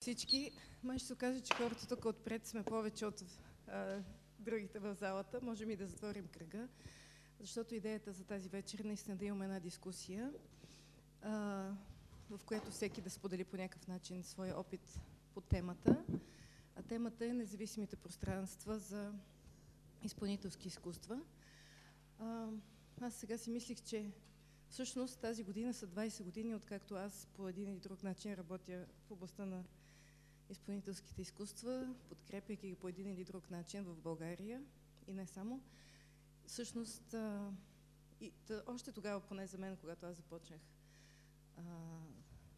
всички. Май ще се окаже, че хората тук отпред сме повече от а, другите в залата. Можем и да затворим кръга, защото идеята за тази вечер е наистина да имаме една дискусия, а, в която всеки да сподели по някакъв начин своя опит по темата. А темата е независимите пространства за изпълнителски изкуства. А, аз сега си мислих, че всъщност тази година са 20 години, откакто аз по един или друг начин работя в областта на изпълнителските изкуства, подкрепяйки ги по един или друг начин в България и не само. Всъщност, а, и, тъ, още тогава, поне за мен, когато аз започнах а,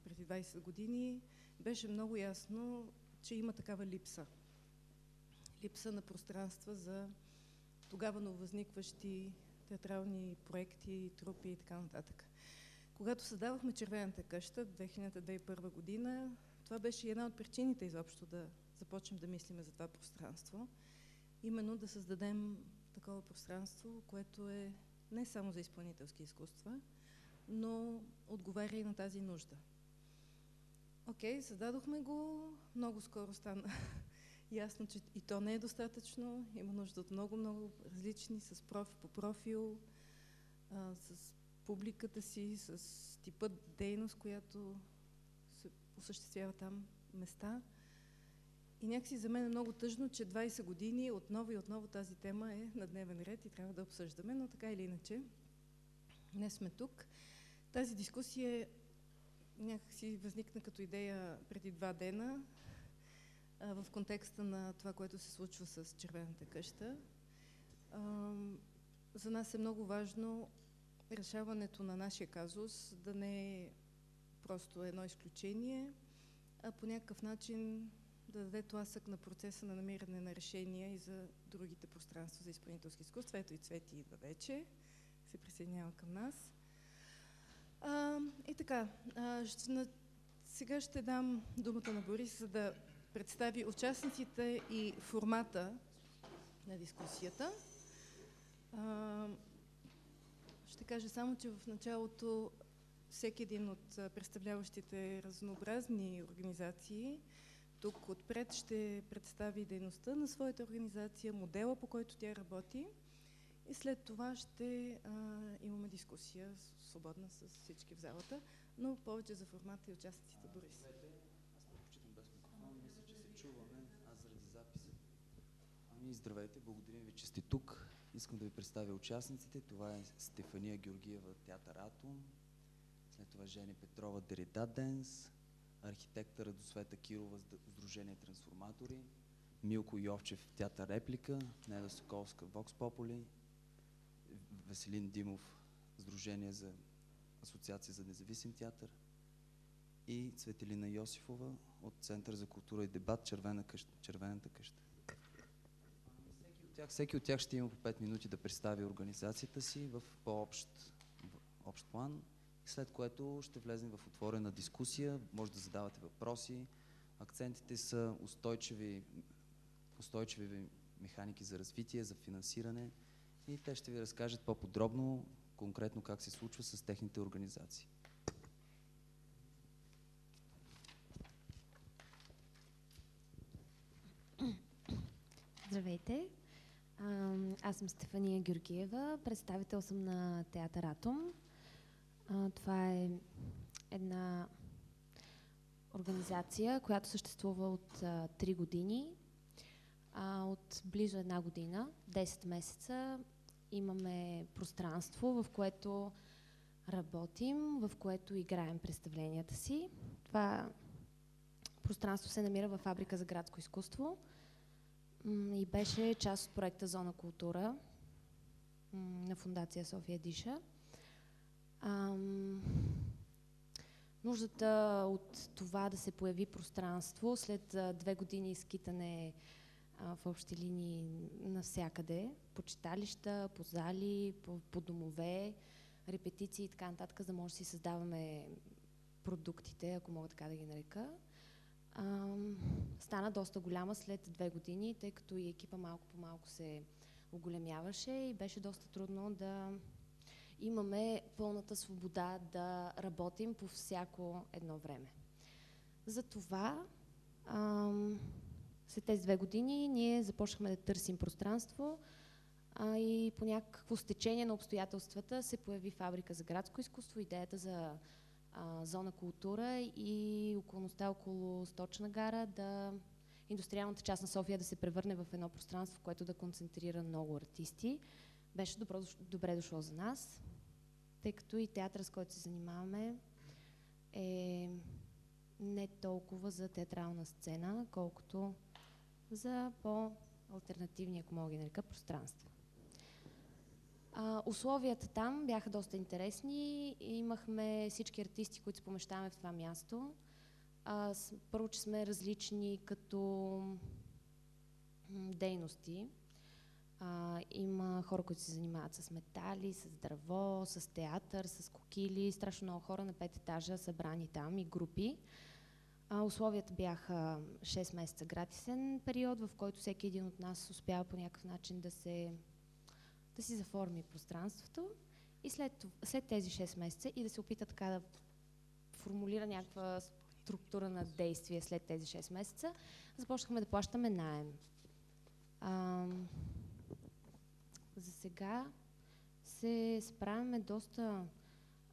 преди 20 години, беше много ясно, че има такава липса. Липса на пространства за тогава нововъзникващи театрални проекти, трупи и така нататък. Когато създавахме Червената къща 2000-2001 година, това беше една от причините изобщо да започнем да мислиме за това пространство. Именно да създадем такова пространство, което е не само за изпълнителски изкуства, но отговаря и на тази нужда. Окей, okay, създадохме го, много скоро стана ясно, че и то не е достатъчно. Има нужда от много-много различни, с профи, по профил, а, с публиката си, с типа дейност, която осъществява там места. И някакси за мен е много тъжно, че 20 години отново и отново тази тема е на дневен ред и трябва да обсъждаме, но така или иначе, днес сме тук. Тази дискусия някакси възникна като идея преди два дена в контекста на това, което се случва с Червената къща. За нас е много важно решаването на нашия казус да не е просто едно изключение, а по някакъв начин да даде тласък на процеса на намиране на решения и за другите пространства за изпълнителски изкуства. Ето и Цвети идва вече, се присъединява към нас. А, и така, а, ще, на, сега ще дам думата на Борис, за да представи участниците и формата на дискусията. А, ще кажа само, че в началото всеки един от представляващите разнообразни организации тук отпред ще представи дейността на своята организация, модела по който тя работи и след това ще а, имаме дискусия свободна с всички в залата, но повече за формата и участниците Борис. Ами, здравейте, благодарим ви, че сте тук. Искам да ви представя участниците. Това е Стефания Георгиева, театър Атом, след това Жени Петрова, Дерида Денс, архитекта Радосвета Кирова, Сдружение Трансформатори, Милко Йовчев, театър Реплика, Неда Соколска, Вокс Пополи, Веселин Димов, Сдружение за Асоциация за независим театър и Цветелина Йосифова от Център за култура и дебат Червена къща, Червената къща. Всеки от, тях, всеки от тях ще има по 5 минути да представи организацията си в по-общ общ план, след което ще влезем в отворена дискусия, може да задавате въпроси. Акцентите са устойчиви, устойчиви механики за развитие, за финансиране и те ще ви разкажат по-подробно, конкретно как се случва с техните организации. Здравейте! Аз съм Стефания Георгиева, представител съм на Театър Атом. Това е една организация, която съществува от 3 години. От близо една година, 10 месеца, имаме пространство, в което работим, в което играем представленията си. Това пространство се намира в фабрика за градско изкуство и беше част от проекта Зона култура на Фундация София Диша. Ам, нуждата от това да се появи пространство след а, две години изкитане а, в общи линии навсякъде, по читалища, по зали, по, по домове, репетиции и така нататък, за да може да си създаваме продуктите, ако мога така да ги нарека. Ам, стана доста голяма след две години, тъй като и екипа малко по малко се оголемяваше и беше доста трудно да имаме пълната свобода да работим по всяко едно време. Затова след тези две години ние започнахме да търсим пространство а, и по някакво стечение на обстоятелствата се появи фабрика за градско изкуство, идеята за а, зона култура и околността около Сточна гара да индустриалната част на София да се превърне в едно пространство, което да концентрира много артисти. Беше добро, добре дошло за нас, тъй като и театър, с който се занимаваме, е не толкова за театрална сцена, колкото за по-алтернативни, ако мога ги нарека, пространства. А, условията там бяха доста интересни. Имахме всички артисти, които се помещаваме в това място. А, първо, че сме различни като дейности. А, има хора, които се занимават с метали, с дърво, с театър, с кокили. Страшно много хора на пет етажа събрани там и групи. А, условията бяха 6 месеца гратисен период, в който всеки един от нас успява по някакъв начин да, се, да си заформи пространството и след, след тези 6 месеца и да се опита така да формулира някаква структура на действие след тези 6 месеца, започнахме да плащаме найем. А, за сега се справяме доста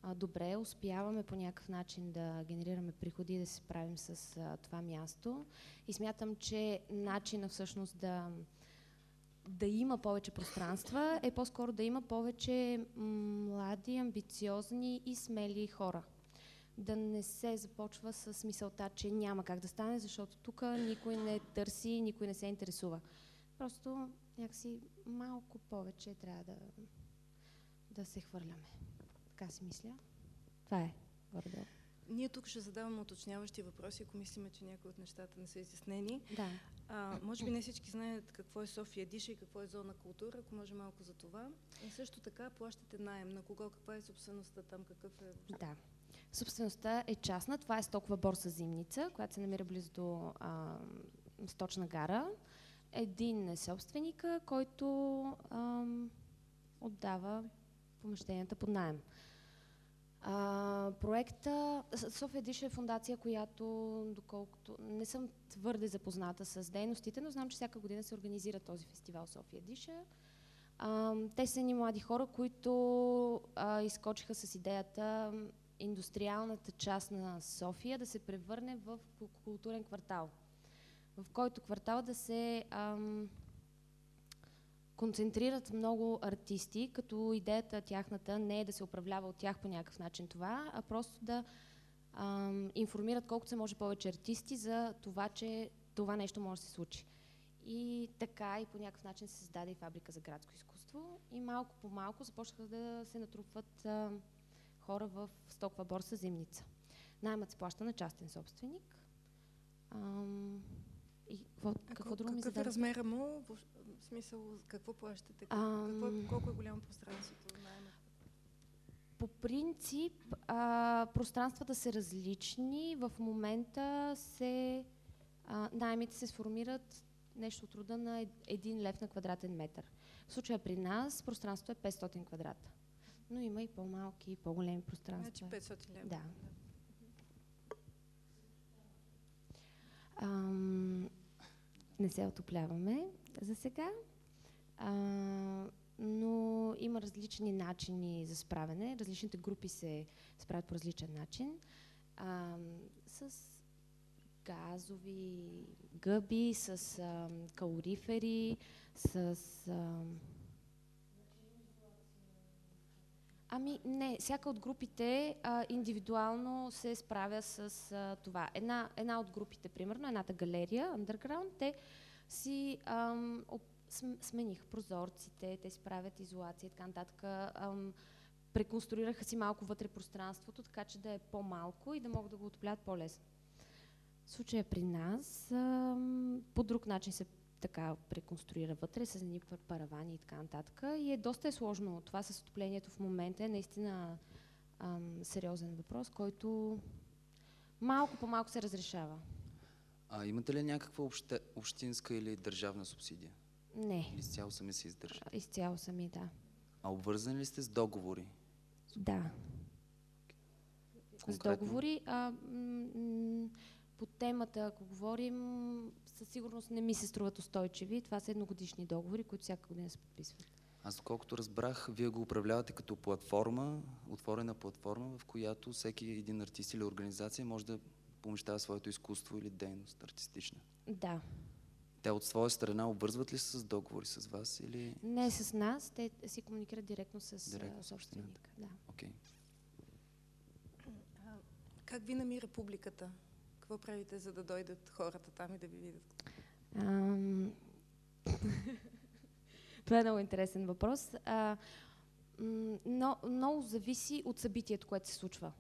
а, добре, успяваме по някакъв начин да генерираме приходи и да се справим с а, това място. И смятам, че начина всъщност да, да има повече пространства е по-скоро да има повече млади, амбициозни и смели хора. Да не се започва с мисълта, че няма как да стане, защото тук никой не търси, никой не се интересува. Просто някакси малко повече трябва да, да се хвърляме. Така си мисля. Това е. Гордо. Ние тук ще задаваме уточняващи въпроси, ако мислиме, че някои от нещата не са изяснени. Да. А, може би не всички знаят какво е София Диша и какво е зона култура, ако може малко за това. И също така плащате найем. На кого? Каква е собствеността там? Какъв е? Да. Собствеността е частна. Това е стокова борса Зимница, която се намира близо до а, Сточна гара. Един е собственика, който а, отдава помещенията под найем. А, проекта София Диш е фундация, която, доколкото не съм твърде запозната с дейностите, но знам, че всяка година се организира този фестивал София Диша. А, те са ни млади хора, които а, изкочиха с идеята индустриалната част на София да се превърне в културен квартал, в който квартал да се ам, концентрират много артисти, като идеята тяхната не е да се управлява от тях по някакъв начин това, а просто да ам, информират колкото се може повече артисти за това, че това нещо може да се случи. И така и по някакъв начин се създаде и фабрика за градско изкуство и малко по малко започнаха да се натрупват а, хора в стоква борса Зимница. Наймът се плаща на частен собственик. Ам, и какво, какво друго ми Какъв е размера му? В смисъл, какво плащате? Какво, е, колко е голямо пространството? Найма? По принцип, а, пространствата са различни. В момента се, а, наймите се сформират нещо от рода на 1 лев на квадратен метър. В случая при нас пространството е 500 квадрата. Но има и по-малки, и по-големи пространства. Значи 500 лева. Да. Ам, не се отопляваме за сега, а, но има различни начини за справяне. Различните групи се справят по различен начин. А, с газови гъби, с а, калорифери, с... А, Ами не, всяка от групите а, индивидуално се справя с а, това. Една, една от групите, примерно, едната галерия, Underground, те си ам, об, смениха прозорците, те си правят изолация и така нататък. Ам, преконструираха си малко вътре пространството, така че да е по-малко и да могат да го отоплят по-лесно. Случая при нас ам, по друг начин се така преконструира вътре с едни паравани и така нататък. И е доста е сложно. Това с отоплението в момента е наистина ам, сериозен въпрос, който малко по малко се разрешава. А имате ли някаква обще, общинска или държавна субсидия? Не. Изцяло сами се издържате? Изцяло сами, да. А обвързани ли сте с договори? Да. Конкретно? С договори. А, по темата, ако говорим, със сигурност не ми се струват устойчиви. Това са едногодишни договори, които всяка година се подписват. Аз доколкото разбрах, вие го управлявате като платформа, отворена платформа, в която всеки един артист или организация може да помещава своето изкуство или дейност артистична. Да. Те от своя страна обвързват ли се с договори с вас или... Не с нас, те си комуникират директно с Директно собственика. Да. А, Как ви намира публиката? Какво правите, за да дойдат хората там и да ви видят? Това е много интересен въпрос. А, но, много зависи от събитието, което се случва.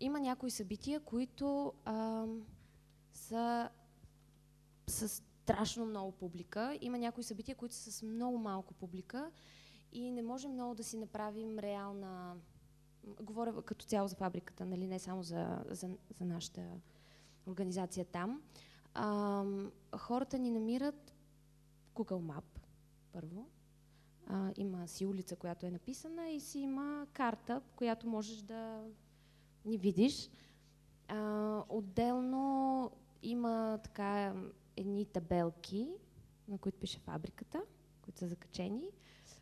Има някои събития, които ам, са с страшно много публика. Има някои събития, които са с много малко публика и не можем много да си направим реална... Говоря като цяло за фабриката, нали? не само за, за, за нашата организация там. Ам, хората ни намират Google Map, първо. А, има си улица, която е написана и си има карта, която можеш да ни видиш. А, отделно има така едни табелки, на които пише фабриката, които са закачени.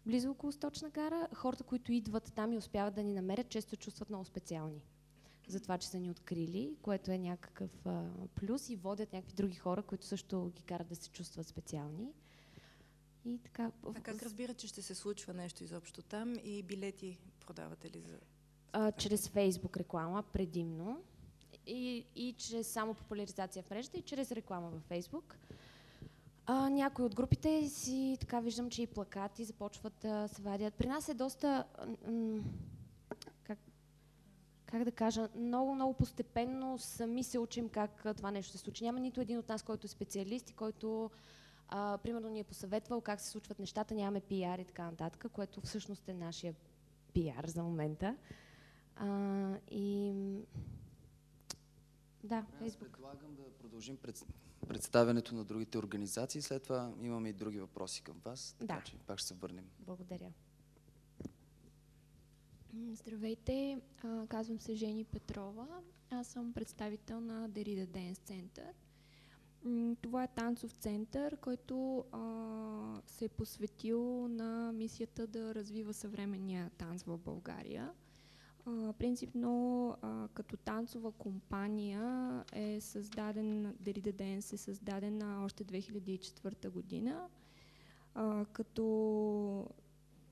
Близо около Сточна гара, хората, които идват там и успяват да ни намерят, често чувстват много специални за това, че са ни открили, което е някакъв а, плюс и водят някакви други хора, които също ги карат да се чувстват специални. И така. А как разбират, че ще се случва нещо изобщо там и билети продавате ли за... а, чрез Фейсбук реклама предимно и, и чрез само популяризация в мрежата и чрез реклама във Фейсбук. А, някои от групите си така виждам, че и плакати започват да се вадят. При нас е доста, как да кажа, много, много постепенно сами се учим как това нещо се случи. Няма нито един от нас, който е специалист и който а, примерно ни е посъветвал как се случват нещата, нямаме пиар и така нататък, което всъщност е нашия пиар за момента. А, и да, Аз предлагам да продължим пред... представянето на другите организации. След това имаме и други въпроси към вас, така Да. че пак ще се върнем. Благодаря. Здравейте, казвам се Жени Петрова. Аз съм представител на Derrida Dance Center. Това е танцов център, който а, се е посветил на мисията да развива съвременния танц в България. А, принципно, а, като танцова компания е създаден, Derrida Dance е създадена още 2004 година, а, като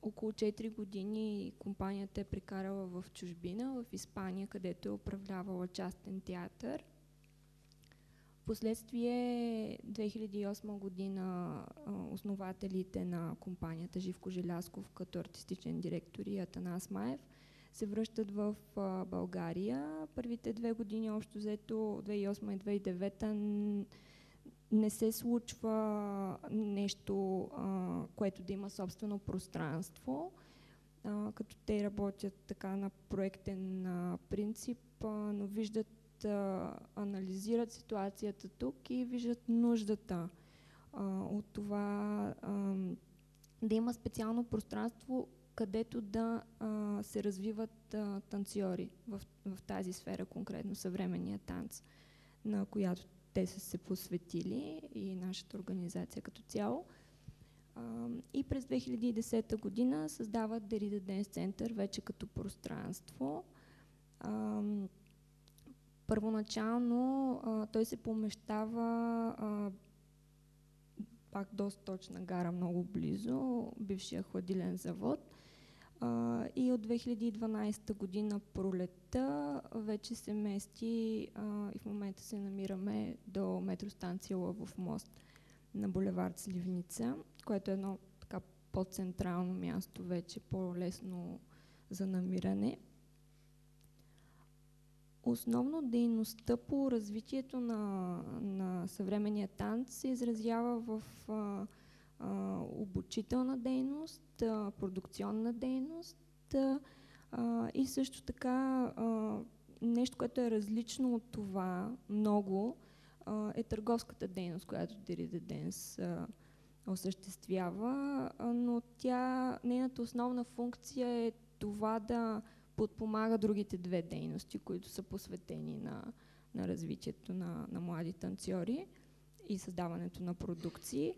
около 4 години компанията е прекарала в чужбина, в Испания, където е управлявала частен театър. Впоследствие 2008 година основателите на компанията Живко Желясков като артистичен директор и Атанас Маев се връщат в България. Първите две години общо взето 2008 и 2009 н- не се случва нещо, а, което да има собствено пространство, а, като те работят така на проектен а, принцип, а, но виждат, а, анализират ситуацията тук и виждат нуждата а, от това а, да има специално пространство, където да а, се развиват а, танцори в, в тази сфера, конкретно съвременния танц, на която те са се посветили и нашата организация като цяло. И през 2010 година създават Derrida Dance Center вече като пространство. Първоначално той се помещава пак доста точна гара, много близо, бившия хладилен завод. А, и от 2012 година пролетта вече се мести а, и в момента се намираме до метростанция Лъвов мост на булевард Сливница, което е едно така по-централно място, вече по-лесно за намиране. Основно дейността по развитието на, на съвременния танц се изразява в а, а, обучителна дейност, а, продукционна дейност а, и също така а, нещо, което е различно от това много, а, е търговската дейност, която Dance а, осъществява, но тя, нейната основна функция е това да подпомага другите две дейности, които са посветени на, на развитието на, на млади танцори и създаването на продукции.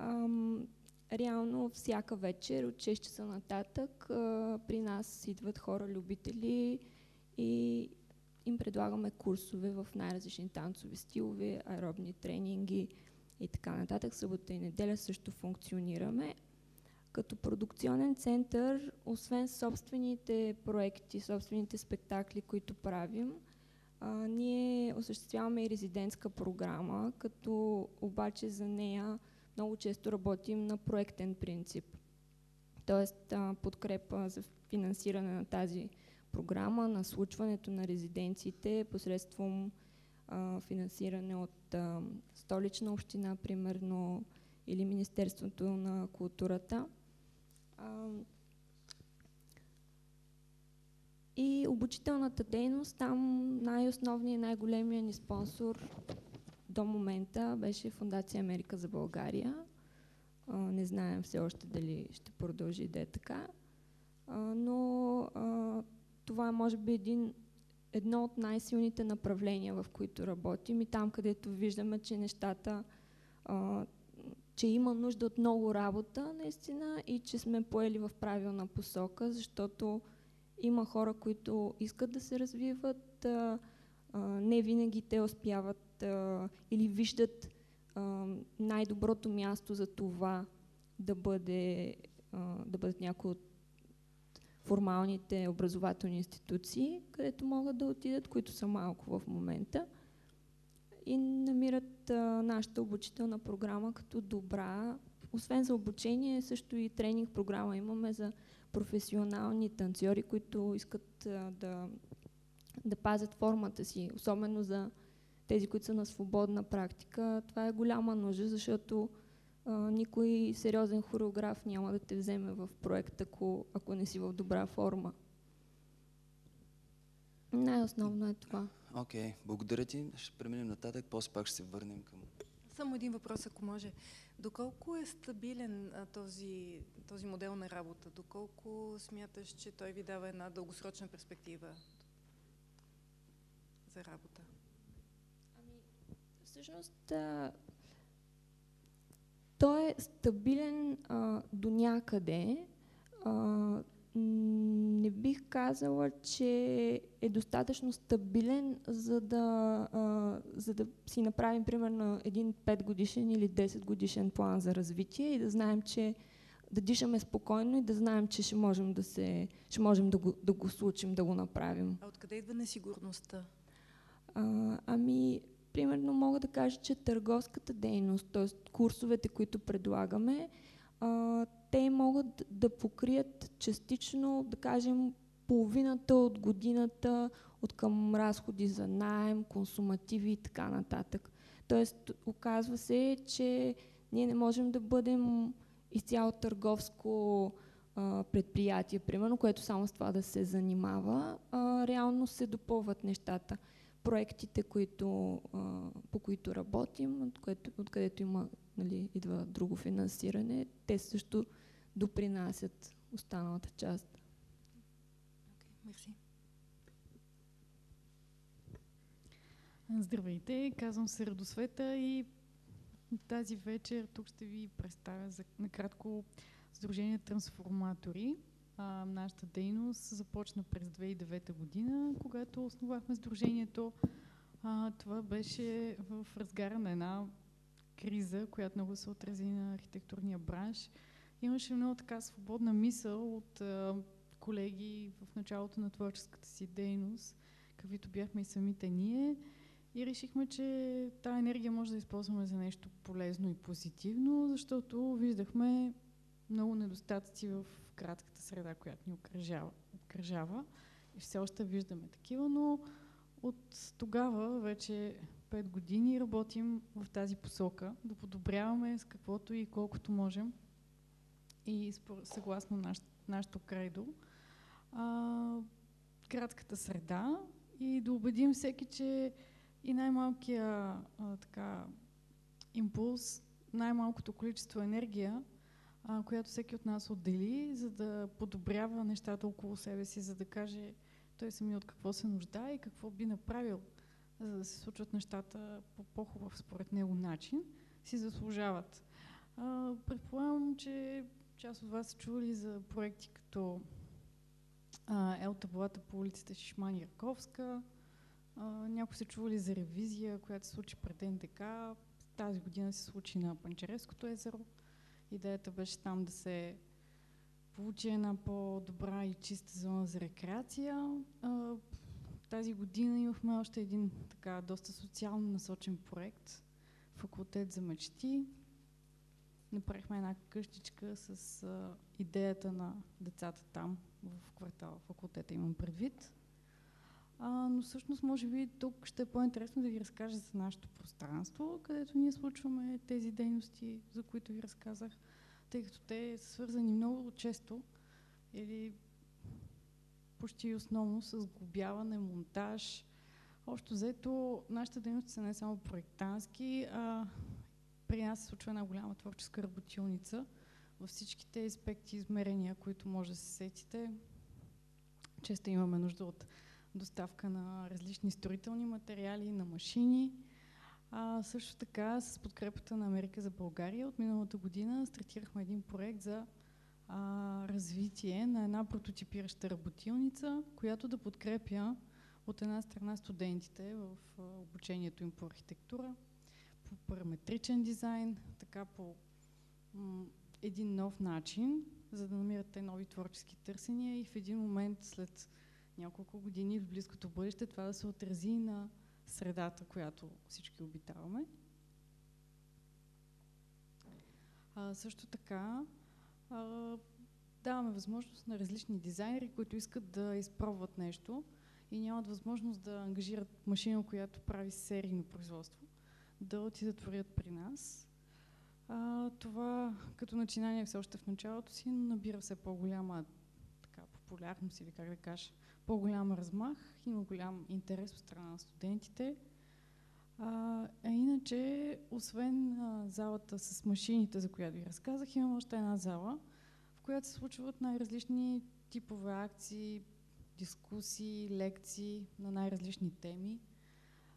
Ам, реално всяка вечер от 6 часа нататък а, при нас идват хора любители и им предлагаме курсове в най-различни танцови стилове, аеробни тренинги и така нататък. Събота и неделя също функционираме. Като продукционен център, освен собствените проекти, собствените спектакли, които правим, а, ние осъществяваме и резидентска програма, като обаче за нея много често работим на проектен принцип. Тоест подкрепа за финансиране на тази програма, на случването на резиденциите посредством финансиране от столична община, примерно, или Министерството на културата. И обучителната дейност, там най-основният и най-големият ни спонсор до момента беше Фундация Америка за България. Не знаем все още дали ще продължи да е така. Но това е може би един, едно от най-силните направления, в които работим и там, където виждаме, че нещата, че има нужда от много работа наистина и че сме поели в правилна посока, защото има хора, които искат да се развиват, не винаги те успяват а, или виждат най-доброто място за това да, бъде, а, да бъдат някои от формалните образователни институции, където могат да отидат, които са малко в момента и намират а, нашата обучителна програма като добра. Освен за обучение, също и тренинг програма имаме за професионални танцори, които искат а, да, да пазят формата си, особено за тези, които са на свободна практика. Това е голяма нужда, защото а, никой сериозен хореограф няма да те вземе в проект, ако, ако не си в добра форма. Най-основно е това. Окей, okay, благодаря ти. Ще преминем нататък, после пак ще се върнем към... Само един въпрос, ако може. Доколко е стабилен а, този, този модел на работа? Доколко смяташ, че той ви дава една дългосрочна перспектива за работа? Всъщност, а, той е стабилен а, до някъде. А, не бих казала, че е достатъчно стабилен, за да, а, за да си направим примерно един 5 годишен или 10 годишен план за развитие и да знаем, че да дишаме спокойно и да знаем, че ще можем да, се, ще можем да, го, да го случим, да го направим. А откъде идва несигурността? А, ами, примерно мога да кажа, че търговската дейност, т.е. курсовете, които предлагаме, а, те могат да покрият частично, да кажем, половината от годината от към разходи за найем, консумативи и така нататък. Тоест, оказва се, че ние не можем да бъдем изцяло търговско а, предприятие, примерно, което само с това да се занимава. А, реално се допълват нещата проектите, които, по които работим, откъдето има, нали, идва друго финансиране, те също допринасят останалата част. Здравейте, казвам се Радосвета и тази вечер тук ще ви представя за накратко Сдружение Трансформатори. А, нашата дейност започна през 2009 година, когато основахме Сдружението. А, това беше в разгара на една криза, която много се отрази на архитектурния бранш. Имаше много така свободна мисъл от а, колеги в началото на творческата си дейност, каквито бяхме и самите ние. И решихме, че тази енергия може да използваме за нещо полезно и позитивно, защото виждахме много недостатъци в градската среда, която ни окръжава. И все още виждаме такива, но от тогава вече 5 години работим в тази посока, да подобряваме с каквото и колкото можем и съгласно наш, нашото крайдо а, градската среда и да убедим всеки, че и най-малкия импулс, най-малкото количество енергия а, която всеки от нас отдели, за да подобрява нещата около себе си, за да каже той сами от какво се нуждае и какво би направил за да се случват нещата по по-хубав според него начин, си заслужават. А, предполагам, че част от вас са чули за проекти като а, Ел по улицата Шишмани Раковска. някои са чували за ревизия, която се случи пред НДК. Тази година се случи на Панчеревското езеро. Идеята беше там да се получи една по-добра и чиста зона за рекреация. Тази година имахме още един така доста социално насочен проект Факултет за мечти. Направихме една къщичка с а, идеята на децата там, в квартала факултета имам предвид. А, но всъщност, може би, тук ще е по-интересно да ви разкажа за нашето пространство, където ние случваме тези дейности, за които ви разказах, тъй като те са свързани много често или почти основно с глобяване, монтаж. Общо взето, нашите дейности са не само проектански, а при нас се случва една голяма творческа работилница във всичките аспекти измерения, които може да се сетите. Често имаме нужда от доставка на различни строителни материали, на машини. А, също така, с подкрепата на Америка за България, от миналата година стартирахме един проект за а, развитие на една прототипираща работилница, която да подкрепя от една страна студентите в обучението им по архитектура, по параметричен дизайн, така по един нов начин, за да намират те нови творчески търсения и в един момент след няколко години в близкото бъдеще това да се отрази на средата, която всички обитаваме. А, също така а, даваме възможност на различни дизайнери, които искат да изпробват нещо и нямат възможност да ангажират машина, която прави серийно производство, да отидат при нас. А, това като начинание все още в началото си набира все по-голяма популярност или как да кажа, по-голям размах, има голям интерес от страна на студентите. А, а иначе, освен а, залата с машините, за която ви разказах, имам още една зала, в която се случват най-различни типове акции, дискусии, лекции на най-различни теми.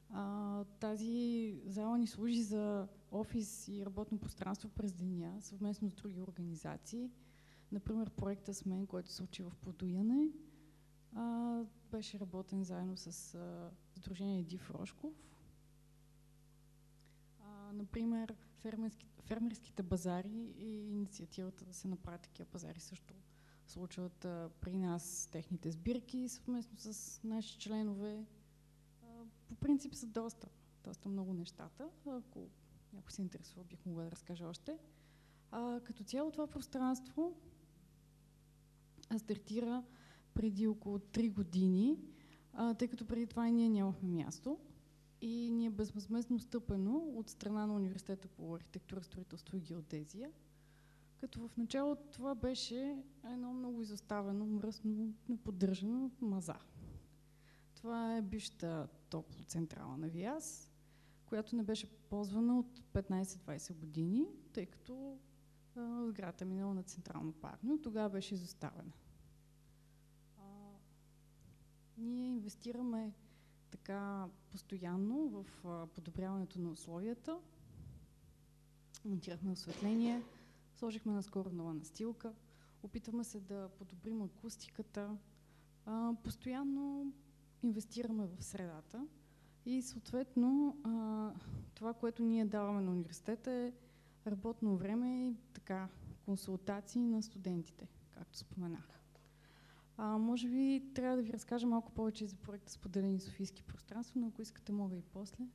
А, тази зала ни служи за офис и работно пространство през деня, съвместно с други организации. Например, проекта с мен, който се случи в Подуяне, а, беше работен заедно с а, Сдружение Див Рошков. А, например, фермерски, фермерските базари и инициативата да се направят такива пазари също случват а, при нас техните сбирки съвместно с наши членове. А, по принцип са доста, доста много нещата. Ако някой се интересува, бих могла да разкажа още. А, като цяло това пространство стартира преди около 3 години, а, тъй като преди това и ние нямахме място и ние безвъзмезно стъпено от страна на университета по архитектура, строителство и геодезия. Като в началото това беше едно много изоставено, мръсно, неподдържано маза. Това е бившата топлоцентрала на ВИАС, която не беше ползвана от 15-20 години, тъй като сградата е минала на централно парно. Тогава беше изоставена. Ние инвестираме така постоянно в подобряването на условията. Монтирахме осветление, сложихме наскоро нова настилка, опитваме се да подобрим акустиката. Постоянно инвестираме в средата и съответно това, което ние даваме на университета е работно време и така консултации на студентите, както споменах. А, може би трябва да ви разкажа малко повече за проекта Споделени Софийски пространства, но ако искате мога и после.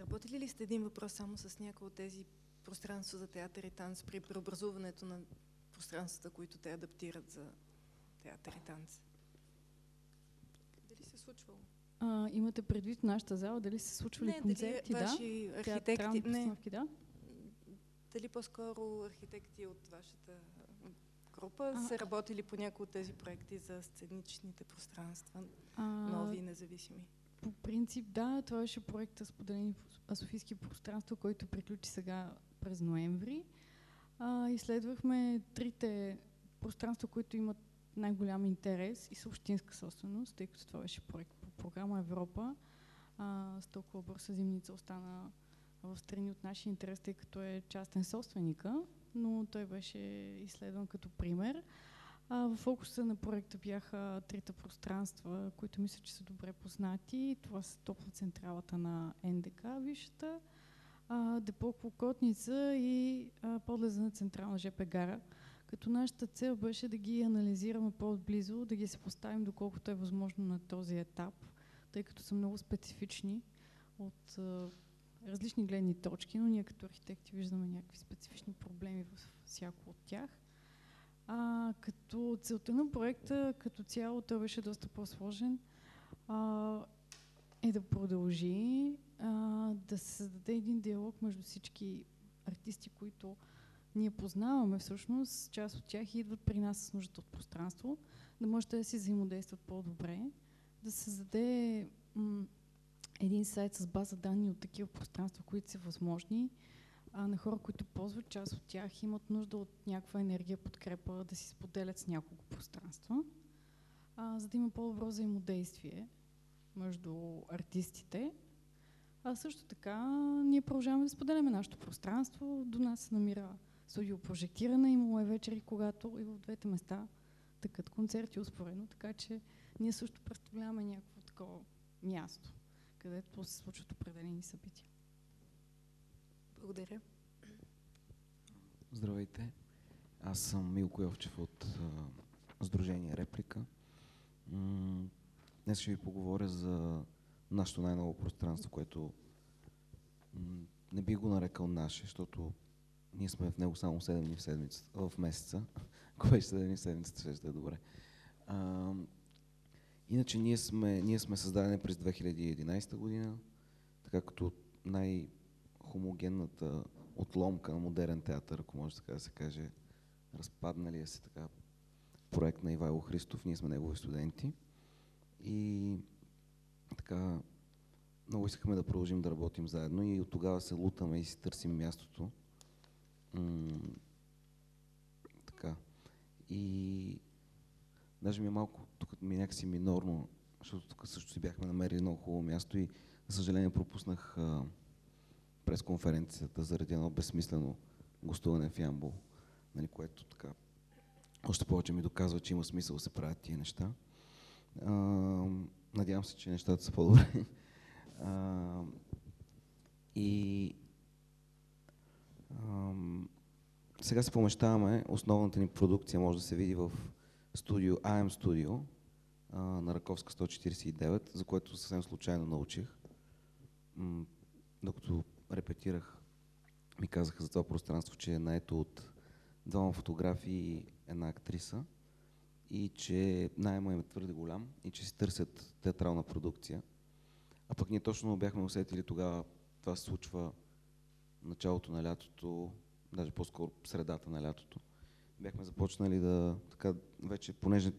Работили ли сте един въпрос само с някои от тези пространства за театър и танц при преобразуването на пространствата, които те адаптират за театър и танц? Дали се е случвало? А, имате предвид нашата зала, дали се случвали не, концерти, дали ваши да? архитекти, не, да? Дали по-скоро архитекти от вашата група а, са работили по някои от тези проекти за сценичните пространства, а, нови и независими? По принцип, да, това беше проекта Споделени Софийски пространства, който приключи сега през ноември. А, изследвахме трите пространства, които имат най-голям интерес и същинска собственост, тъй като това беше проект по програма Европа. А, с толкова бърза зимница остана в страни от нашия интерес, тъй като е частен собственика, но той беше изследван като пример. А, в фокуса на проекта бяха трите пространства, които мисля, че са добре познати. Това са топлоцентралата на НДК, висшата, а, депо Клокотница и подлеза на централна ЖП гара. Като нашата цел беше да ги анализираме по-отблизо, да ги се поставим доколкото е възможно на този етап, тъй като са много специфични от а, различни гледни точки, но ние като архитекти виждаме някакви специфични проблеми в всяко от тях. А, като целта на проекта, като цяло, той беше доста по-сложен, е да продължи, а, да се създаде един диалог между всички артисти, които ние познаваме всъщност, част от тях идват при нас с нуждата от пространство, да може да си взаимодействат по-добре, да създаде един сайт с база данни от такива пространства, които са възможни, а на хора, които ползват част от тях, имат нужда от някаква енергия, подкрепа, да си споделят с няколко пространства, а, за да има по-добро взаимодействие между артистите. А също така ние продължаваме да споделяме нашето пространство. До нас се намира студио прожектиране, имало е вечери, когато и в двете места такът концерти успоредно, така че ние също представляваме някакво такова място, където се случват определени събития. Благодаря. Здравейте. Аз съм Милко Йовчев от а, Сдружение Реплика. М- днес ще ви поговоря за нашето най-ново пространство, което не би го нарекал наше, защото ние сме в него само 7 дни в, седмицата, в месеца. Кое ще 7 дни в седмицата, ще е добре. А, иначе ние сме, ние сме създадени през 2011 година, така като най-хомогенната отломка на модерен театър, ако може така да се каже, разпадналия се така проект на Ивайло Христов. Ние сме негови студенти. И така много искахме да продължим да работим заедно и от тогава се лутаме и си търсим мястото. М- така. И даже ми е малко, тук ми е някакси минорно, защото тук също си бяхме намерили много хубаво място и за съжаление пропуснах а, пресконференцията заради едно безсмислено гостуване в Ямбол, нали, което така още повече ми доказва, че има смисъл да се правят тия неща. А, надявам се, че нещата са по-добре. и а, сега се помещаваме, основната ни продукция може да се види в студио AM Studio а, на Раковска 149, за което съвсем случайно научих. М- докато репетирах, ми казаха за това пространство, че е наето от двама фотографи и една актриса и че найема им е твърде голям и че си търсят театрална продукция. А пък ние точно бяхме усетили тогава, това се случва началото на лятото, даже по-скоро средата на лятото. Бяхме започнали да, така, вече, понеже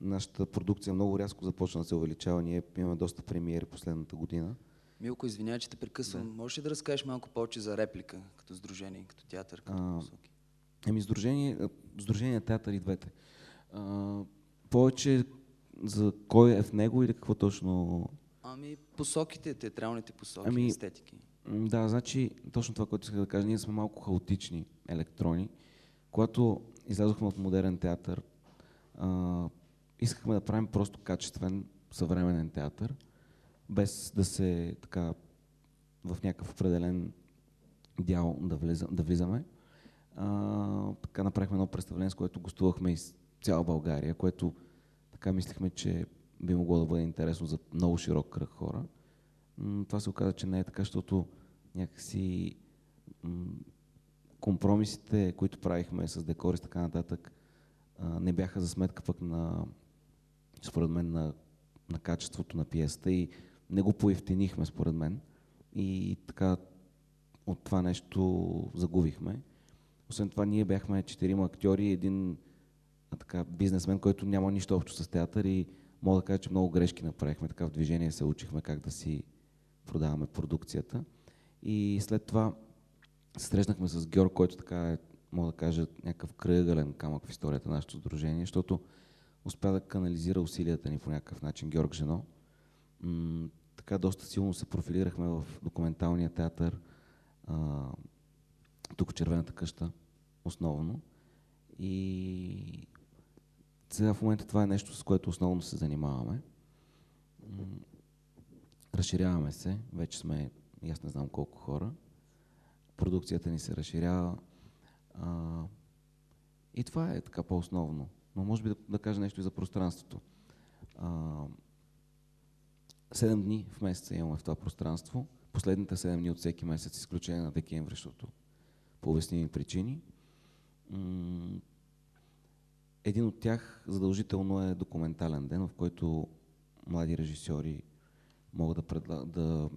нашата продукция много рязко започна да се увеличава, ние имаме доста премиери последната година, Милко, извинявай, че те прекъсвам. Да. Можеш ли да разкажеш малко повече за реплика, като сдружение, като театър, като а, посоки? Еми, сдружение, сдружение театър и двете. А, повече за кой е в него или какво точно? Ами, посоките, театралните посоки, ами, естетики. Да, значи, точно това, което исках да кажа, ние сме малко хаотични електрони. Когато излязохме от модерен театър, а, искахме да правим просто качествен, съвременен театър – без да се така в някакъв определен дял да, влиза, да влизаме. А, така направихме едно представление, с което гостувахме из цяла България, което така мислихме, че би могло да бъде интересно за много широк кръг хора. М- това се оказа, че не е така, защото някакси компромисите, които правихме с декори и така нататък, не бяха за сметка пък на, според мен, на, на качеството на пиеста и не го поевтинихме според мен и така от това нещо загубихме. Освен това ние бяхме четирима актьори и един така, бизнесмен, който няма нищо общо с театър и мога да кажа, че много грешки направихме. Така в движение се учихме как да си продаваме продукцията. И след това срещнахме с Георг, който така е мога да кажа, някакъв кръгален камък в историята на нашето сдружение, защото успя да канализира усилията ни по някакъв начин Георг Жено. М- така доста силно се профилирахме в документалния театър, а, тук в Червената къща, основно. И сега в момента това е нещо, с което основно се занимаваме. Разширяваме се, вече сме, аз не знам колко хора. Продукцията ни се разширява. А, и това е така по-основно. Но може би да, да кажа нещо и за пространството. Седем дни в месеца имаме в това пространство. Последните седем дни от всеки месец, изключение на декември, защото по обясними причини. Един от тях задължително е документален ден, в който млади режисьори могат да, предла... да,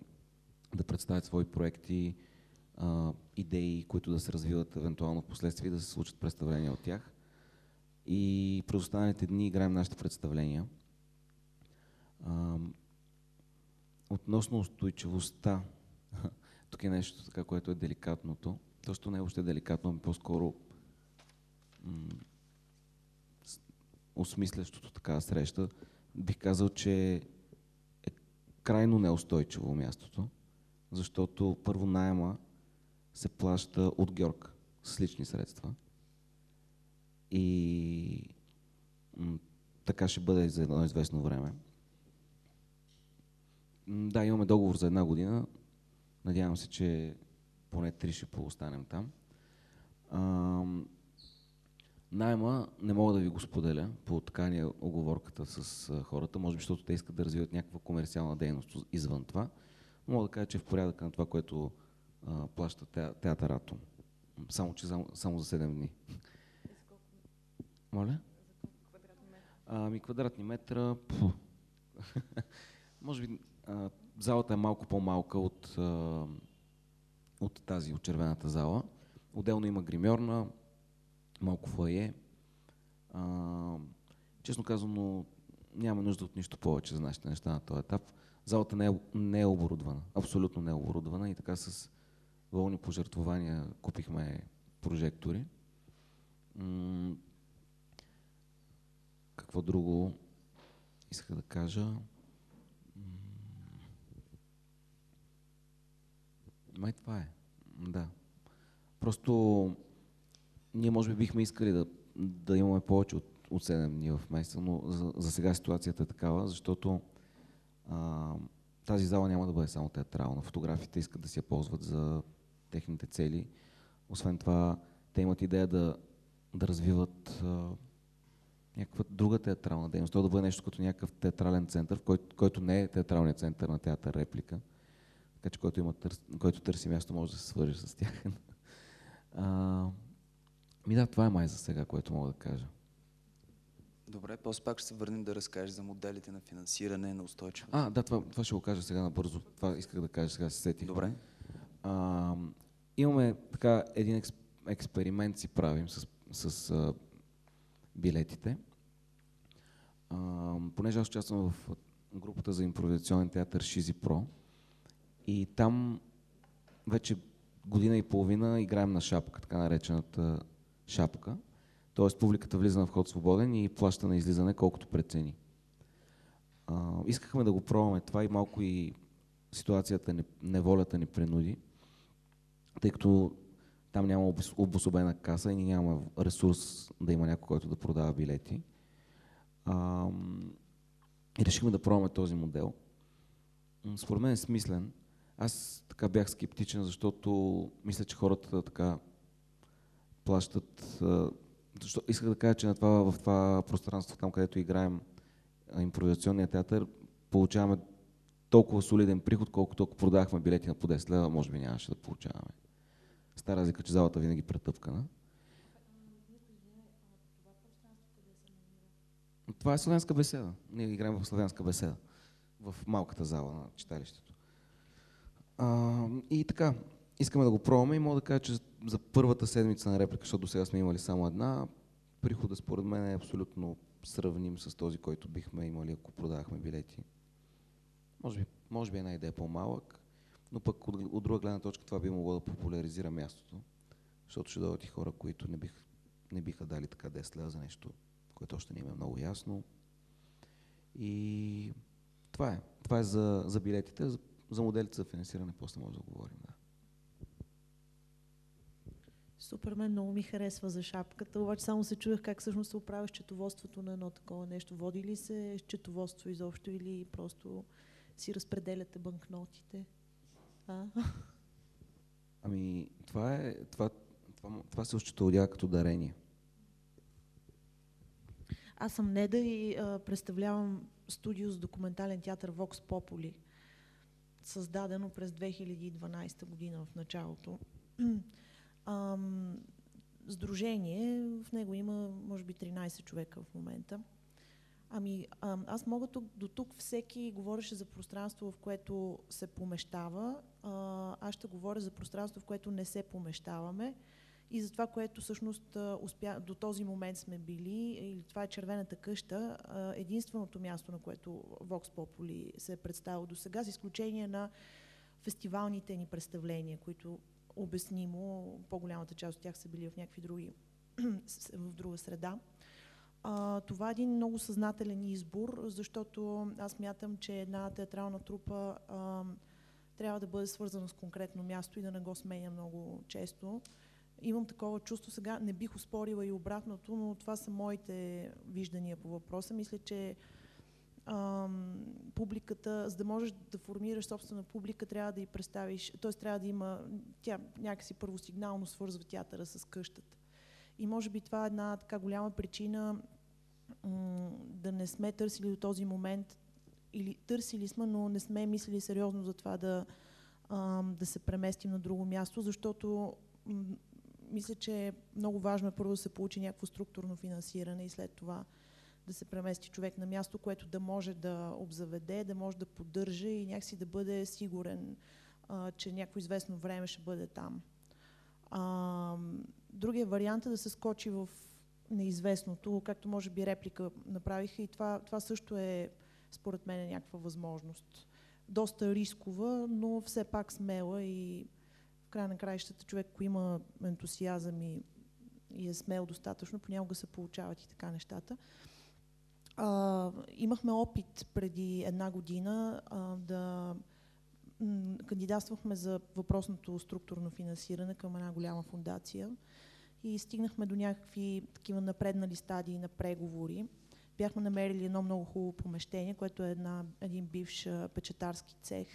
да представят свои проекти, а, идеи, които да се развиват евентуално в последствие да се случат представления от тях. И през останалите дни играем нашите представления. А, относно устойчивостта, тук е нещо така, което е деликатното. Точно не е още деликатно, ами по-скоро осмислящото така среща. Бих казал, че е крайно неустойчиво мястото, защото първо найема се плаща от Георг с лични средства. И така ще бъде за едно известно време. Да, имаме договор за една година. Надявам се, че поне три ще поостанем там. А, найма не мога да ви го споделя по така е оговорката с хората, може би защото те искат да развиват някаква комерциална дейност извън това. Мога да кажа, че е в порядъка на това, което плаща те, театър Атом. Само, че само, само за 7 дни. Моля? Ами квадратни метра. Може би а, залата е малко по-малка от, от тази, от червената зала. Отделно има гримьорна, малко фойе. А, честно казано, няма нужда от нищо повече за нашите неща на този етап. Залата не е, не е оборудвана, абсолютно не е оборудвана и така с волни пожертвования купихме прожектори. Какво друго исках да кажа? Май това е. Да. Просто ние може би бихме искали да, да имаме повече от, от 7 дни в месеца, но за, за сега ситуацията е такава, защото а, тази зала няма да бъде само театрална. Фотографите искат да си я ползват за техните цели. Освен това, те имат идея да, да развиват а, някаква друга театрална дейност. То да бъде нещо като някакъв театрален център, в който, който не е театралният център на театър реплика. Така че който, има, който търси място, може да се свържи с тях. а, ми да, това е май за сега, което мога да кажа. Добре, после пак ще се върнем да разкажеш за моделите на финансиране на устойчиво. А, да, това, това ще го кажа сега набързо. Това исках да кажа, сега се сетих. Добре. А, имаме така един експ, експеримент си правим с, с а, билетите. А, понеже аз участвам в групата за импровизационен театър Шизи Про и там вече година и половина играем на шапка, така наречената шапка. Тоест публиката влиза на вход свободен и плаща на излизане колкото прецени. А, искахме да го пробваме това и малко и ситуацията, неволята ни принуди, тъй като там няма обособена каса и няма ресурс да има някой, който да продава билети. А, и решихме да пробваме този модел. Според мен е смислен. Аз така бях скептичен, защото мисля, че хората така плащат. Защо, исках да кажа, че на това, в това пространство, там където играем импровизационния театър, получаваме толкова солиден приход, колкото ако продавахме билети на по 10 лева, може би нямаше да получаваме. Стара разлика, че залата винаги претъпкана. Това е славянска беседа. Ние играем в славянска беседа. В малката зала на читалището. А, и така, искаме да го пробваме и мога да кажа, че за първата седмица на реплика, защото до сега сме имали само една, прихода според мен е абсолютно сравним с този, който бихме имали, ако продавахме билети. Може би, може би една идея по-малък, но пък от, от друга гледна точка това би могло да популяризира мястото. защото ще дойдат и хора, които не, бих, не биха дали така 10 лева за нещо, което още не им е много ясно. И това е. Това е за, за билетите. За, за моделите за финансиране после може да говорим. Да. Супер, мен много ми харесва за шапката, обаче само се чудех как всъщност се оправя счетоводството на едно такова нещо. Води ли се счетоводство изобщо или просто си разпределяте банкнотите? А? Ами, това, е, това, това, това се счетоводява като дарение. Аз съм Неда и а, представлявам студио с документален театър Vox Populi, създадено през 2012 година в началото. Ам, сдружение, в него има може би 13 човека в момента. Ами, аз мога тук, до тук всеки говореше за пространство, в което се помещава. Аз ще говоря за пространство, в което не се помещаваме и за това, което всъщност успя, до този момент сме били, или това е червената къща, единственото място, на което Vox Populi се е представил до сега, с изключение на фестивалните ни представления, които обяснимо, по-голямата част от тях са били в някакви други, в друга среда. А, това е един много съзнателен избор, защото аз мятам, че една театрална трупа а, трябва да бъде свързана с конкретно място и да не го сменя много често. Имам такова чувство сега, не бих успорила и обратното, но това са моите виждания по въпроса. Мисля, че ам, публиката, за да можеш да формираш собствена публика, трябва да и представиш, т.е. трябва да има, тя някакси първосигнално свързва театъра с къщата. И може би това е една така голяма причина да не сме търсили до този момент, или търсили сме, но не сме мислили сериозно за това да, да се преместим на друго място, защото мисля, че е много важно е първо да се получи някакво структурно финансиране и след това да се премести човек на място, което да може да обзаведе, да може да поддържа и някакси да бъде сигурен, а, че някакво известно време ще бъде там. А, другия вариант е да се скочи в неизвестното, както може би реплика направиха и това, това също е според мен някаква възможност. Доста рискова, но все пак смела и в края на краищата човек, ако има ентусиазъм и, и е смел достатъчно, понякога се получават и така нещата. А, имахме опит преди една година а, да кандидатствахме за въпросното структурно финансиране към една голяма фундация и стигнахме до някакви такива напреднали стадии на преговори. Бяхме намерили едно много хубаво помещение, което е една, един бивш печатарски цех.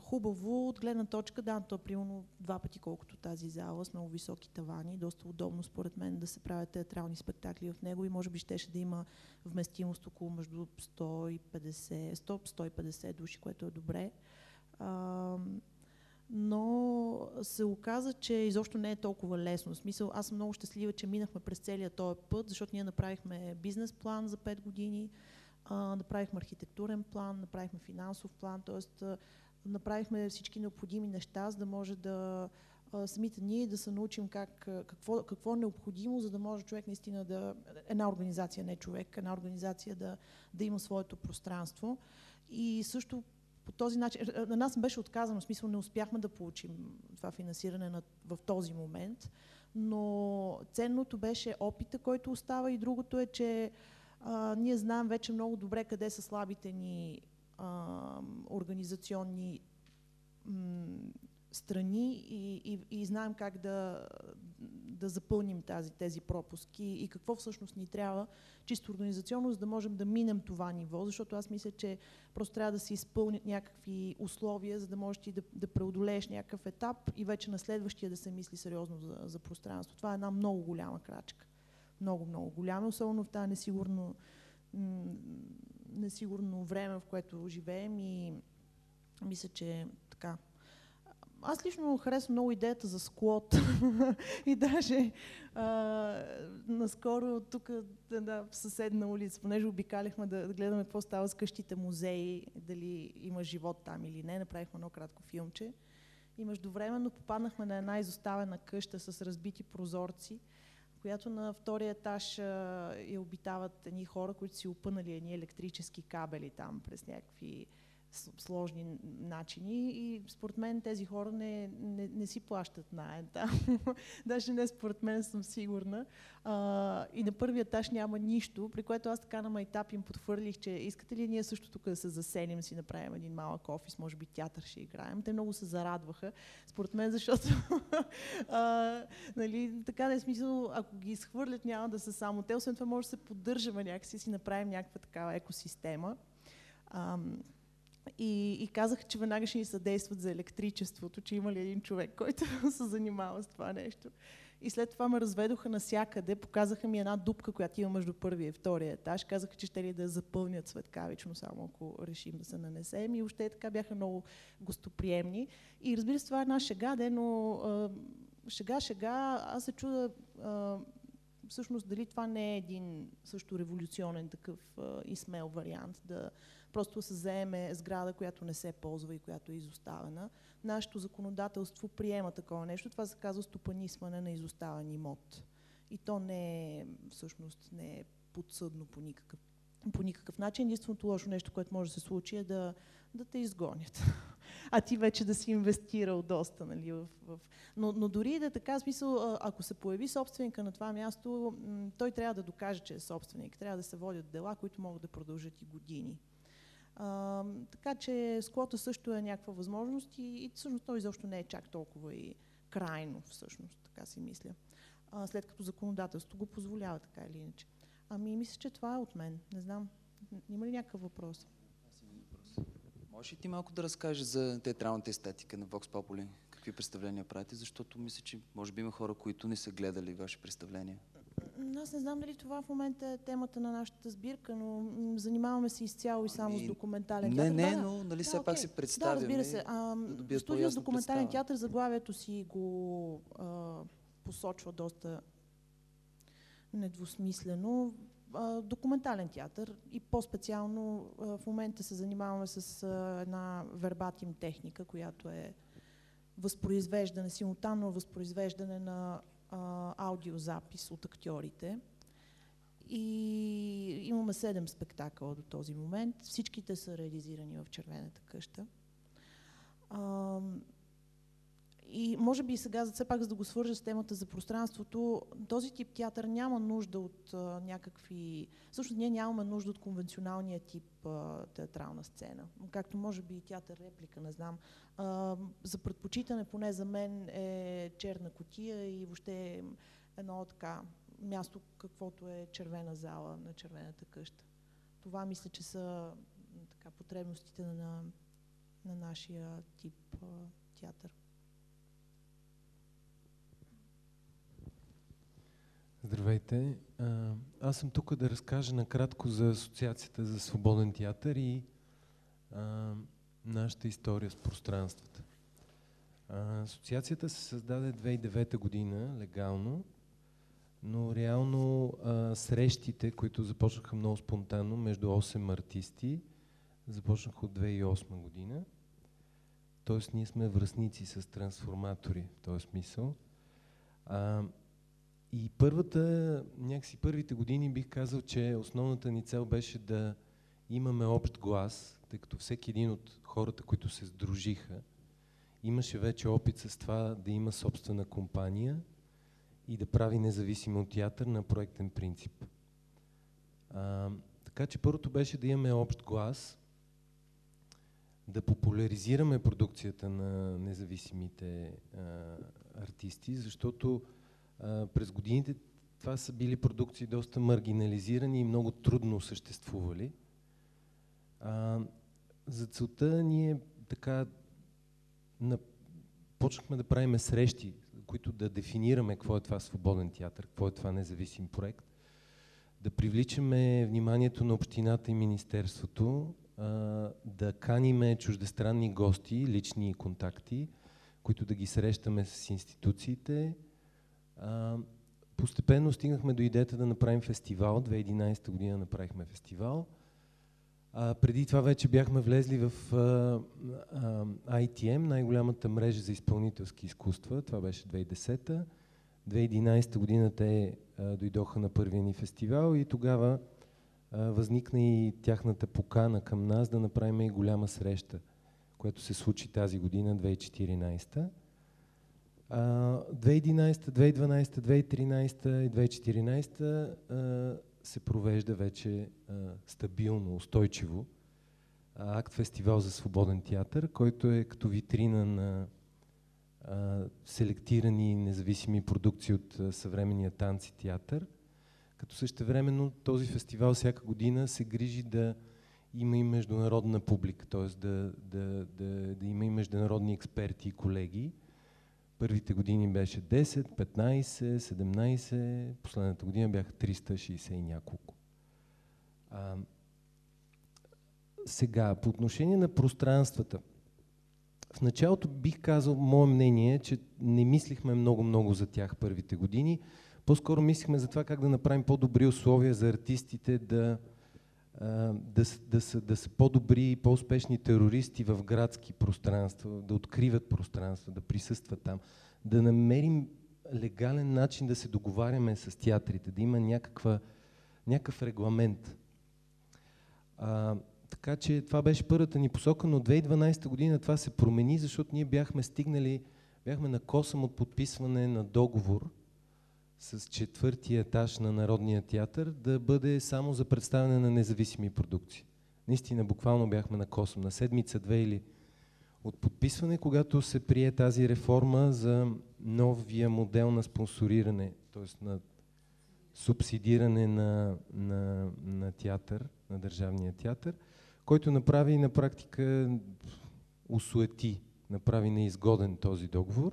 хубаво от гледна точка, да, то е примерно два пъти колкото тази зала с много високи тавани, доста удобно според мен да се правят театрални спектакли в него и може би щеше да има вместимост около между 150, 100-150 души, което е добре но се оказа, че изобщо не е толкова лесно. В смисъл, аз съм много щастлива, че минахме през целия този път, защото ние направихме бизнес план за 5 години, а, направихме архитектурен план, направихме финансов план, т.е. направихме всички необходими неща, за да може да а, самите ние да се научим как, какво, какво е необходимо, за да може човек наистина да, една организация, не човек, една организация да, да има своето пространство. И също по този начин, е, на нас беше отказано, в смисъл не успяхме да получим това финансиране на, в този момент, но ценното беше опита, който остава и другото е, че а, ние знаем вече много добре къде са слабите ни а, организационни страни и, и, и знаем как да, да запълним тази, тези пропуски и какво всъщност ни трябва чисто организационно, за да можем да минем това ниво, защото аз мисля, че просто трябва да се изпълнят някакви условия, за да можеш ти да, да преодолееш някакъв етап и вече на следващия да се мисли сериозно за, за пространство. Това е една много голяма крачка. Много, много голяма, особено в тази несигурно, несигурно време, в което живеем и мисля, че така, аз лично харесвам много идеята за склот. и даже а, наскоро тук да, в съседна улица, понеже обикаляхме да, да гледаме какво става с къщите музеи, дали има живот там или не, направихме едно кратко филмче. И междувременно попаднахме на една изоставена къща с разбити прозорци, която на втория етаж а, я обитават едни хора, които си опънали едни електрически кабели там през някакви сложни начини и според мен тези хора не, не, не си плащат найем там. Даже не според мен съм сигурна. А, и на първия етаж няма нищо, при което аз така на майтап им подхвърлих, че искате ли ние също тук да се заселим, си направим един малък офис, може би театър ще играем. Те много се зарадваха, според мен, защото а, нали, така да е смисъл, ако ги изхвърлят, няма да са само те. Освен това може да се поддържаме някакси, си направим някаква такава екосистема. Ам, и, и казаха, че веднага ще ни съдействат за електричеството, че има ли един човек, който се занимава с това нещо. И след това ме разведоха насякъде, показаха ми една дупка, която има между първия и втория етаж. Казаха, че ще ли да запълнят светкавично, само ако решим да се нанесем. И още така бяха много гостоприемни. И разбира се, това е една шега, де, но шега, шега, аз се чуда а, всъщност дали това не е един също революционен такъв а, смел вариант да просто се заеме сграда, която не се ползва и която е изоставена. Нашето законодателство приема такова нещо. Това се казва стопанисване на изоставен имот. И то не е, всъщност, не е подсъдно по никакъв, по никакъв начин. Единственото лошо нещо, което може да се случи е да, да те изгонят. а ти вече да си инвестирал доста. Нали, в, в... Но, но дори да е така, смисъл, ако се появи собственика на това място, той трябва да докаже, че е собственик. Трябва да се водят дела, които могат да продължат и години. А, така че склота също е някаква възможност и, и всъщност той изобщо не е чак толкова и крайно, всъщност, така си мисля. А, след като законодателството го позволява така или иначе. Ами, мисля, че това е от мен. Не знам. Има ли някакъв въпрос? Можеш ли ти малко да разкажеш за театралната естетика на Vox Populi? Какви представления правите? Защото мисля, че може би има хора, които не са гледали ваши представления. Аз не знам дали това в момента е темата на нашата сбирка, но занимаваме се изцяло и само Ами, с документален Не, театър. не, да, но нали да, все пак окей. си Да, представяме. разбира се. А, да студио с документален представа. театър, заглавието си го а, посочва доста недвусмислено. А, документален театър и по-специално в момента се занимаваме с а, една вербатим техника, която е възпроизвеждане, симултанно възпроизвеждане на а, аудиозапис от актьорите. И имаме седем спектакъла до този момент. Всичките са реализирани в Червената къща. А, и може би сега, за все пак за да го свържа с темата за пространството, този тип театър няма нужда от а, някакви... Всъщност ние нямаме нужда от конвенционалния тип а, театрална сцена. Както може би и театър реплика, не знам. А, за предпочитане, поне за мен, е черна котия и въобще едно така място, каквото е червена зала на червената къща. Това мисля, че са така, потребностите на, на нашия тип а, театър. Здравейте! Аз съм тук да разкажа накратко за Асоциацията за свободен театър и а, нашата история с пространствата. Асоциацията се създаде 2009 година легално, но реално а, срещите, които започнаха много спонтанно между 8 артисти, започнаха от 2008 година. Тоест ние сме връзници с трансформатори в този смисъл. А, и първата, някакси първите години бих казал, че основната ни цел беше да имаме общ глас, тъй като всеки един от хората, които се сдружиха, имаше вече опит с това да има собствена компания и да прави независимо театър на проектен принцип. А, така че първото беше да имаме общ глас, да популяризираме продукцията на независимите а, артисти, защото през годините това са били продукции доста маргинализирани и много трудно съществували. А, за целта ние така на, почнахме да правим срещи, които да дефинираме какво е това свободен театър, какво е това независим проект, да привличаме вниманието на общината и министерството, а, да каниме чуждестранни гости, лични контакти, които да ги срещаме с институциите. Постепенно стигнахме до идеята да направим фестивал. 2011 година направихме фестивал. А, преди това вече бяхме влезли в а, а, ITM, най-голямата мрежа за изпълнителски изкуства. Това беше 2010-та. 2011 година те а, дойдоха на първия ни фестивал и тогава а, възникна и тяхната покана към нас да направим и голяма среща, която се случи тази година, 2014. А, 2011, 2012, 2013 и 2014 а, се провежда вече стабилно, устойчиво акт фестивал за свободен театър, който е като витрина на селектирани независими продукции от съвременния танц и театър. Като същевременно този фестивал всяка година се грижи да има и международна публика, т.е. Да, да, да, да има и международни експерти и колеги. Първите години беше 10, 15, 17, последната година бяха 360 и няколко. А, сега, по отношение на пространствата. В началото бих казал, мое мнение, че не мислихме много-много за тях първите години. По-скоро мислихме за това как да направим по-добри условия за артистите да, да, да, са, да са по-добри и по-успешни терористи в градски пространства, да откриват пространства, да присъстват там, да намерим легален начин да се договаряме с театрите, да има някаква, някакъв регламент. А, така че това беше първата ни посока, но 2012 година това се промени, защото ние бяхме стигнали, бяхме на косъм от подписване на договор с четвъртия етаж на Народния театър да бъде само за представяне на независими продукции. Наистина, буквално бяхме на косъм. На седмица-две или от подписване, когато се прие тази реформа за новия модел на спонсориране, т.е. на субсидиране на, на, на театър, на държавния театър, който направи на практика усуети, направи неизгоден този договор.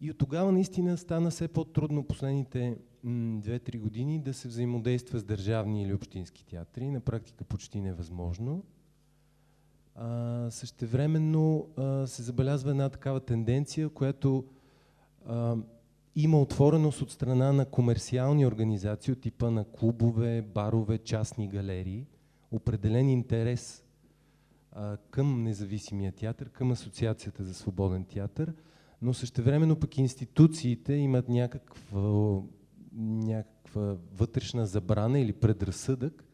И от тогава наистина стана все по-трудно последните 2-3 години да се взаимодейства с държавни или общински театри. На практика почти невъзможно. А, същевременно а, се забелязва една такава тенденция, която а, има отвореност от страна на комерциални организации от типа на клубове, барове, частни галерии – определен интерес а, към независимия театър, към Асоциацията за свободен театър, но същевременно пък институциите имат някаква, някаква вътрешна забрана или предразсъдък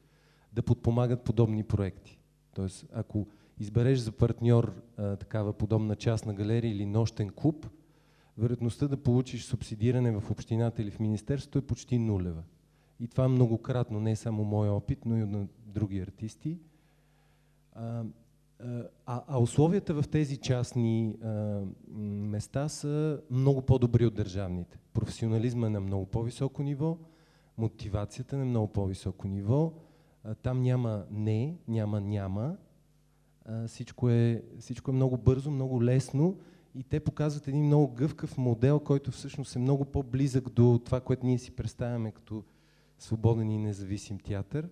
да подпомагат подобни проекти. Тоест, ако избереш за партньор а, такава подобна частна галерия или нощен клуб, вероятността да получиш субсидиране в общината или в министерството е почти нулева. И това многократно, не е само мой опит, но и на други артисти. А, а, а условията в тези частни а, места са много по-добри от държавните. Професионализма е на много по-високо ниво, мотивацията е на много по-високо ниво. А, там няма не, няма няма. А, всичко, е, всичко е много бързо, много лесно и те показват един много гъвкав модел, който всъщност е много по-близък до това, което ние си представяме като свободен и независим театър.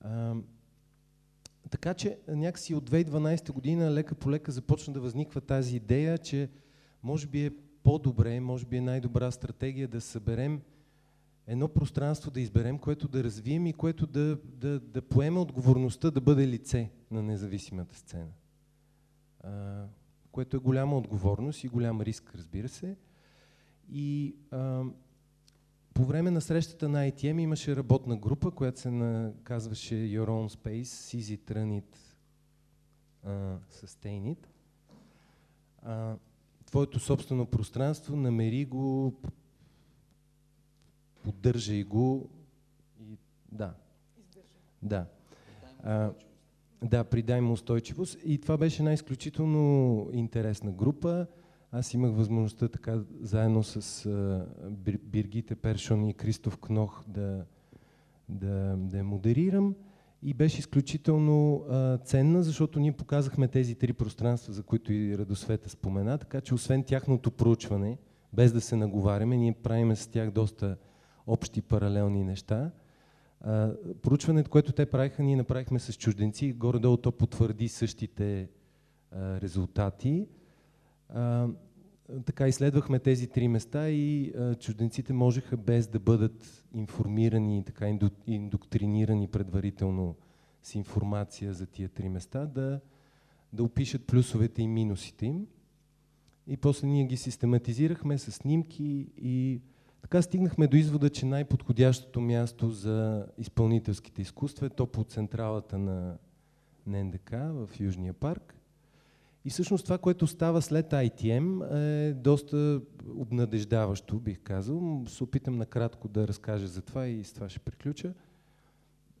А, така че някакси от 2012 година лека по лека започна да възниква тази идея, че може би е по-добре, може би е най-добра стратегия да съберем едно пространство да изберем, което да развием и което да, да, да поеме отговорността да бъде лице на независимата сцена. А, което е голяма отговорност и голям риск, разбира се. И а, по време на срещата на ITM имаше работна група, която се казваше Your Own Space, Seize it, Run it, uh, Sustain it. Uh, твоето собствено пространство, намери го, поддържай го и да. Да. Uh, да, придай му устойчивост. И това беше една изключително интересна група. Аз имах възможността така заедно с а, Биргите Першон и Кристоф Кнох да, да, да я модерирам и беше изключително а, ценна, защото ние показахме тези три пространства, за които и Радосвета спомена, така че освен тяхното проучване, без да се наговаряме, ние правиме с тях доста общи паралелни неща. А, проучването, което те правиха, ние направихме с чужденци горе-долу то потвърди същите а, резултати. А, така изследвахме тези три места и а, чужденците можеха без да бъдат информирани, така индоктринирани предварително с информация за тия три места, да, да опишат плюсовете и минусите им. И после ние ги систематизирахме с снимки и така стигнахме до извода, че най-подходящото място за изпълнителските изкуства е то по централата на НДК в Южния парк. И всъщност това, което става след ITM е доста обнадеждаващо, бих казал. Се опитам накратко да разкажа за това и с това ще приключа.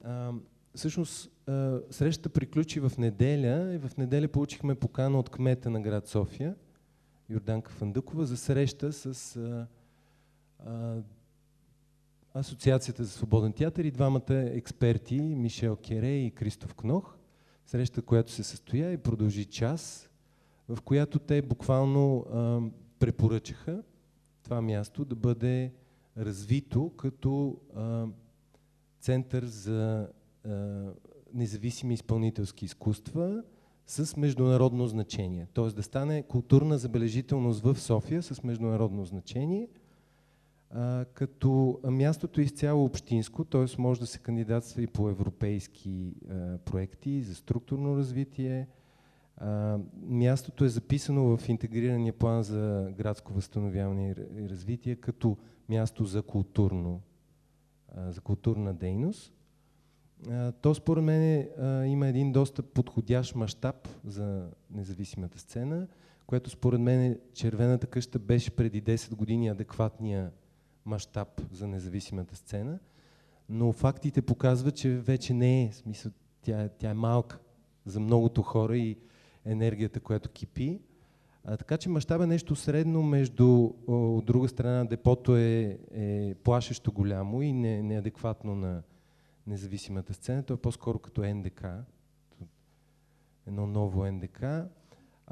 А, всъщност а, срещата приключи в неделя и в неделя получихме покана от кмета на град София, Йорданка Фандъкова, за среща с а, а, Асоциацията за свободен театър и двамата експерти, Мишел Кере и Кристоф Кнох. Среща, която се състоя и продължи час, в която те буквално а, препоръчаха това място да бъде развито като а, център за а, независими изпълнителски изкуства с международно значение. Т.е. да стане културна забележителност в София с международно значение, а, като мястото е изцяло общинско, т.е. може да се кандидатства и по европейски а, проекти за структурно развитие, а, мястото е записано в интегрирания план за градско възстановяване и развитие като място за културно, а, за културна дейност. А, то според мен а, има един доста подходящ мащаб за независимата сцена, което според мен червената къща беше преди 10 години адекватния мащаб за независимата сцена, но фактите показват, че вече не е, смисъл, тя, е, тя е малка за многото хора и енергията, която кипи. А, така че мащаба е нещо средно между, от друга страна, депото е, е плашещо голямо и не, неадекватно на независимата сцена. То е по-скоро като НДК, едно ново НДК. А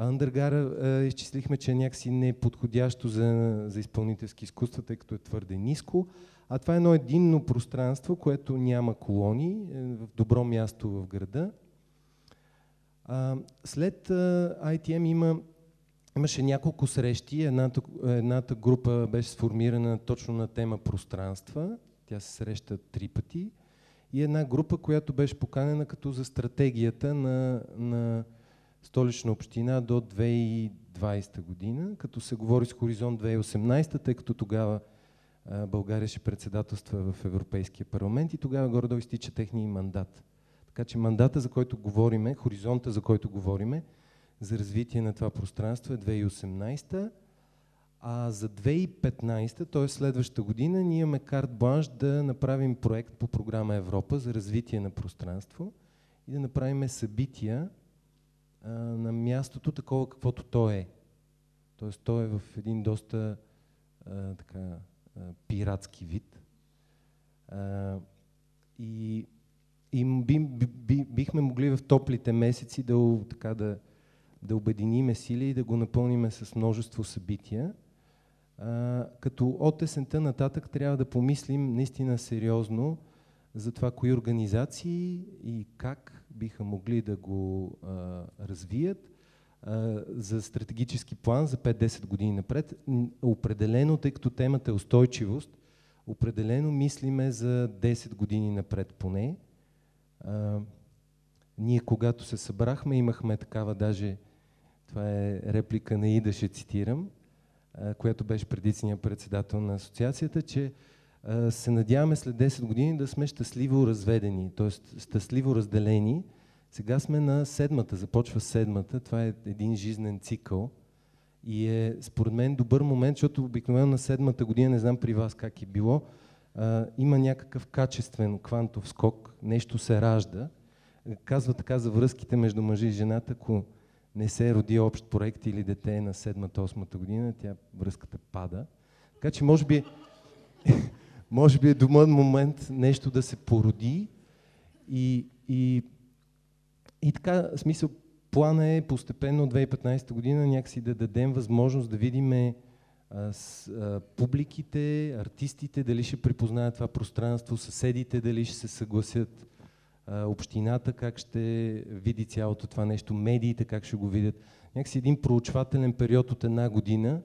Андергара е, изчислихме, че е някакси не е подходящо за, за изпълнителски изкуства, тъй като е твърде ниско. А това е едно единно пространство, което няма колони, е в добро място в града. А, след а, ITM има, имаше няколко срещи. Едната, едната група беше сформирана точно на тема пространства. Тя се среща три пъти. И една група, която беше поканена като за стратегията на, на столична община до 2020 година, като се говори с хоризонт 2018, тъй като тогава а, България ще председателства в Европейския парламент и тогава горе-долу изтича техния мандат. Така че мандата, за който говориме, хоризонта, за който говориме, за развитие на това пространство е 2018, а за 2015, т.е. следващата година, ние имаме карт бланш да направим проект по програма Европа за развитие на пространство и да направим събития а, на мястото такова каквото то е. Тоест то е в един доста а, така, а, пиратски вид. А, и и би, би, бихме могли в топлите месеци да, така, да, да обединиме сили и да го напълниме с множество събития. А, като от есента нататък трябва да помислим наистина сериозно за това кои организации и как биха могли да го а, развият а, за стратегически план за 5-10 години напред. Определено, тъй като темата е устойчивост, определено мислиме за 10 години напред поне. А, ние, когато се събрахме, имахме такава даже, това е реплика на Ида, ще цитирам, а, която беше предицения председател на асоциацията, че а, се надяваме след 10 години да сме щастливо разведени, т.е. щастливо разделени. Сега сме на седмата, започва седмата, това е един жизнен цикъл и е според мен добър момент, защото обикновено на седмата година, не знам при вас как е било, има някакъв качествен квантов скок, нещо се ражда. Казва така за връзките между мъжа и жената, ако не се роди общ проект или дете на седмата-осмата година, тя връзката пада. Така че може би, може би е дома момент нещо да се породи и, и, и така, смисъл, плана е постепенно от 2015 година някакси да дадем възможност да видиме с, а, публиките, артистите, дали ще припознаят това пространство, съседите, дали ще се съгласят, а, общината как ще види цялото това нещо, медиите как ще го видят. Някакси един проучвателен период от една година,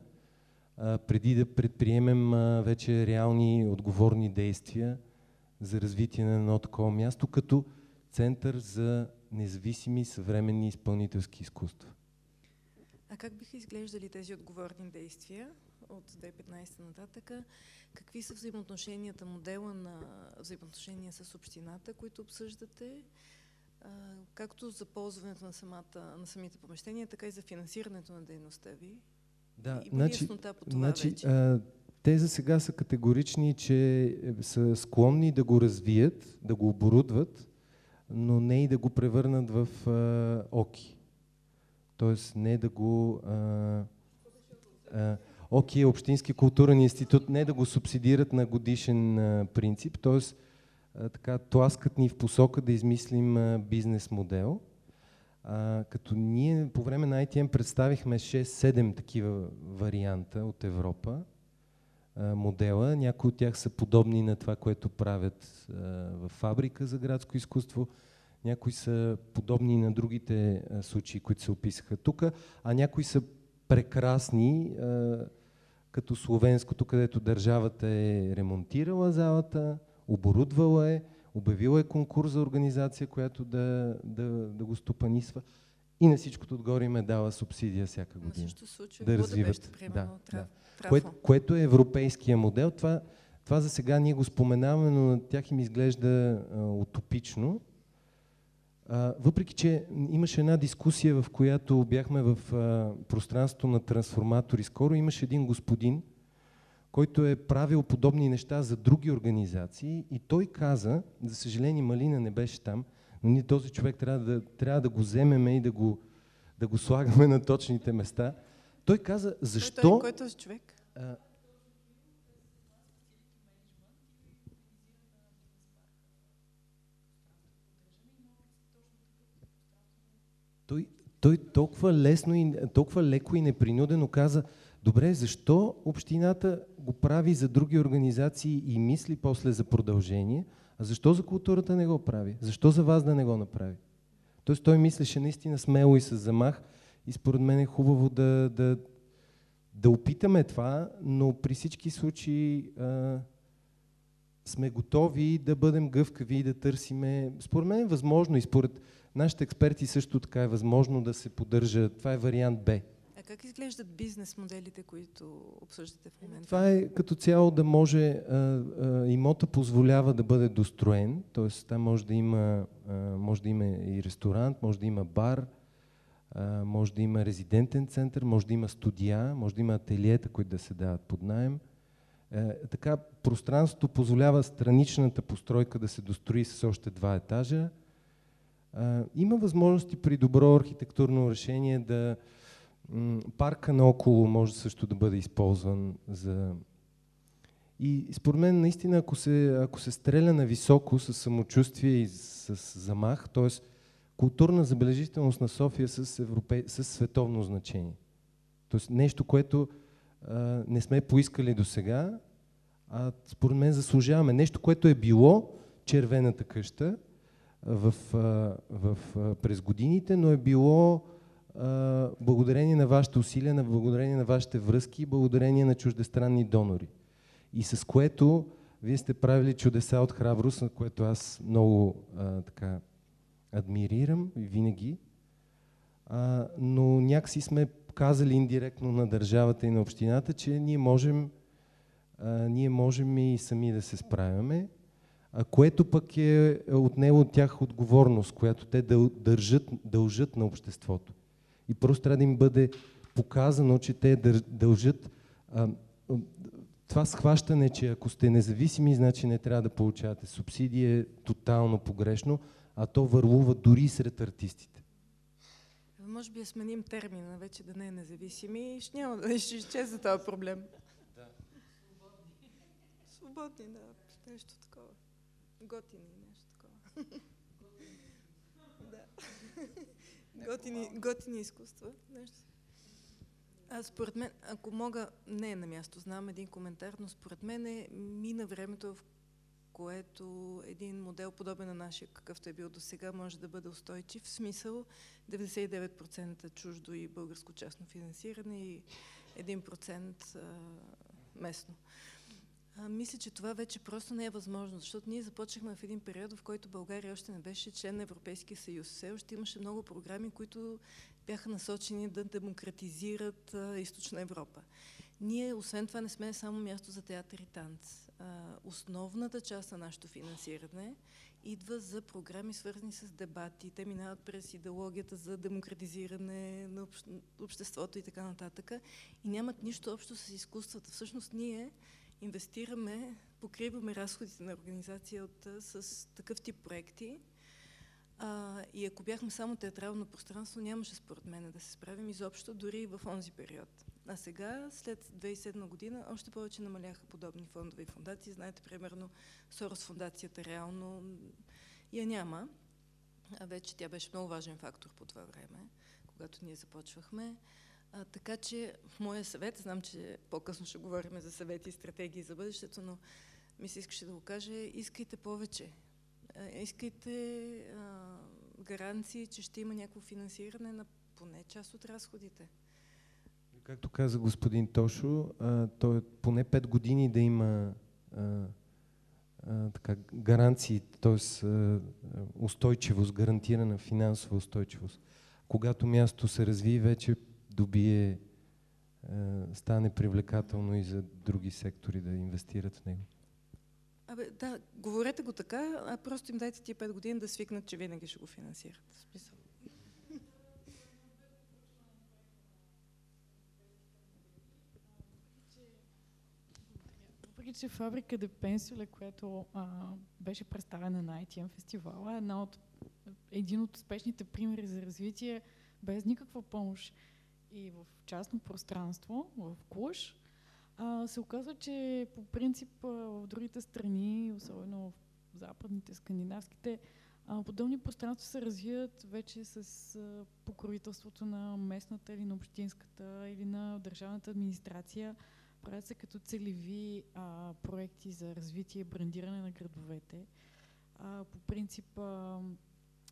а, преди да предприемем а, вече реални отговорни действия за развитие на едно такова място, като център за независими съвременни изпълнителски изкуства. А как биха изглеждали тези отговорни действия? От 2015 нататък. Какви са взаимоотношенията, модела на взаимоотношения с общината, които обсъждате, както за ползването на, самата, на самите помещения, така и за финансирането на дейността ви? Да, Има яснота по това значи вече? а, те за сега са категорични, че е, са склонни да го развият, да го оборудват, но не и да го превърнат в а, ОКИ. Тоест не да го... А, а, ОКИ е Общински културен институт, не да го субсидират на годишен принцип, т.е. така тласкат ни в посока да измислим бизнес модел. Като ние по време на ITM представихме 6-7 такива варианта от Европа, модела. Някои от тях са подобни на това, което правят в фабрика за градско изкуство. Някои са подобни на другите случаи, които се описаха тук, а някои са прекрасни, като словенското, където държавата е ремонтирала залата, оборудвала е, обявила е конкурс за организация, която да, да, да го стопанисва и на всичкото отгоре им е дала субсидия всяка година. също случай да развиват. Да, да. Кое, което е европейския модел. Това, това за сега ние го споменаваме, но на тях им изглежда а, утопично. Въпреки, че имаше една дискусия, в която бяхме в пространството на трансформатори скоро, имаше един господин, който е правил подобни неща за други организации и той каза, за съжаление Малина не беше там, но ние този човек трябва да, трябва да го вземеме и да го, да го слагаме на точните места. Той каза, защо... Той, той, кой е човек? Той, той толкова лесно и толкова леко и непринудено каза, добре, защо общината го прави за други организации и мисли после за продължение, а защо за културата не го прави? Защо за вас да не го направи? Тоест той мислеше наистина смело и с замах и според мен е хубаво да, да, да опитаме това, но при всички случаи а, сме готови да бъдем гъвкави и да търсиме. Според мен е възможно и според нашите експерти също така е възможно да се поддържа. Това е вариант Б. А как изглеждат бизнес моделите, които обсъждате в момента? Това е като цяло да може, а, а, имота позволява да бъде достроен, т.е. там може да има, а, може да има и ресторант, може да има бар, а, може да има резидентен център, може да има студия, може да има ателиета, които да се дават под найем. Е, така пространството позволява страничната постройка да се дострои с още два етажа. Има възможности при добро архитектурно решение да парка наоколо може също да бъде използван за... И според мен наистина, ако се, ако се стреля на високо с самочувствие и с, с замах, т.е. културна забележителност на София с, европе... с световно значение. Тоест нещо, което а, не сме поискали до сега, а според мен заслужаваме. Нещо, което е било червената къща в, в, през годините, но е било благодарение на вашите усилия, на благодарение на вашите връзки, благодарение на чуждестранни донори. И с което вие сте правили чудеса от храброст, на което аз много а, така адмирирам винаги. А, но някакси сме казали индиректно на държавата и на общината, че ние можем, а, ние можем и сами да се справяме, което пък е отнело от тях отговорност, която те държат, дължат на обществото. И просто трябва да им бъде показано, че те дължат а, това схващане, че ако сте независими, значи не трябва да получавате субсидия, е тотално погрешно, а то върлува дори сред артистите. Може би сменим термина, вече да не е независими и ще няма да ще изчезне този проблем. Да. Свободни, да. Нещо такова. Готини, нещо такова. да. готини, готини изкуства. Нещо. А според мен, ако мога, не е на място, знам един коментар, но според мен е мина времето, в което един модел, подобен на нашия, какъвто е бил до сега, може да бъде устойчив. В смисъл 99% чуждо и българско частно финансиране и 1% а, местно. А, мисля, че това вече просто не е възможно, защото ние започнахме в един период, в който България още не беше член на Европейския съюз. Все още имаше много програми, които бяха насочени да демократизират а, Източна Европа. Ние, освен това, не сме само място за театър и танц. А, основната част на нашето финансиране идва за програми, свързани с дебати. Те минават през идеологията за демократизиране на общ... обществото и така нататък. И нямат нищо общо с изкуствата. Всъщност ние инвестираме, покриваме разходите на организацията с такъв тип проекти. А, и ако бяхме само театрално пространство, нямаше според мен да се справим изобщо, дори и в онзи период. А сега, след 2007 година, още повече намаляха подобни фондове и фундации. Знаете, примерно, Сорос фундацията реално я няма. А вече тя беше много важен фактор по това време, когато ние започвахме. А, така че, моя съвет, знам, че по-късно ще говорим за съвети и стратегии за бъдещето, но ми се искаше да го кажа, искайте повече. Искайте а, гаранции, че ще има някакво финансиране на поне част от разходите. Както каза господин Тошо, а, той е поне 5 години да има а, а, така, гаранции, т.е. устойчивост, гарантирана финансова устойчивост. Когато място се разви, вече добие, а, стане привлекателно и за други сектори да инвестират в него. Абе, да, говорете го така, а просто им дайте тия 5 години да свикнат, че винаги ще го финансират. Смисъл. Въпреки, че фабрика де Пенсиоле, която а, беше представена на ITM фестивала, е една от, един от успешните примери за развитие без никаква помощ и в частно пространство, в Клуш, а, се оказва, че по принцип в другите страни, особено в западните, скандинавските, а, подобни пространства се развият вече с а, покровителството на местната или на общинската или на държавната администрация. Правят се като целеви а, проекти за развитие и брандиране на градовете. А, по принцип, а,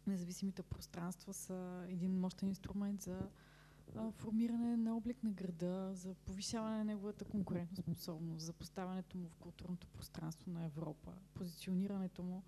независимите пространства са един мощен инструмент за формиране на облик на града, за повишаване на неговата конкурентоспособност, за поставянето му в културното пространство на Европа, позиционирането му.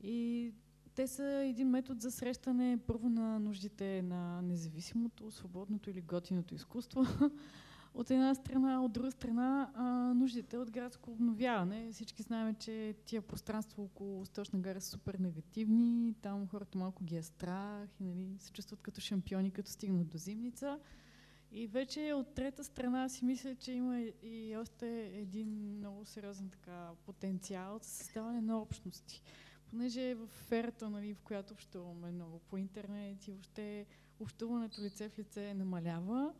И те са един метод за срещане първо на нуждите на независимото, свободното или готиното изкуство, от една страна, от друга страна а, нуждите от градско обновяване. Всички знаем, че тия пространства около Сточна гара са супер негативни, там хората малко ги е страх и нали, се чувстват като шампиони, като стигнат до зимница. И вече от трета страна си мисля, че има и още един много сериозен така потенциал за създаване на общности. Понеже в сферата, нали, в която общуваме много по интернет и въобще общуването лице в лице намалява,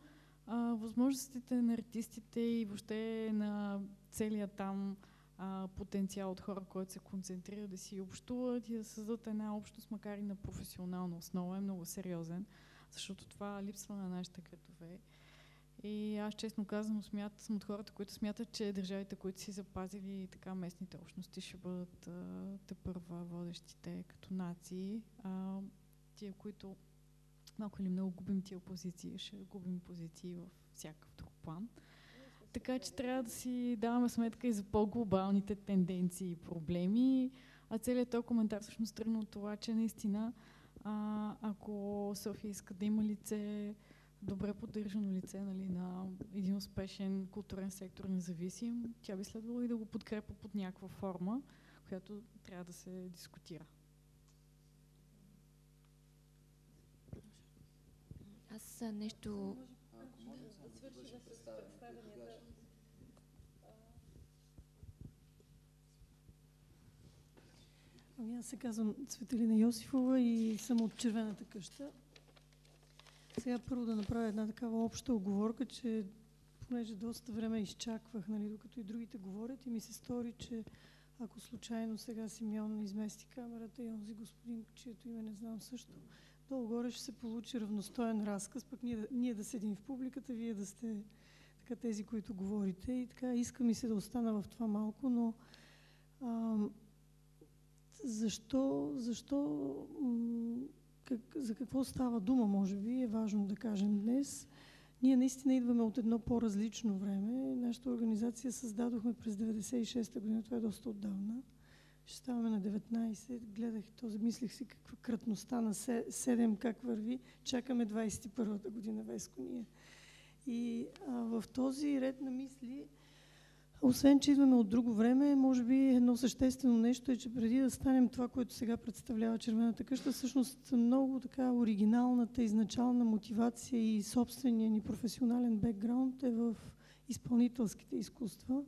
а, възможностите на артистите и въобще на целия там а, потенциал от хора, който се концентрира да си общуват и да създадат една общност, макар и на професионална основа, е много сериозен, защото това липсва на нашите градове. И аз честно казвам, смят, от хората, които смятат, че държавите, които си запазили така местните общности, ще бъдат те първа водещите като нации. А, тия, които малко или много губим тия позиции, ще губим позиции в всякакъв друг план. Така че трябва да си даваме сметка и за по-глобалните тенденции и проблеми. А целият този коментар всъщност тръгна от това, че наистина а, ако София иска да има лице, добре поддържано лице нали, на един успешен културен сектор, независим, тя би следвало и да го подкрепа под някаква форма, която трябва да се дискутира. Аз нещо... Ами аз се казвам Цветелина Йосифова и съм от Червената къща. Сега първо да направя една такава обща оговорка, че понеже доста време изчаквах, нали, докато и другите говорят и ми се стори, че ако случайно сега Симеон измести камерата и онзи господин, чието име не знам също, долу-горе ще се получи равностоен разказ, пък ние, ние да седим в публиката, вие да сте така тези, които говорите. И така иска ми се да остана в това малко, но а, защо, защо как, за какво става дума, може би, е важно да кажем днес. Ние наистина идваме от едно по-различно време. Нашата организация създадохме през 96-та година, това е доста отдавна. Ще ставаме на 19. Гледах този, мислих си каква крътността на 7, как върви. Чакаме 21-та година, Веско ние. И а, в този ред на мисли, освен, че идваме от друго време, може би едно съществено нещо е, че преди да станем това, което сега представлява Червената къща, всъщност много така оригиналната изначална мотивация и собствения ни професионален бекграунд е в изпълнителските изкуства.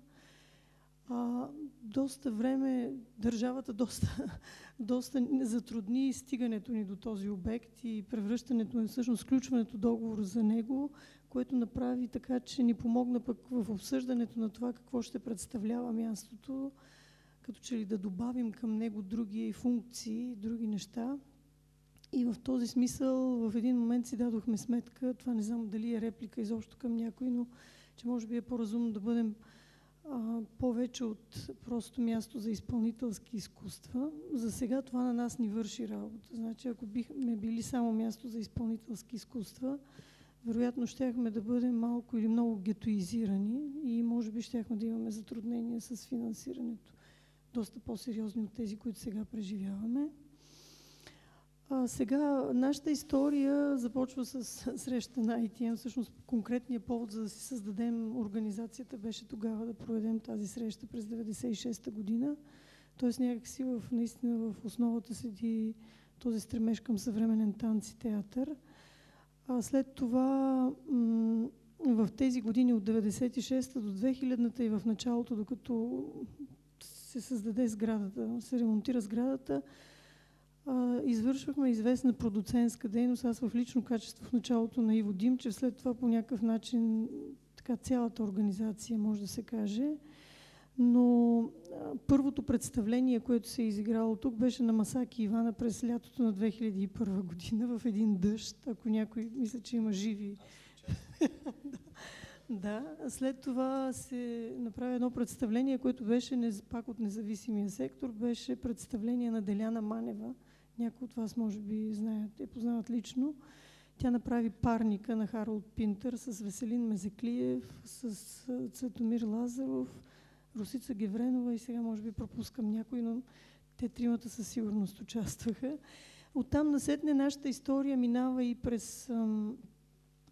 А, доста време държавата доста, доста затрудни стигането ни до този обект и превръщането, всъщност сключването договор за него, което направи така, че ни помогна пък в обсъждането на това какво ще представлява мястото, като че ли да добавим към него други функции, други неща. И в този смисъл в един момент си дадохме сметка, това не знам дали е реплика изобщо към някой, но че може би е по-разумно да бъдем повече от просто място за изпълнителски изкуства. За сега това на нас ни върши работа. Значи ако бихме били само място за изпълнителски изкуства, вероятно щяхме да бъдем малко или много гетоизирани и може би щяхме да имаме затруднения с финансирането. Доста по-сериозни от тези, които сега преживяваме. А, сега нашата история започва с среща на ITM. Всъщност конкретният повод за да си създадем организацията беше тогава да проведем тази среща през 96-та година. Тоест някакси в, наистина в основата седи този стремеж към съвременен танц и театър. А след това в тези години от 96-та до 2000-та и в началото, докато се създаде сградата, се ремонтира сградата, извършвахме известна продуцентска дейност. Аз в лично качество в началото на Иво Димчев, след това по някакъв начин така цялата организация, може да се каже. Но а, първото представление, което се е изиграло тук, беше на Масаки Ивана през лятото на 2001 година в един дъжд. Ако някой мисля, че има живи. да, след това се направи едно представление, което беше пак от независимия сектор, беше представление на Деляна Манева, някои от вас може би знаят, я познават лично. Тя направи парника на Харолд Пинтър с Веселин Мезеклиев, с Цветомир Лазаров, Русица Гевренова и сега може би пропускам някой, но те тримата със сигурност участваха. Оттам насетне нашата история минава и през,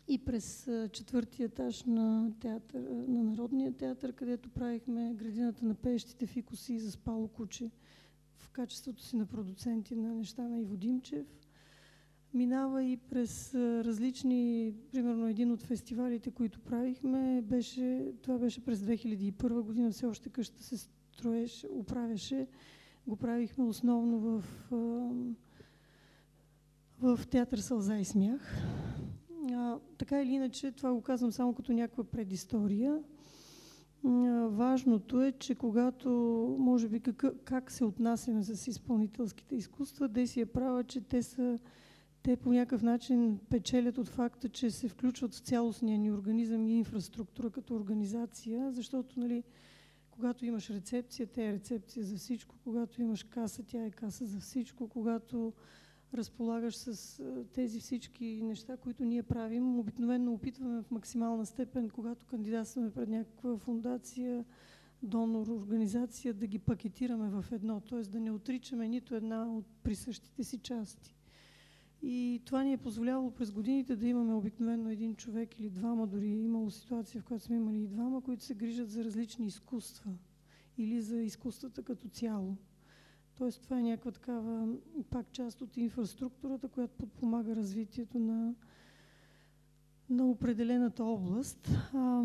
и през четвъртия етаж на, театър, на Народния театър, където правихме градината на пеещите фикуси за спало куче в качеството си на продуценти на неща на Иво Димчев. Минава и през различни, примерно един от фестивалите, които правихме, беше, това беше през 2001 година, все още къщата се строеше, управяше. Го правихме основно в, в театър Сълза и смях. А, така или иначе, това го казвам само като някаква предистория. Важното е, че когато, може би, как, как се отнасяме с изпълнителските изкуства, Деси е права, че те са те по някакъв начин печелят от факта, че се включват в цялостния ни организъм и инфраструктура като организация, защото нали, когато имаш рецепция, тя е рецепция за всичко, когато имаш каса, тя е каса за всичко, когато разполагаш с тези всички неща, които ние правим. Обикновено опитваме в максимална степен, когато кандидатстваме пред някаква фундация, донор, организация, да ги пакетираме в едно, т.е. да не отричаме нито една от присъщите си части. И това ни е позволявало през годините да имаме обикновено един човек или двама, дори е имало ситуация, в която сме имали и двама, които се грижат за различни изкуства или за изкуствата като цяло. Тоест това е някаква такава пак част от инфраструктурата, която подпомага развитието на, на определената област. А,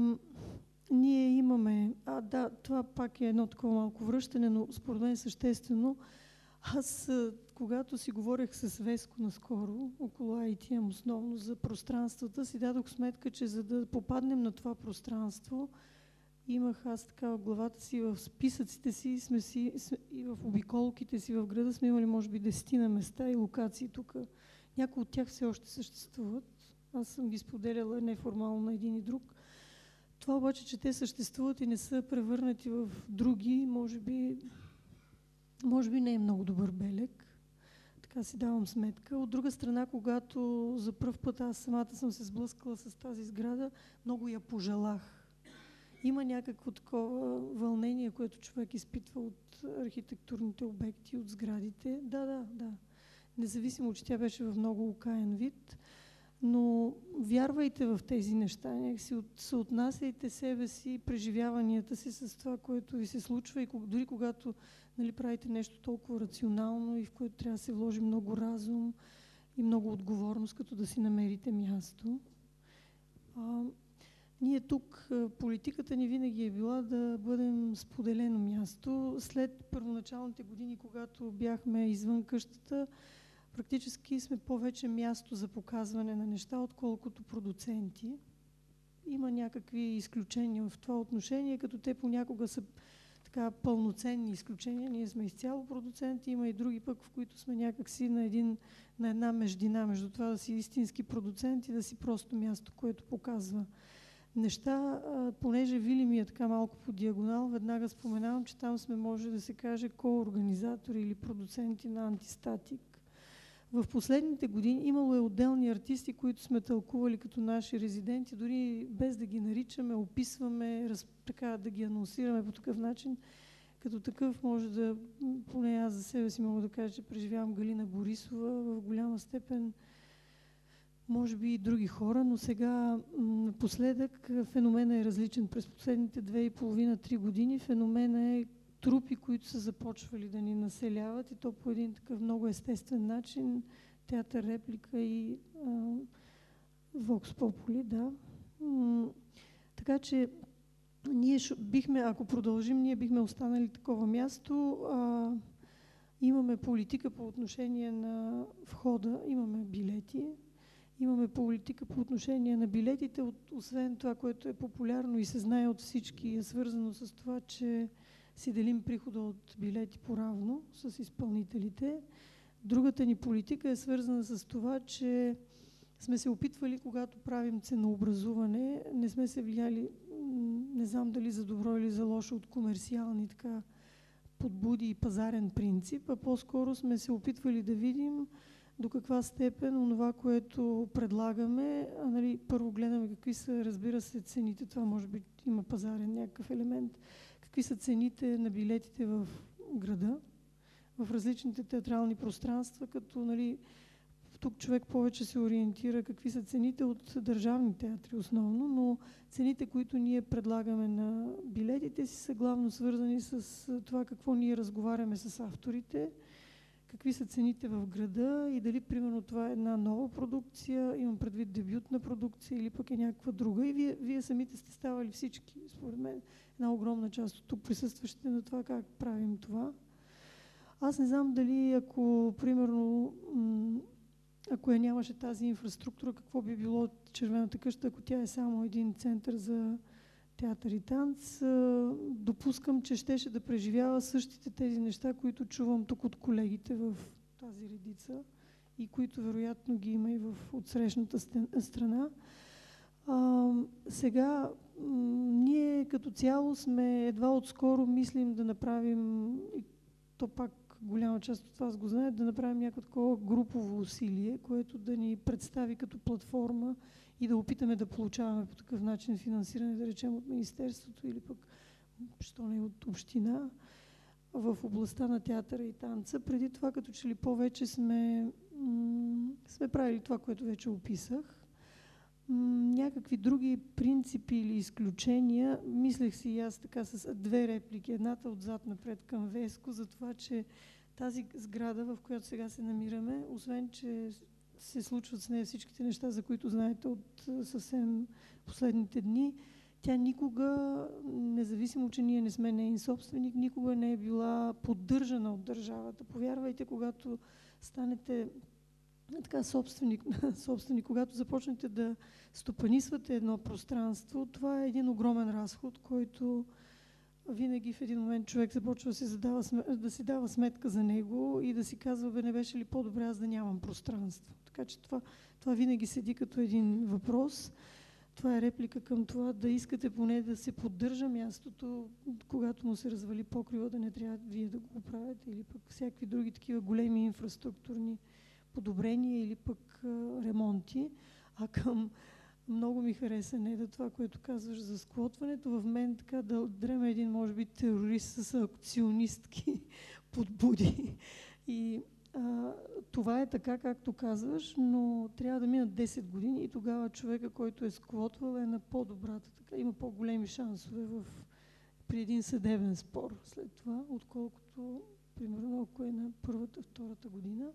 ние имаме, а да, това пак е едно такова малко връщане, но според мен съществено. Аз, когато си говорех с Веско наскоро, около ITM основно за пространствата, си дадох сметка, че за да попаднем на това пространство, имах аз така в главата си, в списъците си, сме си и в обиколките си в града сме имали може би десетина места и локации тук. Някои от тях все още съществуват. Аз съм ги споделяла неформално на един и друг. Това обаче, че те съществуват и не са превърнати в други, може би, може би не е много добър белег. Така си давам сметка. От друга страна, когато за първ път аз самата съм се сблъскала с тази сграда, много я пожелах има някакво такова вълнение, което човек изпитва от архитектурните обекти, от сградите. Да, да, да. Независимо, че тя беше в много окаян вид, но вярвайте в тези неща, някакси от, съотнасяйте себе си, преживяванията си с това, което ви се случва и дори когато нали, правите нещо толкова рационално и в което трябва да се вложи много разум и много отговорност, като да си намерите място. А, ние тук, политиката ни винаги е била да бъдем споделено място. След първоначалните години, когато бяхме извън къщата, практически сме повече място за показване на неща, отколкото продуценти. Има някакви изключения в това отношение, като те понякога са така пълноценни изключения. Ние сме изцяло продуценти, има и други пък, в които сме някакси на, един, на една междина, между това да си истински продуцент и да си просто място, което показва неща, понеже Вили ми е така малко по диагонал, веднага споменавам, че там сме, може да се каже, ко-организатори или продуценти на антистатик. В последните години имало е отделни артисти, които сме тълкували като наши резиденти, дори без да ги наричаме, описваме, раз, така да ги анонсираме по такъв начин. Като такъв може да, поне аз за себе си мога да кажа, че преживявам Галина Борисова в голяма степен може би и други хора, но сега напоследък феномена е различен. През последните две и половина-три години феномена е трупи, които са започвали да ни населяват и то по един такъв много естествен начин. Театър, реплика и Вокс Попули, да. Така че ние бихме, ако продължим, ние бихме останали такова място. А, имаме политика по отношение на входа, имаме билети, Имаме политика по отношение на билетите, от, освен това, което е популярно и се знае от всички, е свързано с това, че си делим прихода от билети поравно с изпълнителите. Другата ни политика е свързана с това, че сме се опитвали, когато правим ценообразуване, не сме се влияли, не знам дали за добро или за лошо, от комерциални така подбуди и пазарен принцип, а по-скоро сме се опитвали да видим до каква степен онова, което предлагаме, а, нали, първо гледаме какви са, разбира се, цените, това може би има пазарен някакъв елемент, какви са цените на билетите в града, в различните театрални пространства, като нали, тук човек повече се ориентира какви са цените от държавни театри основно, но цените, които ние предлагаме на билетите си са главно свързани с това какво ние разговаряме с авторите, какви са цените в града и дали примерно това е една нова продукция, имам предвид дебютна продукция или пък е някаква друга. И вие, вие самите сте ставали всички, според мен, една огромна част от тук присъстващите на това как правим това. Аз не знам дали ако, примерно, ако я нямаше тази инфраструктура, какво би било Червената къща, ако тя е само един център за театър и танц, допускам, че щеше да преживява същите тези неща, които чувам тук от колегите в тази редица и които вероятно ги има и в отсрещната страна. А, сега ние като цяло сме едва отскоро мислим да направим, и то пак голяма част от вас го знаят, да направим някакво такова групово усилие, което да ни представи като платформа и да опитаме да получаваме по такъв начин финансиране, да речем от Министерството или пък, що не от община, в областта на театъра и танца. Преди това, като че ли повече сме, сме правили това, което вече описах. някакви други принципи или изключения, мислех си и аз така с две реплики. Едната отзад напред към Веско, за това, че тази сграда, в която сега се намираме, освен, че се случват с нея всичките неща, за които знаете от съвсем последните дни. Тя никога, независимо, че ние не сме нейн собственик, никога не е била поддържана от държавата. Повярвайте, когато станете така собственик, собственик, когато започнете да стопанисвате едно пространство, това е един огромен разход, който винаги в един момент човек започва да си, задава, да си дава сметка за него и да си казва, бе, не беше ли по-добре аз да нямам пространство. Така че това, това винаги седи като един въпрос. Това е реплика към това да искате поне да се поддържа мястото, когато му се развали покрива, да не трябва вие да го правите или пък всякакви други такива големи инфраструктурни подобрения или пък ремонти. А към много ми хареса не да това, което казваш за склотването. В мен така да дреме един, може би, терорист с акционистки подбуди. И А, това е така, както казваш, но трябва да минат 10 години и тогава човека, който е сквотвал, е на по-добрата. Така, има по-големи шансове в, при един съдебен спор след това, отколкото, примерно, ако е на първата, втората година.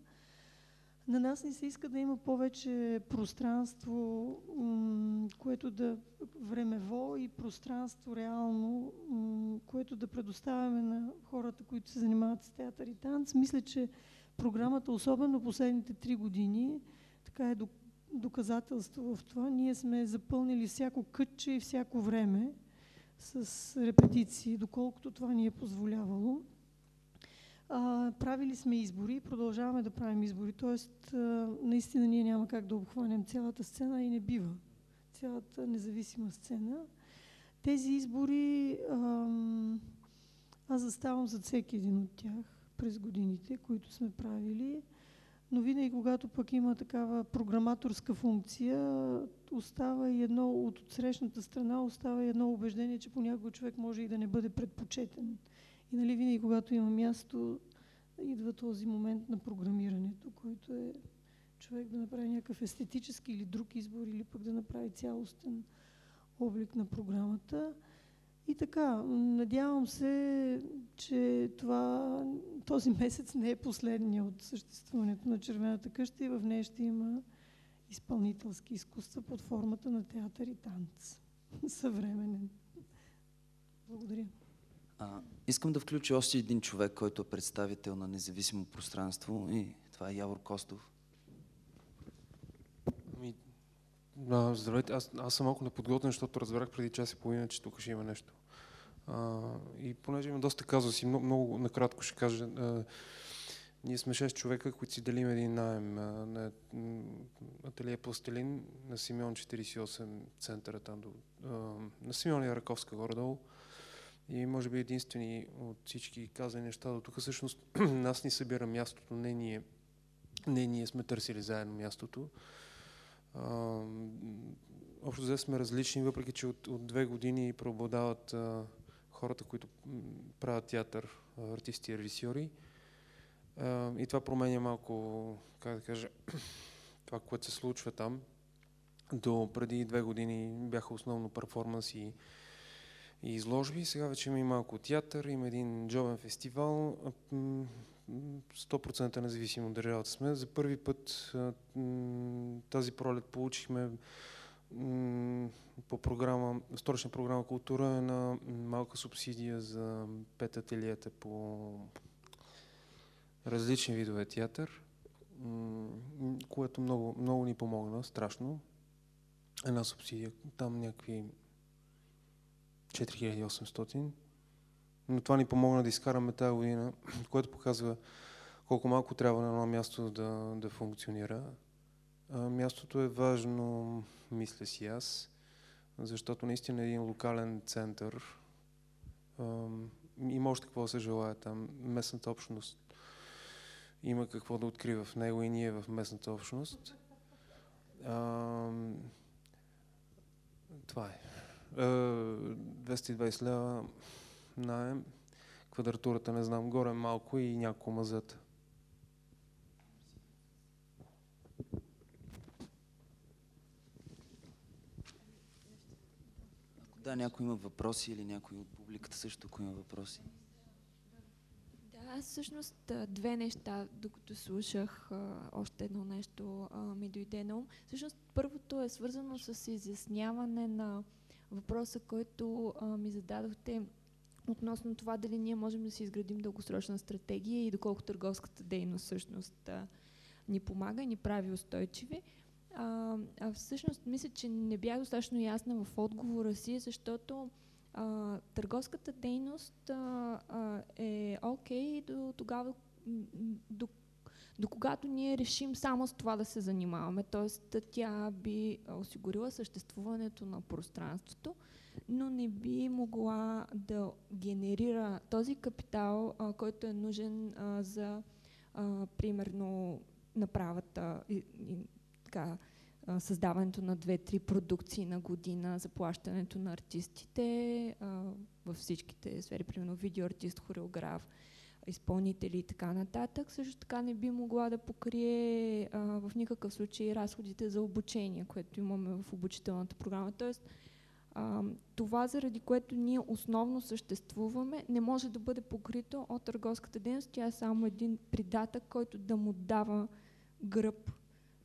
На нас ни се иска да има повече пространство, което да времево и пространство реално, което да предоставяме на хората, които се занимават с театър и танц. Мисля, че програмата, особено последните три години, така е доказателство в това. Ние сме запълнили всяко кътче и всяко време с репетиции, доколкото това ни е позволявало. А, правили сме избори и продължаваме да правим избори. Тоест, а, наистина ние няма как да обхванем цялата сцена и не бива. Цялата независима сцена. Тези избори а, аз заставам за всеки един от тях през годините, които сме правили. Но винаги, когато пък има такава програматорска функция, остава и едно от отсрещната страна, остава и едно убеждение, че понякога човек може и да не бъде предпочетен. И нали винаги, когато има място, идва този момент на програмирането, който е човек да направи някакъв естетически или друг избор, или пък да направи цялостен облик на програмата. И така, надявам се, че това, този месец не е последния от съществуването на Червената къща и в нея ще има изпълнителски изкуства под формата на театър и танц. Съвременен. Благодаря. А, искам да включа още един човек, който е представител на независимо пространство и това е Явор Костов. Ами, а, здравейте, аз, аз съм малко неподготвен, защото разбрах преди час и половина, че тук ще има нещо. А, и понеже има доста казуси, много, много накратко ще кажа. А, ние сме 6 човека, които си делим един найем на ателие Пластелин на Симеон 48 центъра там до, на Симеон Яраковска горе-долу. И може би единствени от всички казани неща до тук, всъщност нас ни събира мястото, не ние, не ние сме търсили заедно мястото. А, общо взе сме различни, въпреки че от, от две години преобладават а, хората, които правят театър, артисти и режисьори. А, и това променя малко, как да кажа, това, което се случва там. До преди две години бяха основно перформанси и изложби. Сега вече има и малко театър, има един джобен фестивал. 100% независимо държавата сме. За първи път тази пролет получихме по програма, столична програма култура на малка субсидия за пет ателиета по различни видове театър, което много, много ни помогна, страшно. Една субсидия, там някакви 4800. Но това ни помогна да изкараме тази година, което показва колко малко трябва на едно място да, да функционира. А, мястото е важно, мисля си аз, защото наистина е един локален център. А, има още какво се желая там. Местната общност има какво да открива в него и ние в местната общност. А, това е. 220 лева наем, квадратурата не знам, горе малко и няколко мазета. Ако да, някой има въпроси или някой от публиката също, ако има въпроси. Да, аз всъщност две неща, докато слушах, още едно нещо ми дойде на ум. Всъщност първото е свързано с изясняване на въпроса, който а, ми зададохте относно това дали ние можем да си изградим дългосрочна стратегия и доколко търговската дейност всъщност а, ни помага, ни прави устойчиви. А, а всъщност мисля, че не бях достатъчно ясна в отговора си, защото а, търговската дейност а, а, е окей okay до тогава, до до когато ние решим само с това да се занимаваме. Тоест, тя би осигурила съществуването на пространството, но не би могла да генерира този капитал, а, който е нужен а, за, а, примерно, направата и, и така, създаването на две-три продукции на година, заплащането на артистите а, във всичките сфери, примерно видеоартист, хореограф, изпълнители и така нататък. Също така не би могла да покрие а, в никакъв случай разходите за обучение, което имаме в обучителната програма. Тоест, а, това, заради което ние основно съществуваме, не може да бъде покрито от търговската дейност. Тя е само един придатък, който да му дава гръб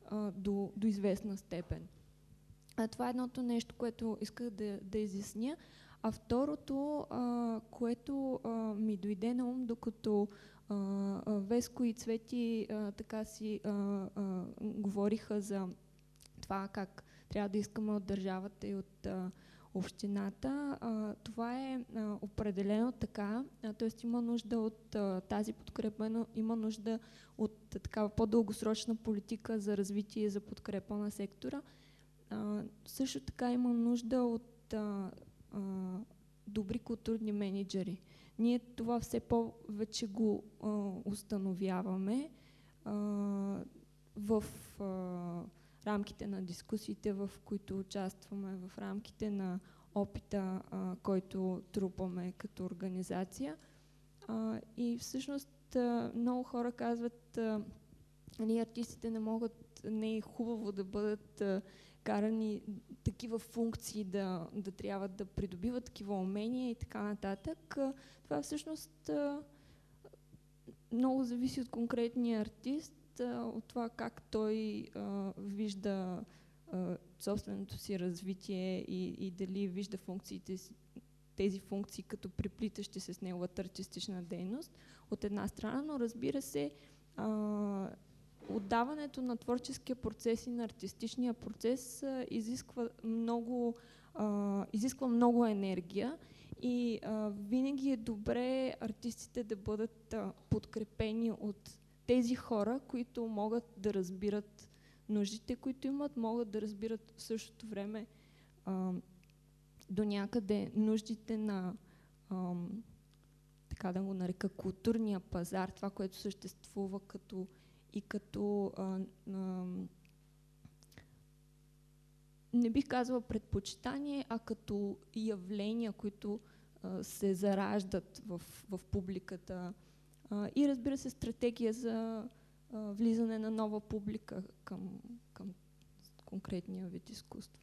а, до, до известна степен. А, това е едното нещо, което исках да, да изясня. А второто, а, което а, ми дойде на ум, докато а, Веско и Цвети а, така си а, а, говориха за това как трябва да искаме от държавата и от а, общината. А, това е а, определено така, т.е. има нужда от а, тази подкрепа, но има нужда от такава по-дългосрочна политика за развитие и за подкрепа на сектора. А, също така има нужда от а, добри културни менеджери. Ние това все повече го а, установяваме а, в а, рамките на дискусиите, в които участваме, в рамките на опита, а, който трупаме като организация. А, и всъщност а, много хора казват, а, ние артистите не могат, не е хубаво да бъдат а, карани такива функции да, да трябва да придобиват такива умения и така нататък. Това всъщност много зависи от конкретния артист от това как той вижда собственото си развитие и, и дали вижда функциите си, тези функции като приплитащи се с неговата артистична дейност от една страна, но разбира се, отдаването на творческия процес и на артистичния процес а, изисква много, а, изисква много енергия и а, винаги е добре артистите да бъдат а, подкрепени от тези хора, които могат да разбират нуждите, които имат, могат да разбират в същото време а, до някъде нуждите на, а, така да го нарека, културния пазар, това, което съществува като и като а, а, не бих казала предпочитание, а като явления, които а, се зараждат в, в публиката а, и разбира се, стратегия за а, влизане на нова публика към, към конкретния вид изкуство.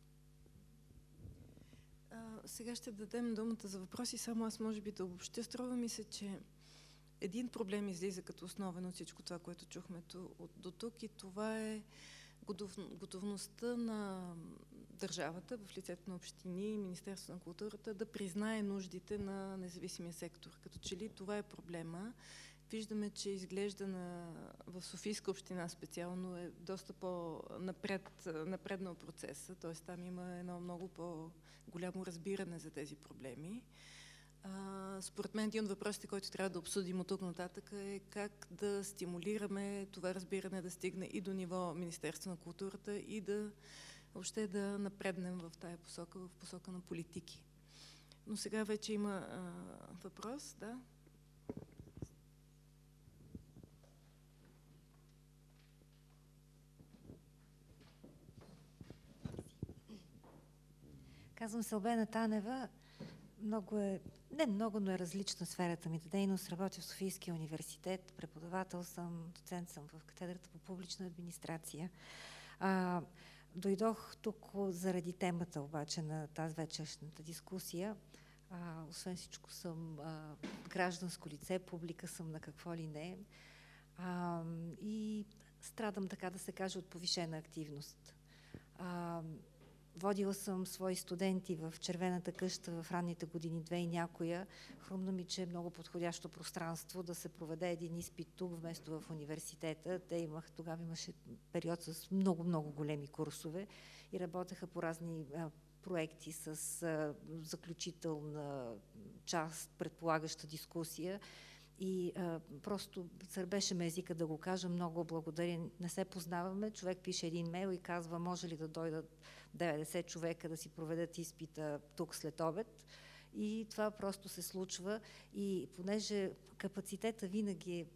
А, сега ще дадем думата за въпроси, само аз може би да обобщя. Струва ми се, че един проблем излиза като основен от всичко това, което чухме до тук и това е готов, готовността на държавата в лицето на общини и Министерство на културата да признае нуждите на независимия сектор. Като че ли това е проблема виждаме, че изглежда на, в Софийска община специално е доста по-напред, напреднал процеса, т.е. там има едно много по-голямо разбиране за тези проблеми. Според мен един от въпросите, който трябва да обсъдим от тук нататък е как да стимулираме това разбиране да стигне и до ниво Министерство на културата и да въобще да напреднем в тая посока, в посока на политики. Но сега вече има а, въпрос, да. Казвам се Албена Танева. Много е, не много, но е различна сферата ми дейност. Работя в Софийския университет, преподавател съм, доцент съм в катедрата по публична администрация. А, дойдох тук заради темата обаче на тази вечершната дискусия. А, освен всичко съм а, гражданско лице, публика съм на какво ли не. А, и страдам, така да се каже, от повишена активност. А, Водила съм свои студенти в червената къща в ранните години, две и някоя. Хрумна ми, че е много подходящо пространство да се проведе един изпит тук, вместо в университета. Те имах, тогава имаше период с много-много големи курсове и работеха по разни проекти с заключителна част, предполагаща дискусия. И а, просто сърбеше ме езика да го кажа. Много благодаря. Не се познаваме. Човек пише един мейл и казва, може ли да дойдат 90 човека да си проведат изпита тук след обед. И това просто се случва. И понеже капацитета винаги е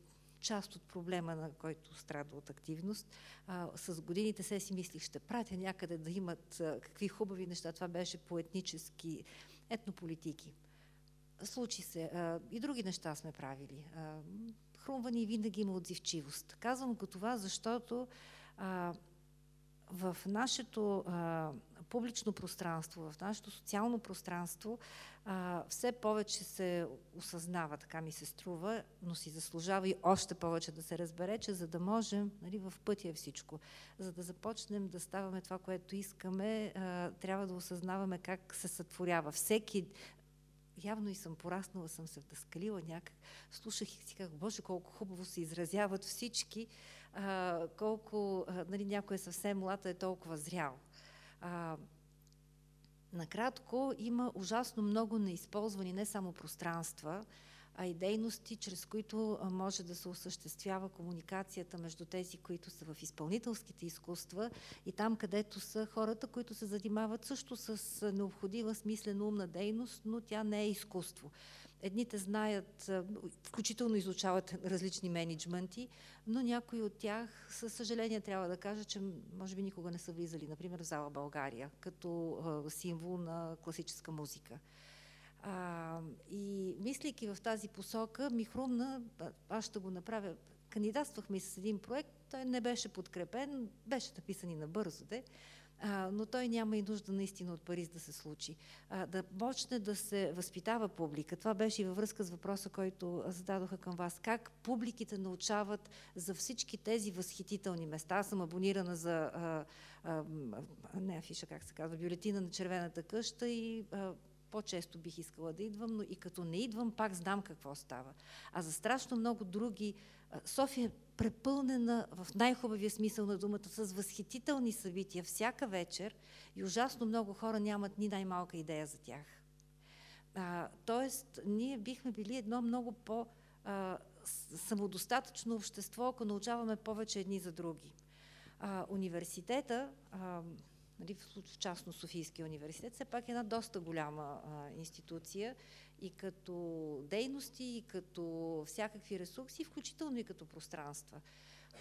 част от проблема, на който страда от активност. А, с годините се си мислих, ще пратя някъде да имат а, какви хубави неща. Това беше по етнически етнополитики. случи се. А, и други неща сме правили. А, хрумва ни винаги има отзивчивост. Казвам го това, защото а, в нашето а, публично пространство, в нашето социално пространство, а, все повече се осъзнава, така ми се струва, но си заслужава и още повече да се разбере, че за да можем, нали, в пътя е всичко, за да започнем да ставаме това, което искаме, а, трябва да осъзнаваме как се сътворява. Всеки явно и съм пораснала, съм се вдъскалила някак. Слушах и си казах, Боже, колко хубаво се изразяват всички, колко а, нали, някой е съвсем млад, е толкова зрял. А, накратко, има ужасно много неизползвани не само пространства, а и дейности, чрез които може да се осъществява комуникацията между тези, които са в изпълнителските изкуства и там, където са хората, които се занимават също с необходима смислена умна дейност, но тя не е изкуство. Едните знаят, включително изучават различни менеджменти, но някои от тях, със съжаление трябва да кажа, че може би никога не са влизали, например в зала България, като символ на класическа музика. А, и мислейки в тази посока, ми хрумна, аз ще го направя, кандидатствахме с един проект, той не беше подкрепен, беше написан и набързо, де, а, но той няма и нужда наистина от Париж да се случи. А, да почне да се възпитава публика. Това беше и във връзка с въпроса, който зададоха към вас. Как публиките научават за всички тези възхитителни места? Аз съм абонирана за а, а, не афиша, как се казва, бюлетина на червената къща и а, по-често бих искала да идвам, но и като не идвам, пак знам какво става. А за страшно много други, София е препълнена в най-хубавия смисъл на думата с възхитителни събития всяка вечер и ужасно много хора нямат ни най-малка идея за тях. А, тоест, ние бихме били едно много по- а, самодостатъчно общество, ако научаваме повече едни за други. А, университета, а, нали, в частно Софийския университет, все пак е една доста голяма а, институция и като дейности, и като всякакви ресурси, включително и като пространства.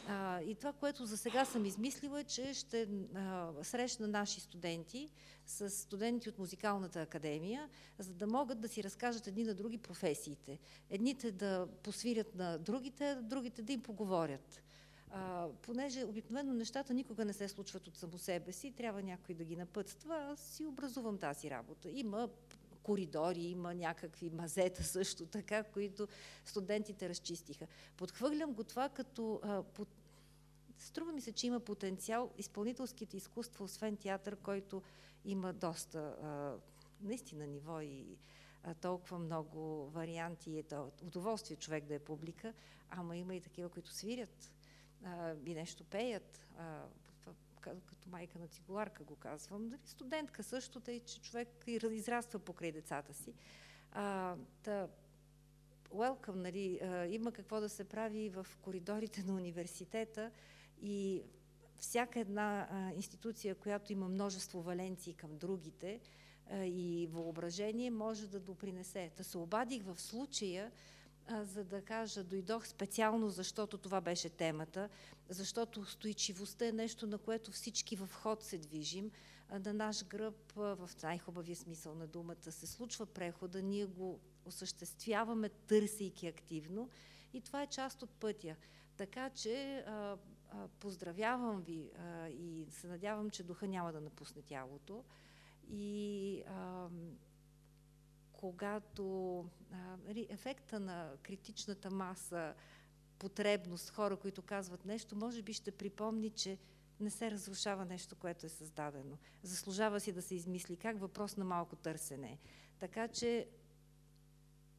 А, и това, което за сега съм измислила е, че ще а, срещна наши студенти с студенти от музикалната академия, за да могат да си разкажат едни на други професиите. Едните да посвирят на другите, другите да им поговорят. А, понеже обикновено нещата никога не се случват от само себе си, трябва някой да ги напътства, аз си образувам тази работа. Има коридори, има някакви мазета също така, които студентите разчистиха. Подхвърлям го това като... А, под... Струва ми се, че има потенциал изпълнителските изкуства, освен театър, който има доста а, наистина ниво и а, толкова много варианти. Е удоволствие човек да е публика, ама има и такива, които свирят а, и нещо пеят. А, като майка на цигуларка го казвам. Дали студентка също, тъй, че човек израства покрай децата си. А, та, welcome, нали, а, има какво да се прави в коридорите на университета и всяка една а, институция, която има множество валенции към другите и въображение, може да допринесе. Та се обадих в случая, за да кажа, дойдох специално, защото това беше темата, защото устойчивостта е нещо, на което всички в ход се движим. На наш гръб, в най-хубавия смисъл на думата, се случва прехода, ние го осъществяваме, търсейки активно и това е част от пътя. Така че поздравявам ви и се надявам, че духа няма да напусне тялото. И когато ефекта на критичната маса, потребност, хора, които казват нещо, може би ще припомни, че не се разрушава нещо, което е създадено. Заслужава си да се измисли как въпрос на малко търсене. Така че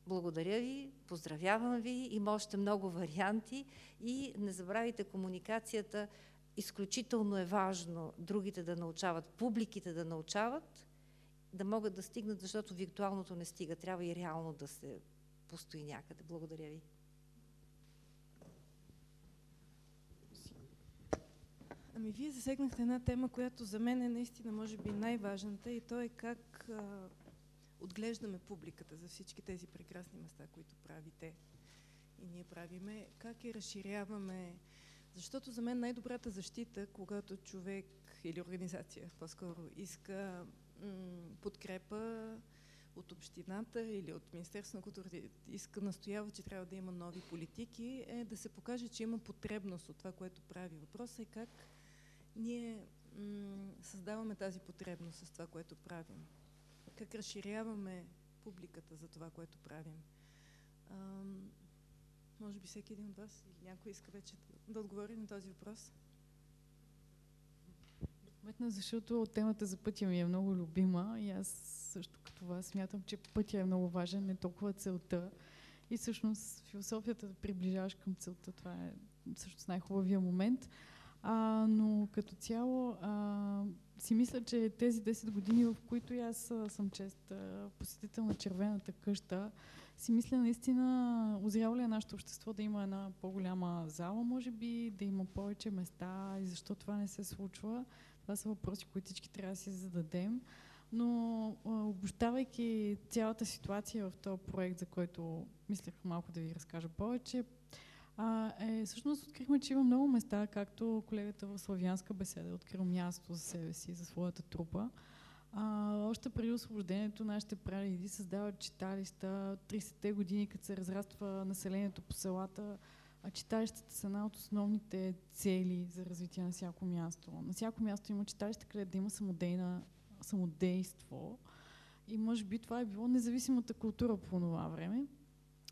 благодаря ви, поздравявам ви, има още много варианти и не забравяйте комуникацията. Изключително е важно другите да научават, публиките да научават, да могат да стигнат, защото виртуалното не стига. Трябва и реално да се постои някъде. Благодаря ви. Ами вие засегнахте една тема, която за мен е наистина може би най-важната и то е как а, отглеждаме публиката за всички тези прекрасни места, които правите и ние правиме, как я разширяваме, защото за мен най-добрата защита, когато човек или организация по-скоро иска подкрепа, от общината или от Министерството на културата иска, настоява, че трябва да има нови политики, е да се покаже, че има потребност от това, което прави. Въпросът е как ние създаваме тази потребност с това, което правим. Как разширяваме публиката за това, което правим. Може би всеки един от вас или някой иска вече да отговори на този въпрос? Метна, защото темата за пътя ми е много любима и аз също като вас смятам, че пътя е много важен, не толкова целта. И всъщност философията да приближаваш към целта, това е всъщност най-хубавия момент. А, но като цяло а, си мисля, че тези 10 години, в които и аз съм чест посетител на Червената къща, си мисля наистина, озряло ли е нашето общество да има една по-голяма зала, може би, да има повече места и защо това не се случва. Това са въпроси, които всички трябва да си зададем. Но обощавайки цялата ситуация в този проект, за който мислех малко да ви разкажа повече, а, е, всъщност открихме, че има много места, както колегата в Славянска беседа е открил място за себе си, за своята трупа. А, още преди освобождението нашите прадеди създават читалища. 30-те години, като се разраства населението по селата, а читалищата са една от основните цели за развитие на всяко място. На всяко място има читалище, където да има самодейна, самодейство. И може би това е било независимата култура по това време.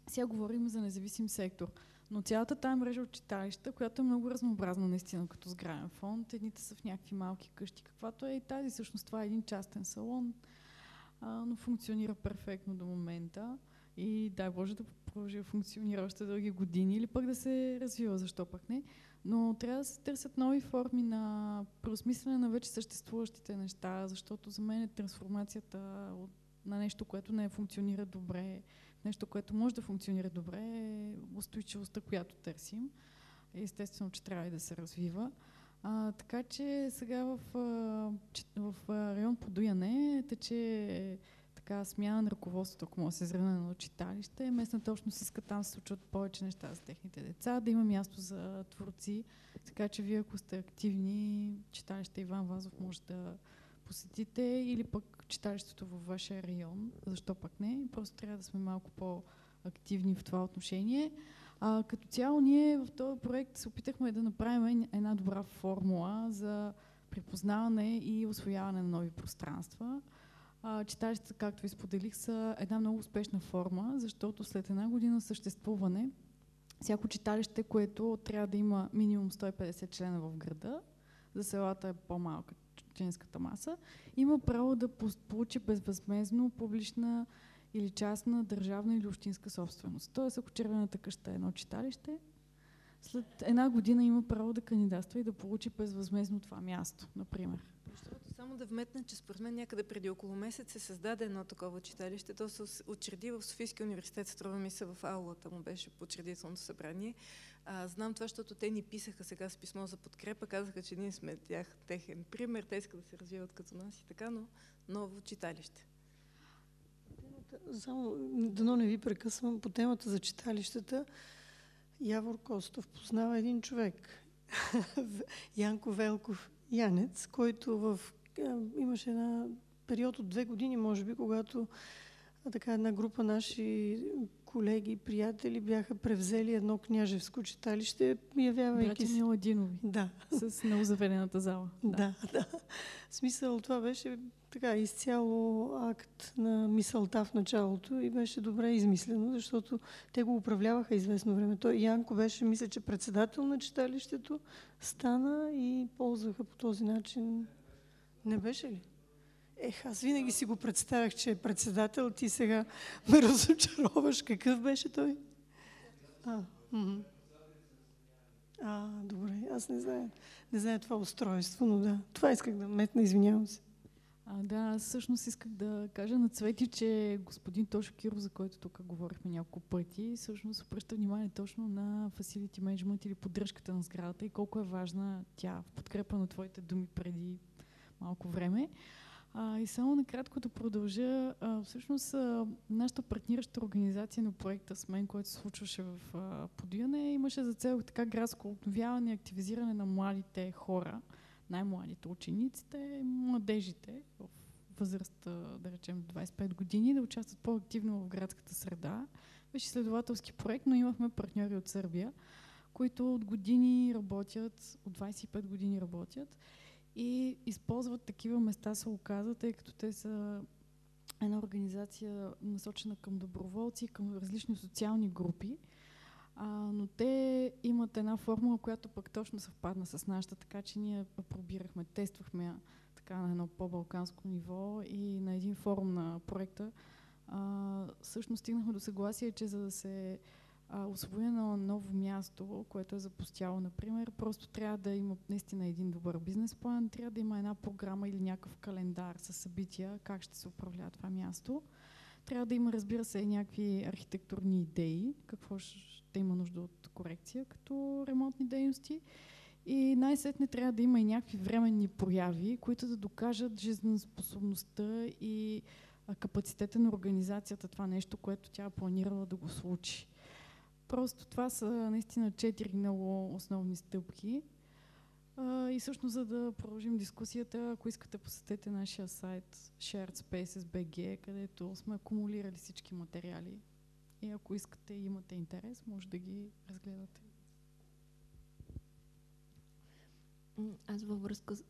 Сега говорим за независим сектор. Но цялата тая мрежа от читалища, която е много разнообразна наистина като сграден фонд, едните са в някакви малки къщи, каквато е и тази. Всъщност това е един частен салон, а, но функционира перфектно до момента. И дай Боже да продължи да функционира още дълги години или пък да се развива, защо пък не. Но трябва да се търсят нови форми на преосмислене на вече съществуващите неща, защото за мен е трансформацията на нещо, което не функционира добре, нещо, което може да функционира добре, е устойчивостта, която търсим. Естествено, че трябва и да се развива. А, така че сега в, в район Подуяне тече така смяна на ръководството, ако може да се зръне на читалище. Местната общност иска там да се случват повече неща за техните деца, да има място за творци. Така че вие, ако сте активни, читалище Иван Вазов може да посетите или пък читалището във вашия район. Защо пък не? Просто трябва да сме малко по-активни в това отношение. А, като цяло ние в този проект се опитахме да направим една добра формула за припознаване и освояване на нови пространства. Читалищата, както ви споделих, са една много успешна форма, защото след една година съществуване, всяко читалище, което трябва да има минимум 150 члена в града, за селата е по-малка членската маса, има право да получи безвъзмезно публична или частна, държавна или общинска собственост. Тоест, ако червената къща е едно читалище, след една година има право да кандидатства и да получи безвъзмезно това място, например. Само да вметна, че според мен някъде преди около месец се създаде едно такова читалище. То се учреди в Софийския университет, струва ми се в аулата му беше по учредителното събрание. А, знам това, защото те ни писаха сега с писмо за подкрепа, казаха, че ние сме тях техен пример, те искат да се развиват като нас и така, но ново читалище. Само, дано не ви прекъсвам, по темата за читалищата, Явор Костов познава един човек, Янко Велков Янец, който в, имаше една период от две години, може би, когато така една група наши колеги, приятели бяха превзели едно княжевско читалище, явявайки Братя Миладинови. Да. С неозаведената зала. Да. да, да. Смисъл това беше така изцяло акт на мисълта в началото и беше добре измислено, защото те го управляваха известно време. Той Янко беше, мисля, че председател на читалището, стана и ползваха по този начин. Не беше ли? Ех, аз винаги си го представях, че е председател. Ти сега ме разочароваш. Какъв беше той? А, а добре. Аз не знае, не знае това устройство, но да. Това исках да метна, извинявам се. А, да, всъщност исках да кажа на Цвети, че господин Тошо Киров, за който тук говорихме няколко пъти, всъщност обръща внимание точно на facility management или поддръжката на сградата и колко е важна тя в подкрепа на твоите думи преди малко време. А, и само накратко да продължа. А, всъщност, а, нашата партнираща организация на проекта с мен, който се случваше в а, Подуяне, имаше за цел така градско обновяване и активизиране на младите хора, най-младите учениците, младежите в възраст, да речем 25 години, да участват по-активно в градската среда. Беше следователски проект, но имахме партньори от Сърбия, които от години работят, от 25 години работят и използват такива места, се оказа, тъй като те са една организация насочена към доброволци, към различни социални групи. А, но те имат една формула, която пък точно съвпадна с нашата, така че ние пробирахме, тествахме я така на едно по-балканско ниво и на един форум на проекта а, всъщност стигнахме до съгласие, че за да се а, освои на ново място, което е запустяло, например, просто трябва да има наистина един добър бизнес план, трябва да има една програма или някакъв календар с събития, как ще се управлява това място. Трябва да има, разбира се, някакви архитектурни идеи, какво ще има нужда от корекция като ремонтни дейности. И най-сетне трябва да има и някакви временни прояви, които да докажат жизнеспособността и капацитета на организацията, това нещо, което тя е планирала да го случи. Просто това са наистина четири много основни стъпки. и всъщност, за да продължим дискусията, ако искате, посетете нашия сайт Shared Spaces BG, където сме акумулирали всички материали. И ако искате и имате интерес, може да ги разгледате. Аз във връзка с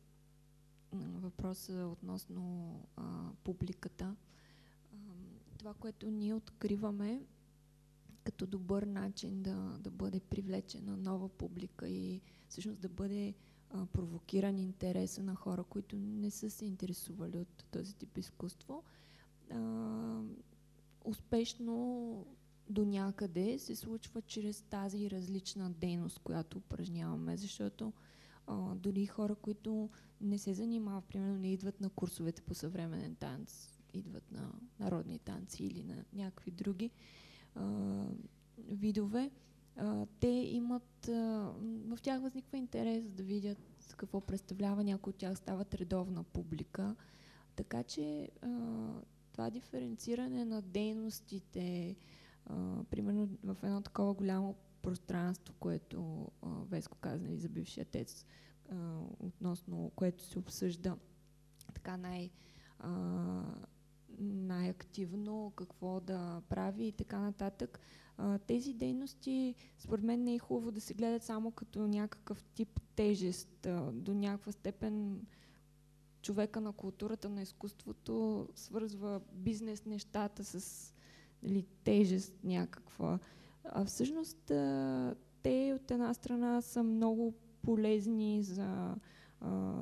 въпроса относно а, публиката, а, това, което ние откриваме като добър начин да, да бъде привлечена нова публика и всъщност да бъде а, провокиран интереса на хора, които не са се интересували от този тип изкуство. А, успешно до някъде се случва чрез тази различна дейност, която упражняваме, защото а, дори хора, които не се занимават, примерно не идват на курсовете по съвременен танц, идват на народни танци или на някакви други видове, а, те имат, а, в тях възниква интерес да видят какво представлява, някои от тях стават редовна публика. Така че а, това диференциране на дейностите, а, примерно в едно такова голямо пространство, което а, Веско каза нали, за бившия тец, а, относно което се обсъжда така най- а, най-активно, какво да прави и така нататък. А, тези дейности, според мен не е хубаво да се гледат само като някакъв тип тежест. А, до някаква степен човека на културата, на изкуството свързва бизнес нещата с нали, тежест някаква. А всъщност а, те от една страна са много полезни за а,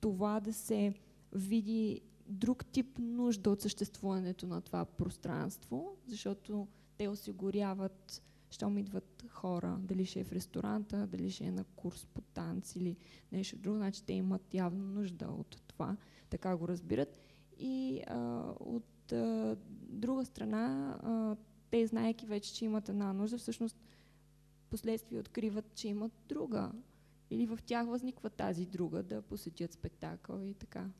това да се види друг тип нужда от съществуването на това пространство, защото те осигуряват, щом идват хора, дали ще е в ресторанта, дали ще е на курс по танц или нещо друго, значи те имат явно нужда от това, така го разбират. И а, от а, друга страна, а, те, знаеки вече, че имат една нужда, всъщност последствие откриват, че имат друга. Или в тях възниква тази друга да посетят спектакъл и така.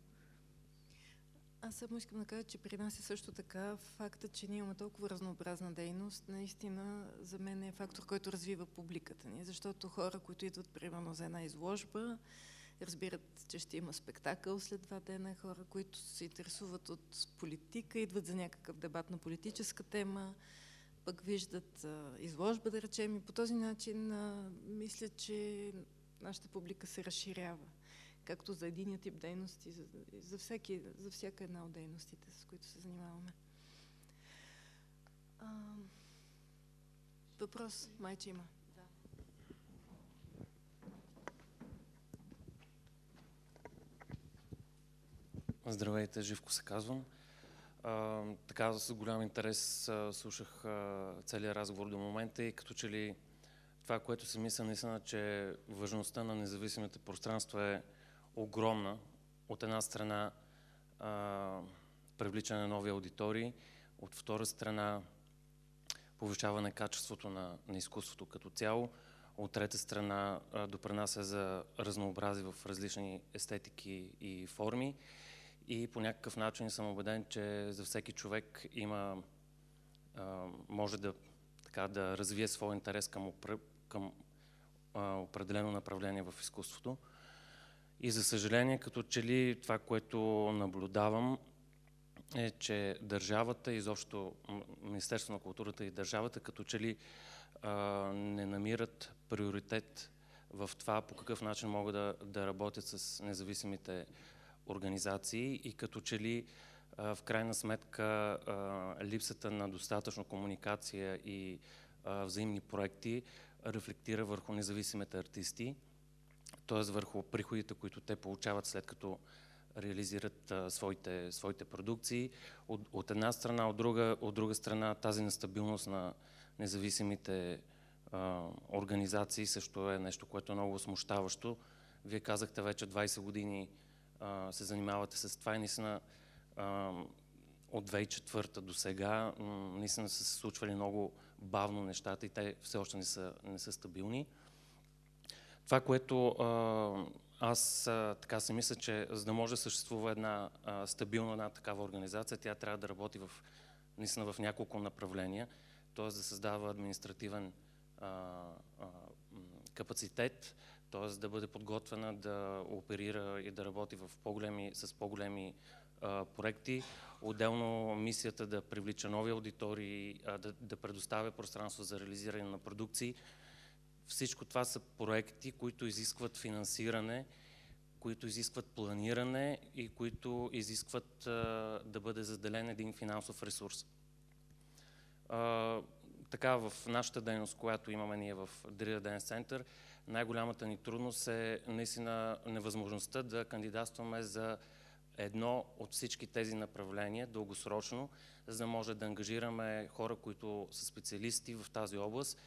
Аз само искам да кажа, че при нас е също така факта, че ние имаме толкова разнообразна дейност, наистина за мен е фактор, който развива публиката ни, защото хора, които идват примерно за една изложба, разбират, че ще има спектакъл след два дена, хора, които се интересуват от политика, идват за някакъв дебат на политическа тема, пък виждат а, изложба, да речем, и по този начин а, мисля, че нашата публика се разширява както за единия тип дейности, за, за, всеки, за всяка една от дейностите, с които се занимаваме. А, въпрос, майче има. Здравейте, Живко се казвам. А, така с голям интерес а, слушах а, целият разговор до момента и като че ли това, което си мисля наистина, че важността на независимите пространства е огромна. От една страна а, привличане на нови аудитории, от втора страна повишаване качеството на, на изкуството като цяло, от трета страна допринася за разнообразие в различни естетики и форми и по някакъв начин съм убеден, че за всеки човек има, а, може да, така, да развие своя интерес към, към а, определено направление в изкуството. И за съжаление, като че ли това, което наблюдавам, е, че държавата, изобщо Министерство на културата и държавата, като че ли а, не намират приоритет в това по какъв начин могат да, да работят с независимите организации и като че ли а, в крайна сметка а, липсата на достатъчно комуникация и а, взаимни проекти рефлектира върху независимите артисти, т.е. върху приходите, които те получават след като реализират а, своите, своите продукции. От, от една страна, от друга, от друга страна тази нестабилност на независимите а, организации също е нещо, което е много смущаващо. Вие казахте вече 20 години а, се занимавате с това и наистина а, от 2004 до сега наистина са се случвали много бавно нещата и те все още не са, не са стабилни. Това, което а, аз а, така си мисля, че за да може да съществува една а, стабилна една такава организация, тя трябва да работи в, наистина в няколко направления, т.е. да създава административен а, а, капацитет, т.е. да бъде подготвена да оперира и да работи в по-големи, с по-големи проекти. Отделно мисията да привлича нови аудитории, да, да предоставя пространство за реализиране на продукции. Всичко това са проекти, които изискват финансиране, които изискват планиране и които изискват да бъде заделен един финансов ресурс. Така, в нашата дейност, която имаме ние в Дрия Ден Център, най-голямата ни трудност е наистина невъзможността да кандидатстваме за едно от всички тези направления дългосрочно, за да може да ангажираме хора, които са специалисти в тази област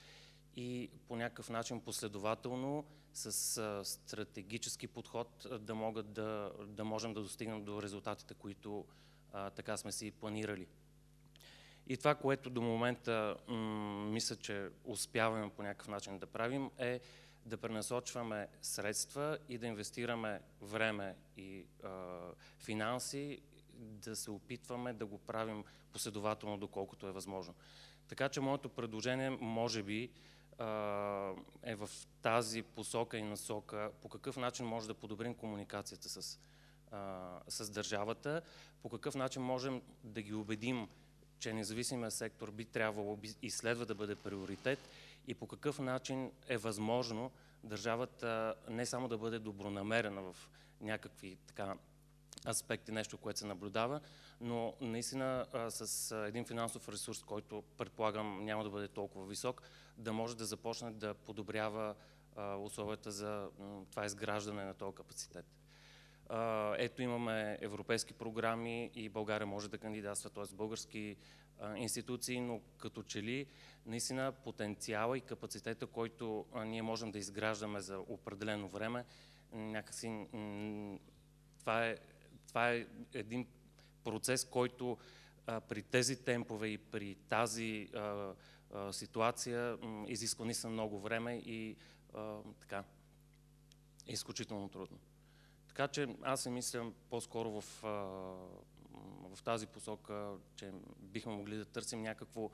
и по някакъв начин последователно с а, стратегически подход да, могат да, да можем да достигнем до резултатите, които а, така сме си планирали. И това, което до момента мисля, че успяваме по някакъв начин да правим е да пренасочваме средства и да инвестираме време и а, финанси, да се опитваме да го правим последователно, доколкото е възможно. Така че моето предложение, може би, е в тази посока и насока, по какъв начин може да подобрим комуникацията с, а, с държавата, по какъв начин можем да ги убедим, че независимия сектор би трябвало и следва да бъде приоритет и по какъв начин е възможно държавата не само да бъде добронамерена в някакви така аспекти, нещо, което се наблюдава, но наистина а, с един финансов ресурс, който предполагам няма да бъде толкова висок, да може да започне да подобрява а, условията за това изграждане на този капацитет. Ето имаме европейски програми и България може да кандидатства, т.е. български институции, но като че ли наистина потенциала и капацитета, който ние можем да изграждаме за определено време, някакси това е, това е един процес, който а, при тези темпове и при тази а, а, ситуация изисква наистина много време и а, така, е изключително трудно. Така че аз си мисля по-скоро в, а, в тази посока, че бихме могли да търсим някакво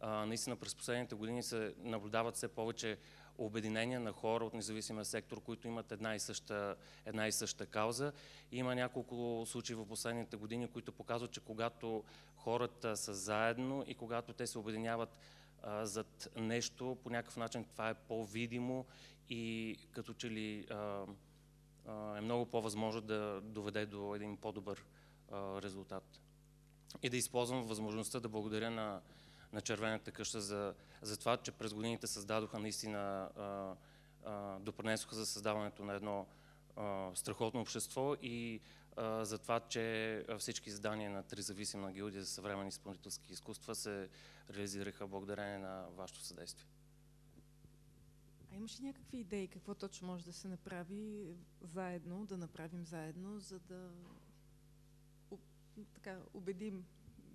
а, наистина през последните години се наблюдават все повече обединения на хора от независимия сектор, които имат една и съща, една и съща кауза. Има няколко случаи в последните години, които показват, че когато хората са заедно и когато те се обединяват а, зад нещо, по някакъв начин това е по-видимо и като че ли а, а, е много по-възможно да доведе до един по-добър резултат. И да използвам възможността да благодаря на на Червената къща за, за това, че през годините създадоха наистина, а, а, допринесоха за създаването на едно а, страхотно общество и а, за това, че всички издания на Тризависимна гилдия за съвременни изпълнителски изкуства се реализираха благодарение на вашето съдействие. А имаш ли някакви идеи какво точно може да се направи заедно, да направим заедно, за да така, убедим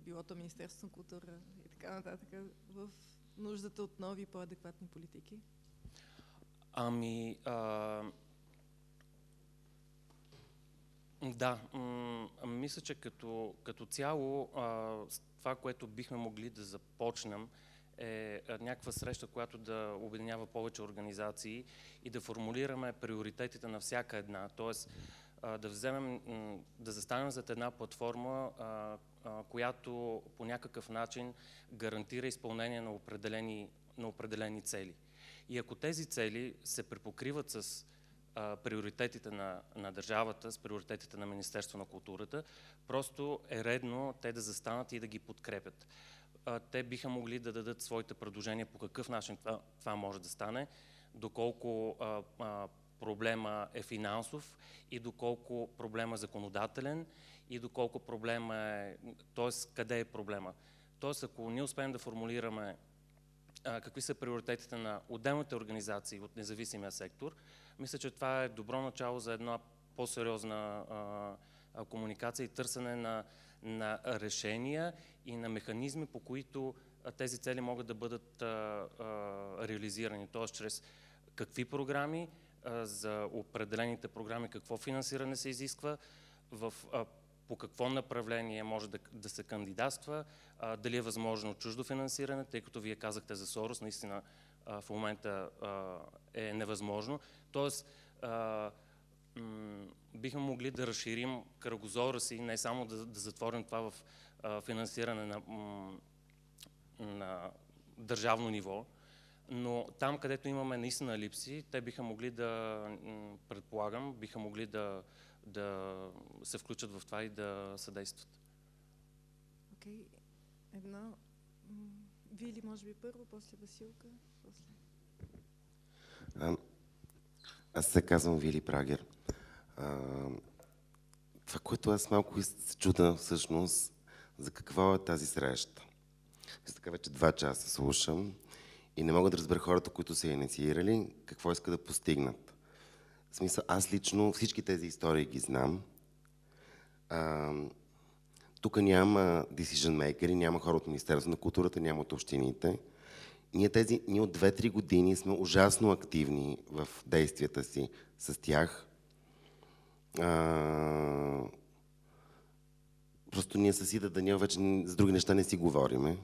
било то Министерство на култура и така нататък в нуждата от нови по-адекватни политики? Ами, а... да, мисля, че като, като цяло това, което бихме могли да започнем е някаква среща, която да обединява повече организации и да формулираме приоритетите на всяка една. Тоест, да вземем, да застанем зад една платформа, която по някакъв начин гарантира изпълнение на определени, на определени цели. И ако тези цели се препокриват с а, приоритетите на, на държавата, с приоритетите на Министерство на културата, просто е редно те да застанат и да ги подкрепят. А, те биха могли да дадат своите предложения по какъв начин това, това може да стане, доколко а, а, проблема е финансов и доколко проблема е законодателен и доколко проблема е, т.е. къде е проблема. Т.е. ако ние успеем да формулираме а, какви са приоритетите на отделните организации от независимия сектор, мисля, че това е добро начало за една по-сериозна комуникация и търсене на, на решения и на механизми, по които тези цели могат да бъдат а, а, реализирани. Т.е. чрез какви програми, а, за определените програми какво финансиране се изисква, в, а, по какво направление може да, да се кандидатства, а, дали е възможно чуждо финансиране, тъй като вие казахте за Сорос, наистина а, в момента а, е невъзможно. Тоест, а, бихме могли да разширим кръгозора си, не само да, да затворим това в а, финансиране на, на държавно ниво, но там, където имаме наистина липси, те биха могли да, предполагам, биха могли да, да се включат в това и да съдействат. Окей. Okay. Една. Вили, може би първо, после Василка. После. А, аз се казвам Вили Прагер. А, това, което аз малко се чуда всъщност, за какво е тази среща. Аз така вече два часа слушам и не мога да разбера хората, които са инициирали, какво искат да постигнат. В смисъл, аз лично всички тези истории ги знам. А, тук няма decision makers, няма хора от Министерството на културата, няма от общините. Ние, тези, ние от 2-3 години сме ужасно активни в действията си с тях. А, просто ние с Ида Даниел вече с други неща не си говориме.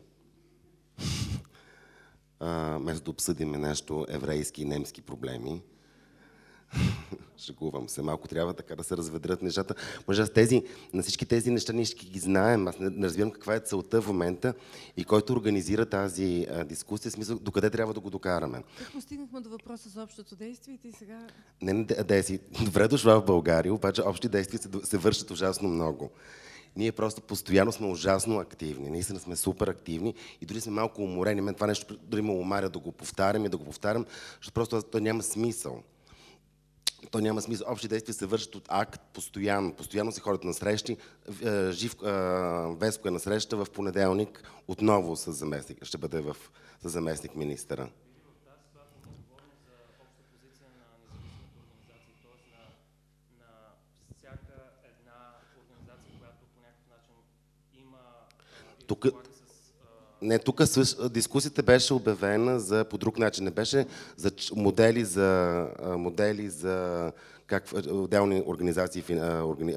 вместо да обсъдим нещо еврейски и немски проблеми. Шегувам се. Малко трябва така да се разведрят нещата. Може аз тези, на всички тези неща ние ще ги знаем. Аз не, не разбирам каква е целта в момента и който организира тази а, дискусия, смисъл докъде трябва да го докараме. Как стигнахме до въпроса за общото действие и ти сега... Не, не, Деси, добре дошла в България, обаче общи действия се, се вършат ужасно много. Ние просто постоянно сме ужасно активни. Наистина сме супер активни и дори сме малко уморени. Мен това нещо дори ме умаря да го повтарям и да го повтарям, защото просто то няма смисъл то няма смисъл. Общи действия се вършат от акт постоянно. Постоянно се ходят на срещи. Е, жив, е, Веско е на среща в понеделник отново с заместник. Ще бъде в, с заместник министъра. Тук, не, тук дискусията беше обявена за по друг начин. Не беше за модели за, модели за как отделни организации органи,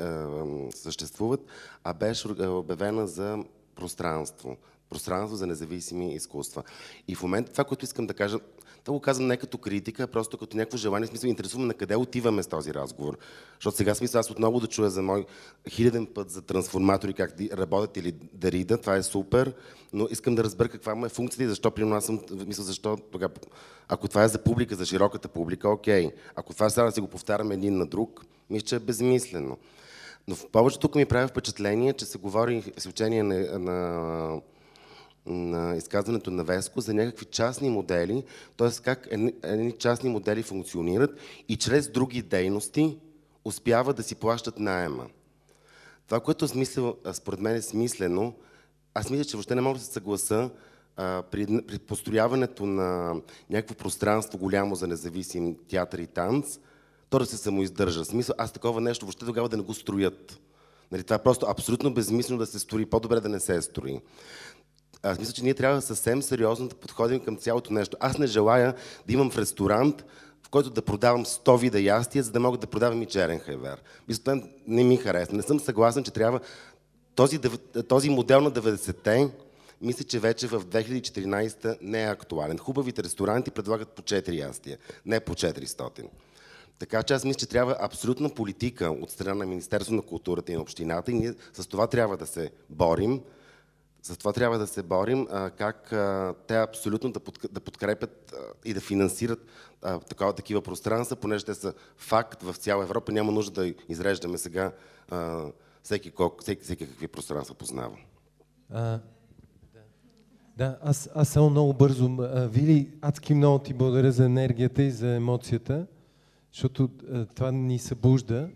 съществуват, а беше обявена за пространство. Пространство за независими изкуства. И в момента това, което искам да кажа, това го казвам не като критика, а просто като някакво желание, смисъл, интересувам на къде отиваме с този разговор. Защото сега смисъл аз отново да чуя за мой хиляден път за трансформатори, как работят или да рида, това е супер, но искам да разбера каква му е функцията и защо, примерно аз съм, мисля, защо тогава, ако това е за публика, за широката публика, окей. Ако това сега да си го повтаряме един на друг, мисля, че е безмислено. Но в повече тук ми прави впечатление, че се говори с учение на, на на изказването на Веско за някакви частни модели, т.е. как едни частни модели функционират и чрез други дейности успяват да си плащат найема. Това, което смисъл, според мен е смислено, аз мисля, че въобще не мога да се съгласа а, при, при построяването на някакво пространство голямо за независим театър и танц, то да се самоиздържа. Смисъл, аз такова нещо въобще тогава да не го строят. Нали, това е просто абсолютно безмислено да се строи, по-добре да не се строи. Аз мисля, че ние трябва съвсем сериозно да подходим към цялото нещо. Аз не желая да имам в ресторант, в който да продавам 100 вида ястия, за да мога да продавам и черен хайвер. Мисля, това не ми харесва. Не съм съгласен, че трябва този, този модел на 90-те, мисля, че вече в 2014 не е актуален. Хубавите ресторанти предлагат по 4 ястия, не по 400. Така че аз мисля, че трябва абсолютна политика от страна на Министерство на културата и на общината и ние с това трябва да се борим. За това трябва да се борим, как те абсолютно да, под, да подкрепят и да финансират а, такова, такива пространства, понеже те са факт в цяла Европа. Няма нужда да изреждаме сега всеки, колко, всеки, всеки какви пространства познава. А, да, аз, аз само много бързо. Вили, адски много ти благодаря за енергията и за емоцията, защото това ни събужда,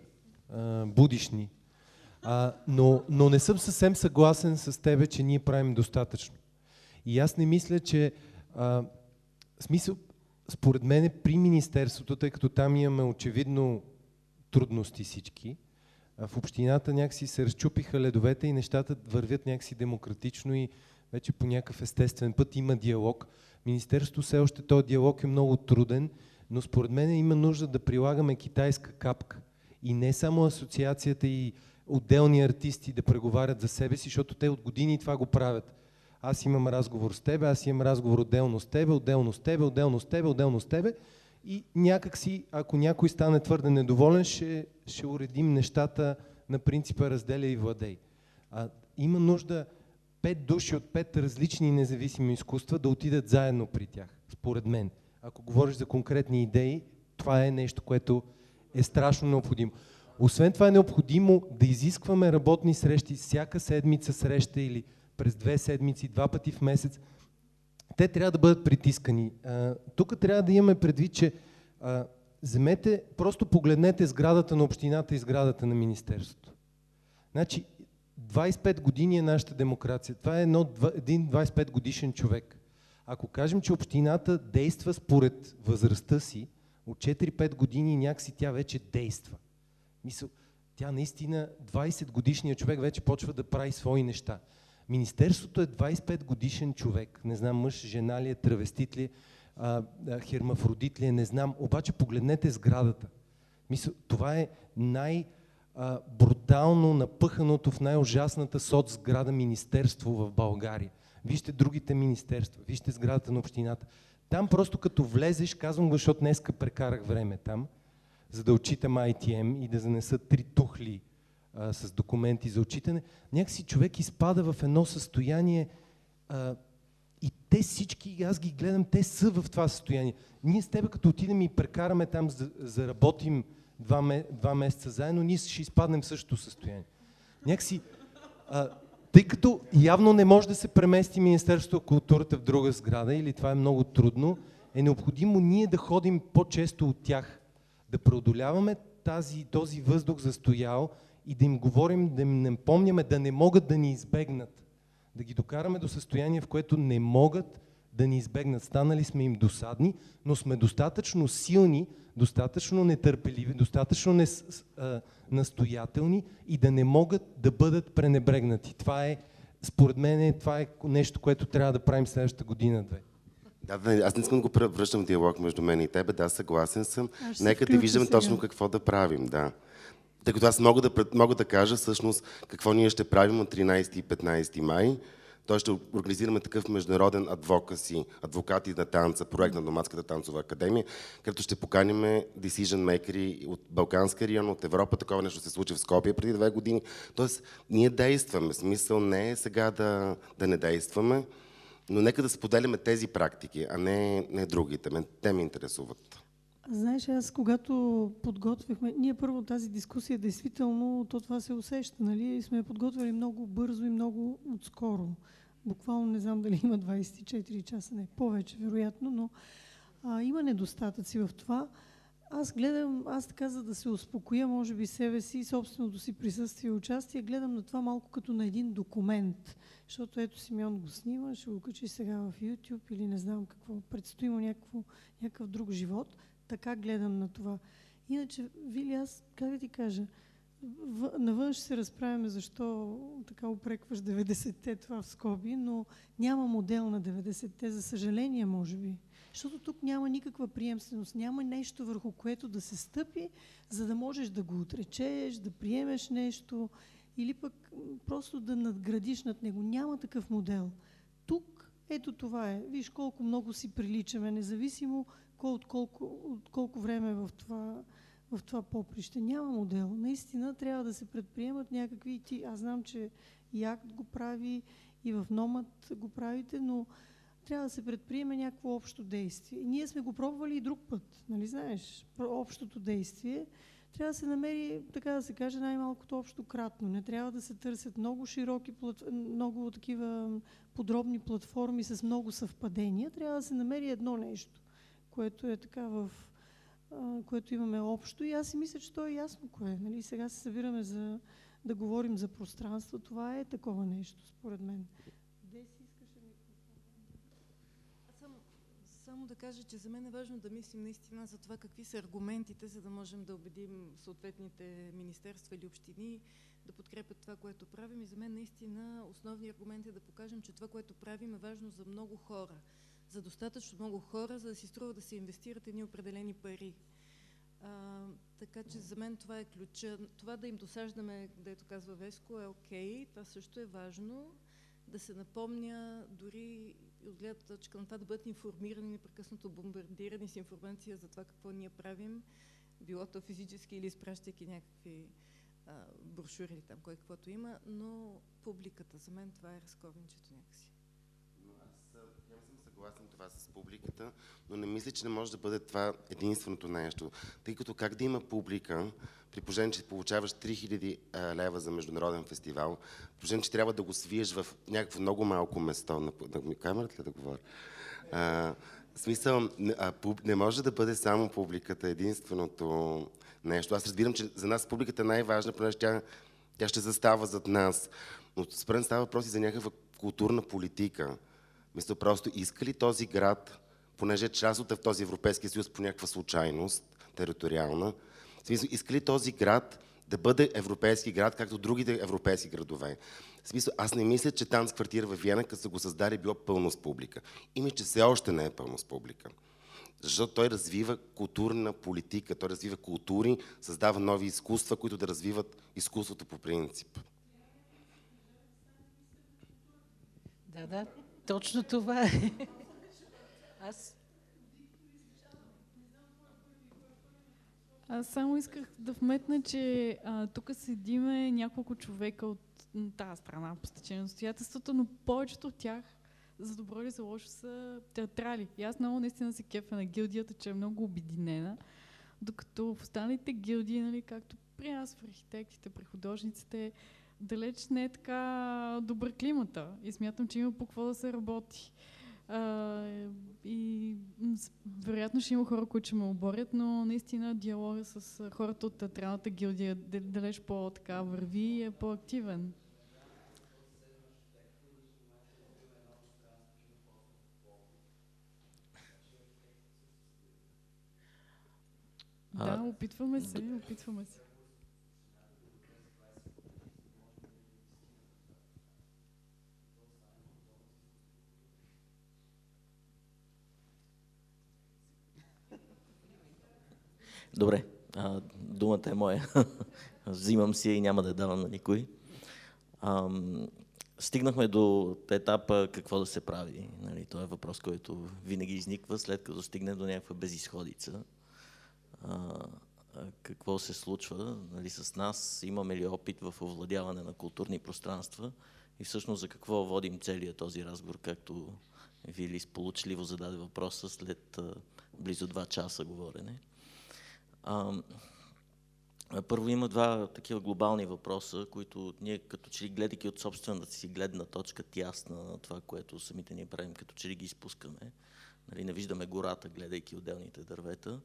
а, будиш ни. А, но, но не съм съвсем съгласен с тебе, че ние правим достатъчно. И аз не мисля, че а, смисъл, според мен при Министерството, тъй като там имаме очевидно трудности всички, в общината някакси се разчупиха ледовете и нещата вървят някакси демократично и вече по някакъв естествен път има диалог. Министерството все още този диалог е много труден, но според мен има нужда да прилагаме китайска капка. И не само асоциацията и отделни артисти да преговарят за себе си, защото те от години това го правят. Аз имам разговор с тебе, аз имам разговор отделно с тебе, отделно с тебе, отделно с тебе, отделно с тебе. И някак си, ако някой стане твърде недоволен, ще, ще уредим нещата на принципа разделя и владей. А, има нужда пет души от пет различни независими изкуства да отидат заедно при тях, според мен. Ако говориш за конкретни идеи, това е нещо, което е страшно необходимо. Освен това е необходимо да изискваме работни срещи, всяка седмица среща или през две седмици, два пъти в месец. Те трябва да бъдат притискани. тук трябва да имаме предвид, че вземете, просто погледнете сградата на общината и сградата на Министерството. Значи, 25 години е нашата демокрация. Това е едно, един 25 годишен човек. Ако кажем, че общината действа според възрастта си, от 4-5 години някакси тя вече действа. Мисъл, тя наистина 20 годишният човек вече почва да прави свои неща. Министерството е 25 годишен човек. Не знам мъж, жена ли е, травестит ли е, хермафродит ли е, не знам. Обаче погледнете сградата. Мисъл, това е най- брутално напъханото в най-ужасната соцсграда министерство в България. Вижте другите министерства, вижте сградата на общината. Там просто като влезеш, казвам го, защото днеска прекарах време там, за да отчитам ITM и да занеса три тухли а, с документи за отчитане, някакси човек изпада в едно състояние а, и те всички, аз ги гледам, те са в това състояние. Ние с тебе като отидем и прекараме там, заработим два, два месеца заедно, ние ще изпаднем в същото състояние. Някакси, а, тъй като явно не може да се премести Министерството на културата в друга сграда или това е много трудно, е необходимо ние да ходим по-често от тях, да преодоляваме тази, този въздух застоял и да им говорим, да им напомняме да не могат да ни избегнат. Да ги докараме до състояние, в което не могат да ни избегнат. Станали сме им досадни, но сме достатъчно силни, достатъчно нетърпеливи, достатъчно не, а, настоятелни и да не могат да бъдат пренебрегнати. Това е, според мен, това е нещо, което трябва да правим следващата година-две. Да, да, аз не искам да го превръщам в диалог между мен и тебе. Да, съгласен съм. Нека да виждаме сега. точно какво да правим. Да. Тъй като аз мога да, мога да кажа всъщност какво ние ще правим на 13 и 15 май. Той ще организираме такъв международен адвокаси, адвокати на танца, проект на Доматската танцова академия, като ще поканим decision makers от Балканска район, от Европа. Такова нещо се случи в Скопия преди две години. Тоест, ние действаме. Смисъл не е сега да, да не действаме, но нека да споделяме тези практики, а не, не другите. Те ме интересуват. Знаеш, аз когато подготвяхме, ние първо тази дискусия, действително, то това се усеща, нали? И сме подготвили много бързо и много отскоро. Буквално не знам дали има 24 часа, не, повече вероятно, но а, има недостатъци в това. Аз гледам, аз така за да се успокоя, може би себе си и собственото си присъствие и участие, гледам на това малко като на един документ. Защото ето Симеон го снима, ще го качи сега в YouTube или не знам какво. Предстои му някакво, някакъв друг живот. Така гледам на това. Иначе, Вили, аз, как да ти кажа, навън ще се разправяме защо така упрекваш 90-те това в скоби, но няма модел на 90-те, за съжаление, може би. Защото тук няма никаква приемственост, няма нещо върху което да се стъпи, за да можеш да го отречеш, да приемеш нещо или пък просто да надградиш над него. Няма такъв модел. Тук ето това е. Виж колко много си приличаме, независимо кой от колко, от колко време в това в това поприще. Няма модел. Наистина трябва да се предприемат някакви... Ти, аз знам, че ЯКТ го прави и в Номът го правите, но трябва да се предприеме някакво общо действие. И ние сме го пробвали и друг път, нали знаеш, общото действие. Трябва да се намери, така да се каже, най-малкото общо кратно. Не трябва да се търсят много широки, много такива подробни платформи с много съвпадения. Трябва да се намери едно нещо, което е така в което имаме общо. И аз си мисля, че то е ясно кое. Нали? Сега се събираме за да говорим за пространство. Това е такова нещо, според мен. Само да кажа, че за мен е важно да мислим наистина за това какви са аргументите, за да можем да убедим съответните министерства или общини да подкрепят това, което правим. И за мен наистина основният аргумент е да покажем, че това, което правим е важно за много хора. За достатъчно много хора, за да си струва да се инвестират едни определени пари. А, така че за мен това е ключа. Това да им досаждаме, дето казва Веско, е окей. Okay. Това също е важно. Да се напомня дори от гледна точка на това да бъдат информирани, непрекъснато бомбардирани с информация за това какво ние правим, било то физически или изпращайки някакви а, брошури или там кой каквото има, но публиката, за мен това е разковничето някакси. Но аз не съм съгласен това с публиката, но не мисля, че не може да бъде това единственото нещо. Тъй като как да има публика, при положение, че получаваш 3000 лева за международен фестивал, при положение, че трябва да го свиеш в някакво много малко место, на, на камерата ли да говоря? А, смисъл, а, пуб, не може да бъде само публиката единственото нещо. Аз разбирам, че за нас публиката е най-важна, понеже тя, тя ще застава зад нас. Но според става въпрос и за някаква културна политика. Мисля, просто иска ли този град, понеже е част от този Европейски съюз по някаква случайност, териториална, в смисъл, иска ли този град да бъде европейски град, както другите европейски градове? В смисъл, аз не мисля, че танц квартира в Виена, като са го създали, било пълно с публика. Има, че все още не е пълно с публика. Защото той развива културна политика, той развива култури, създава нови изкуства, които да развиват изкуството по принцип. Да, да, точно това е. Аз Аз само исках да вметна, че тук седиме няколко човека от тази страна по стечение на обстоятелствата, но повечето от тях, за добро или за лошо, са театрали. И аз много наистина се кефа на гилдията, че е много обединена, докато в останалите гилдии, нали, както при нас, в архитектите, при художниците, далеч не е така добър климата. И смятам, че има по какво да се работи. А, и вероятно ще има хора, които ще ме оборят, но наистина диалога с хората от театралната гилдия далеч по-така върви и е по-активен. Да, опитваме се, опитваме се. Добре, а, думата е моя. Взимам си и няма да я давам на никой. А, стигнахме до етапа какво да се прави. Нали, това е въпрос, който винаги изниква след като стигне до някаква безисходица. А, какво се случва нали, с нас? Имаме ли опит в овладяване на културни пространства? И всъщност за какво водим целият този разговор, както Вили сполучливо зададе въпроса след а, близо два часа говорене. А, първо има два такива глобални въпроса, които ние като че ли гледайки от собствената си гледна точка тясна на това, което самите ние правим, като че ли ги изпускаме. Нали, не виждаме гората, гледайки отделните дървета.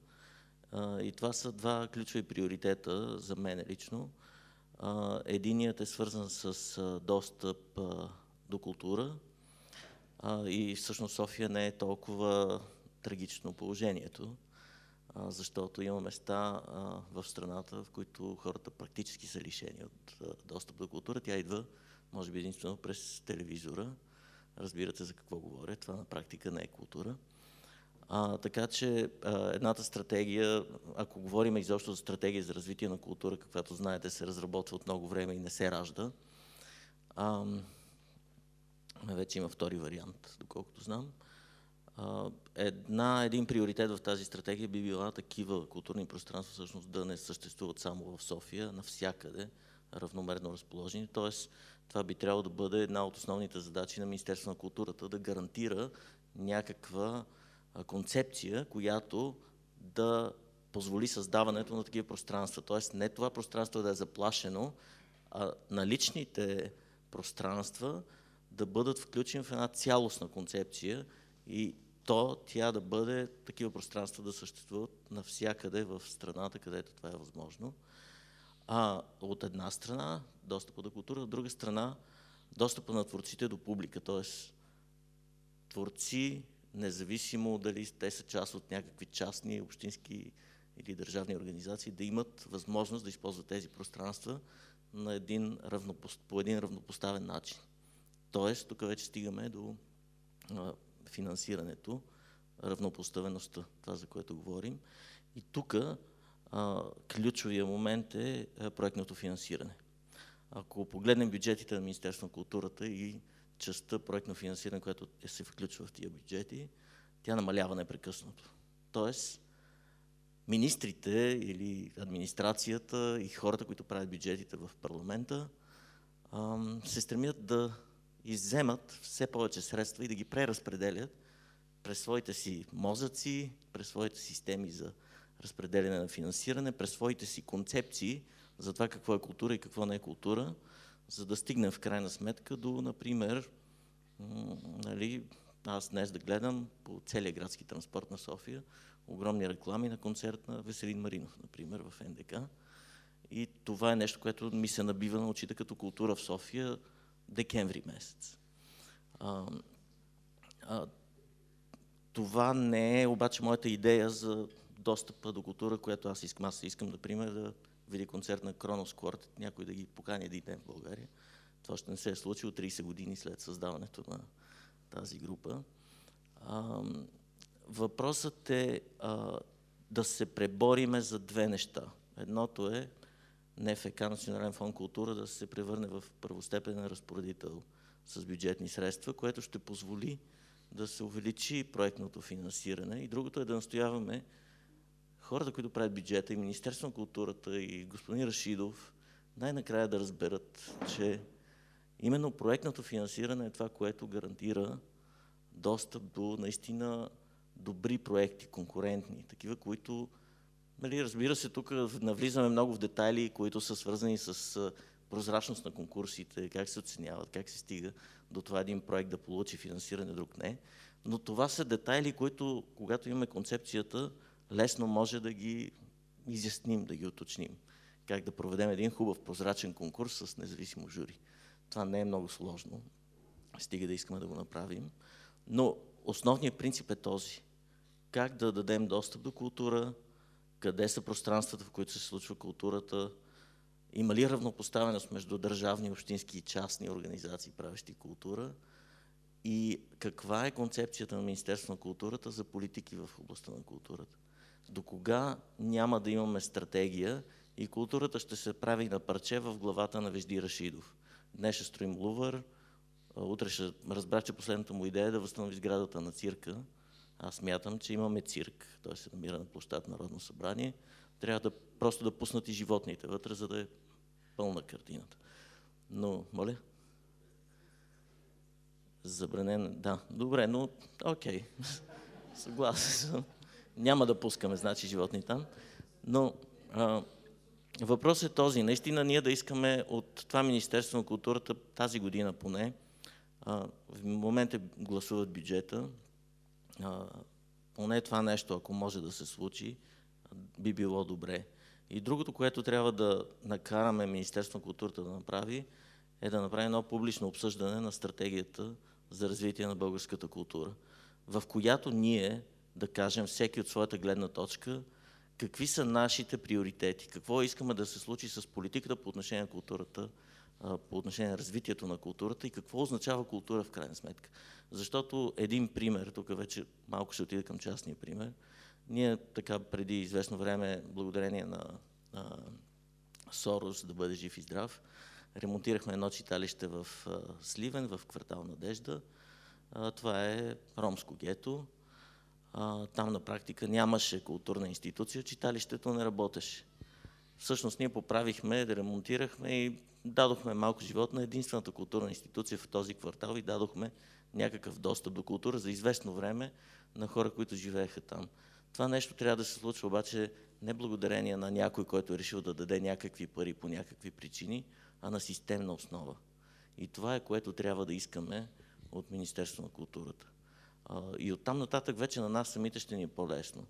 И това са два ключови приоритета за мен лично. Единият е свързан с достъп до култура и всъщност София не е толкова трагично положението защото има места в страната, в които хората практически са лишени от достъп до култура. Тя идва, може би, единствено през телевизора. Разбирате за какво говоря. Това на практика не е култура. А, така че а, едната стратегия, ако говорим изобщо за стратегия за развитие на култура, каквато знаете се разработва от много време и не се ражда, а, вече има втори вариант, доколкото знам. Една, един приоритет в тази стратегия би била такива културни пространства всъщност да не съществуват само в София, навсякъде, равномерно разположени. Тоест, това би трябвало да бъде една от основните задачи на Министерство на културата, да гарантира някаква концепция, която да позволи създаването на такива пространства. Тоест не това пространство да е заплашено, а наличните пространства да бъдат включени в една цялостна концепция и то тя да бъде такива пространства да съществуват навсякъде в страната, където това е възможно. А от една страна достъпа до култура, от друга страна достъпа на творците до публика, т.е. творци, независимо дали те са част от някакви частни, общински или държавни организации, да имат възможност да използват тези пространства на един равнопост... по един равнопоставен начин. Тоест, тук вече стигаме до финансирането, равнопоставеността, това за което говорим. И тук ключовия момент е проектното финансиране. Ако погледнем бюджетите на Министерство на културата и частта проектно финансиране, което се включва в тия бюджети, тя намалява непрекъснато. Тоест, министрите или администрацията и хората, които правят бюджетите в парламента, се стремят да изземат все повече средства и да ги преразпределят през своите си мозъци, през своите системи за разпределяне на финансиране, през своите си концепции за това какво е култура и какво не е култура, за да стигнем в крайна сметка до, например, нали, аз днес да гледам по целия градски транспорт на София огромни реклами на концерт на Веселин Маринов, например, в НДК. И това е нещо, което ми се набива на очите като култура в София декември месец. А, а, това не е обаче моята идея за достъпа до култура, която аз искам. Аз искам, например, да видя концерт на Кронос Кварт, някой да ги покани един ден в България. Това ще не се е случило 30 години след създаването на тази група. А, въпросът е а, да се пребориме за две неща. Едното е НФК, Национален фонд култура, да се превърне в първостепенен разпоредител с бюджетни средства, което ще позволи да се увеличи проектното финансиране. И другото е да настояваме хората, които правят бюджета и Министерство на културата и господин Рашидов, най-накрая да разберат, че именно проектното финансиране е това, което гарантира достъп до наистина добри проекти, конкурентни, такива, които, нали, разбира се, тук навлизаме много в детайли, които са свързани с прозрачност на конкурсите, как се оценяват, как се стига до това един проект да получи финансиране, друг не. Но това са детайли, които, когато имаме концепцията, лесно може да ги изясним, да ги уточним. Как да проведем един хубав прозрачен конкурс с независимо жури. Това не е много сложно, стига да искаме да го направим. Но основният принцип е този. Как да дадем достъп до култура, къде са пространствата, в които се случва културата, има ли равнопоставеност между държавни, общински и частни организации, правещи култура, и каква е концепцията на Министерство на културата за политики в областта на културата. До кога няма да имаме стратегия и културата ще се прави на парче в главата на Вежди Рашидов. Днес ще строим Лувър, утре ще разбрах, че последната му идея е да възстанови сградата на цирка. Аз мятам, че имаме цирк. Той се намира на площад Народно събрание. Трябва да просто да пуснат и животните вътре, за да е пълна картината. Но, моля? Забранен, да. Добре, но окей. Съгласен съм. Няма да пускаме, значи, животни там. Но а, въпросът е този. Наистина ние да искаме от това Министерство на културата тази година поне, а, в момента гласуват бюджета, поне това нещо, ако може да се случи, би било добре. И другото, което трябва да накараме Министерство на културата да направи, е да направи едно публично обсъждане на стратегията за развитие на българската култура, в която ние да кажем всеки от своята гледна точка какви са нашите приоритети, какво искаме да се случи с политиката по отношение на културата, по отношение на развитието на културата и какво означава култура в крайна сметка. Защото един пример, тук вече малко ще отида към частния пример, ние така преди известно време, благодарение на, на Сорос да бъде жив и здрав, ремонтирахме едно читалище в Сливен, в квартал Надежда. Това е ромско гето. а, там на практика нямаше културна институция, читалището не работеше. Всъщност ние поправихме, ремонтирахме и дадохме малко живот на единствената културна институция в този квартал и дадохме някакъв достъп до култура за известно време на хора, които живееха там. Това нещо трябва да се случва обаче не благодарение на някой, който е решил да даде някакви пари по някакви причини, а на системна основа. И това е което трябва да искаме от Министерство на културата. И оттам нататък вече на нас самите ще ни е по-лесно.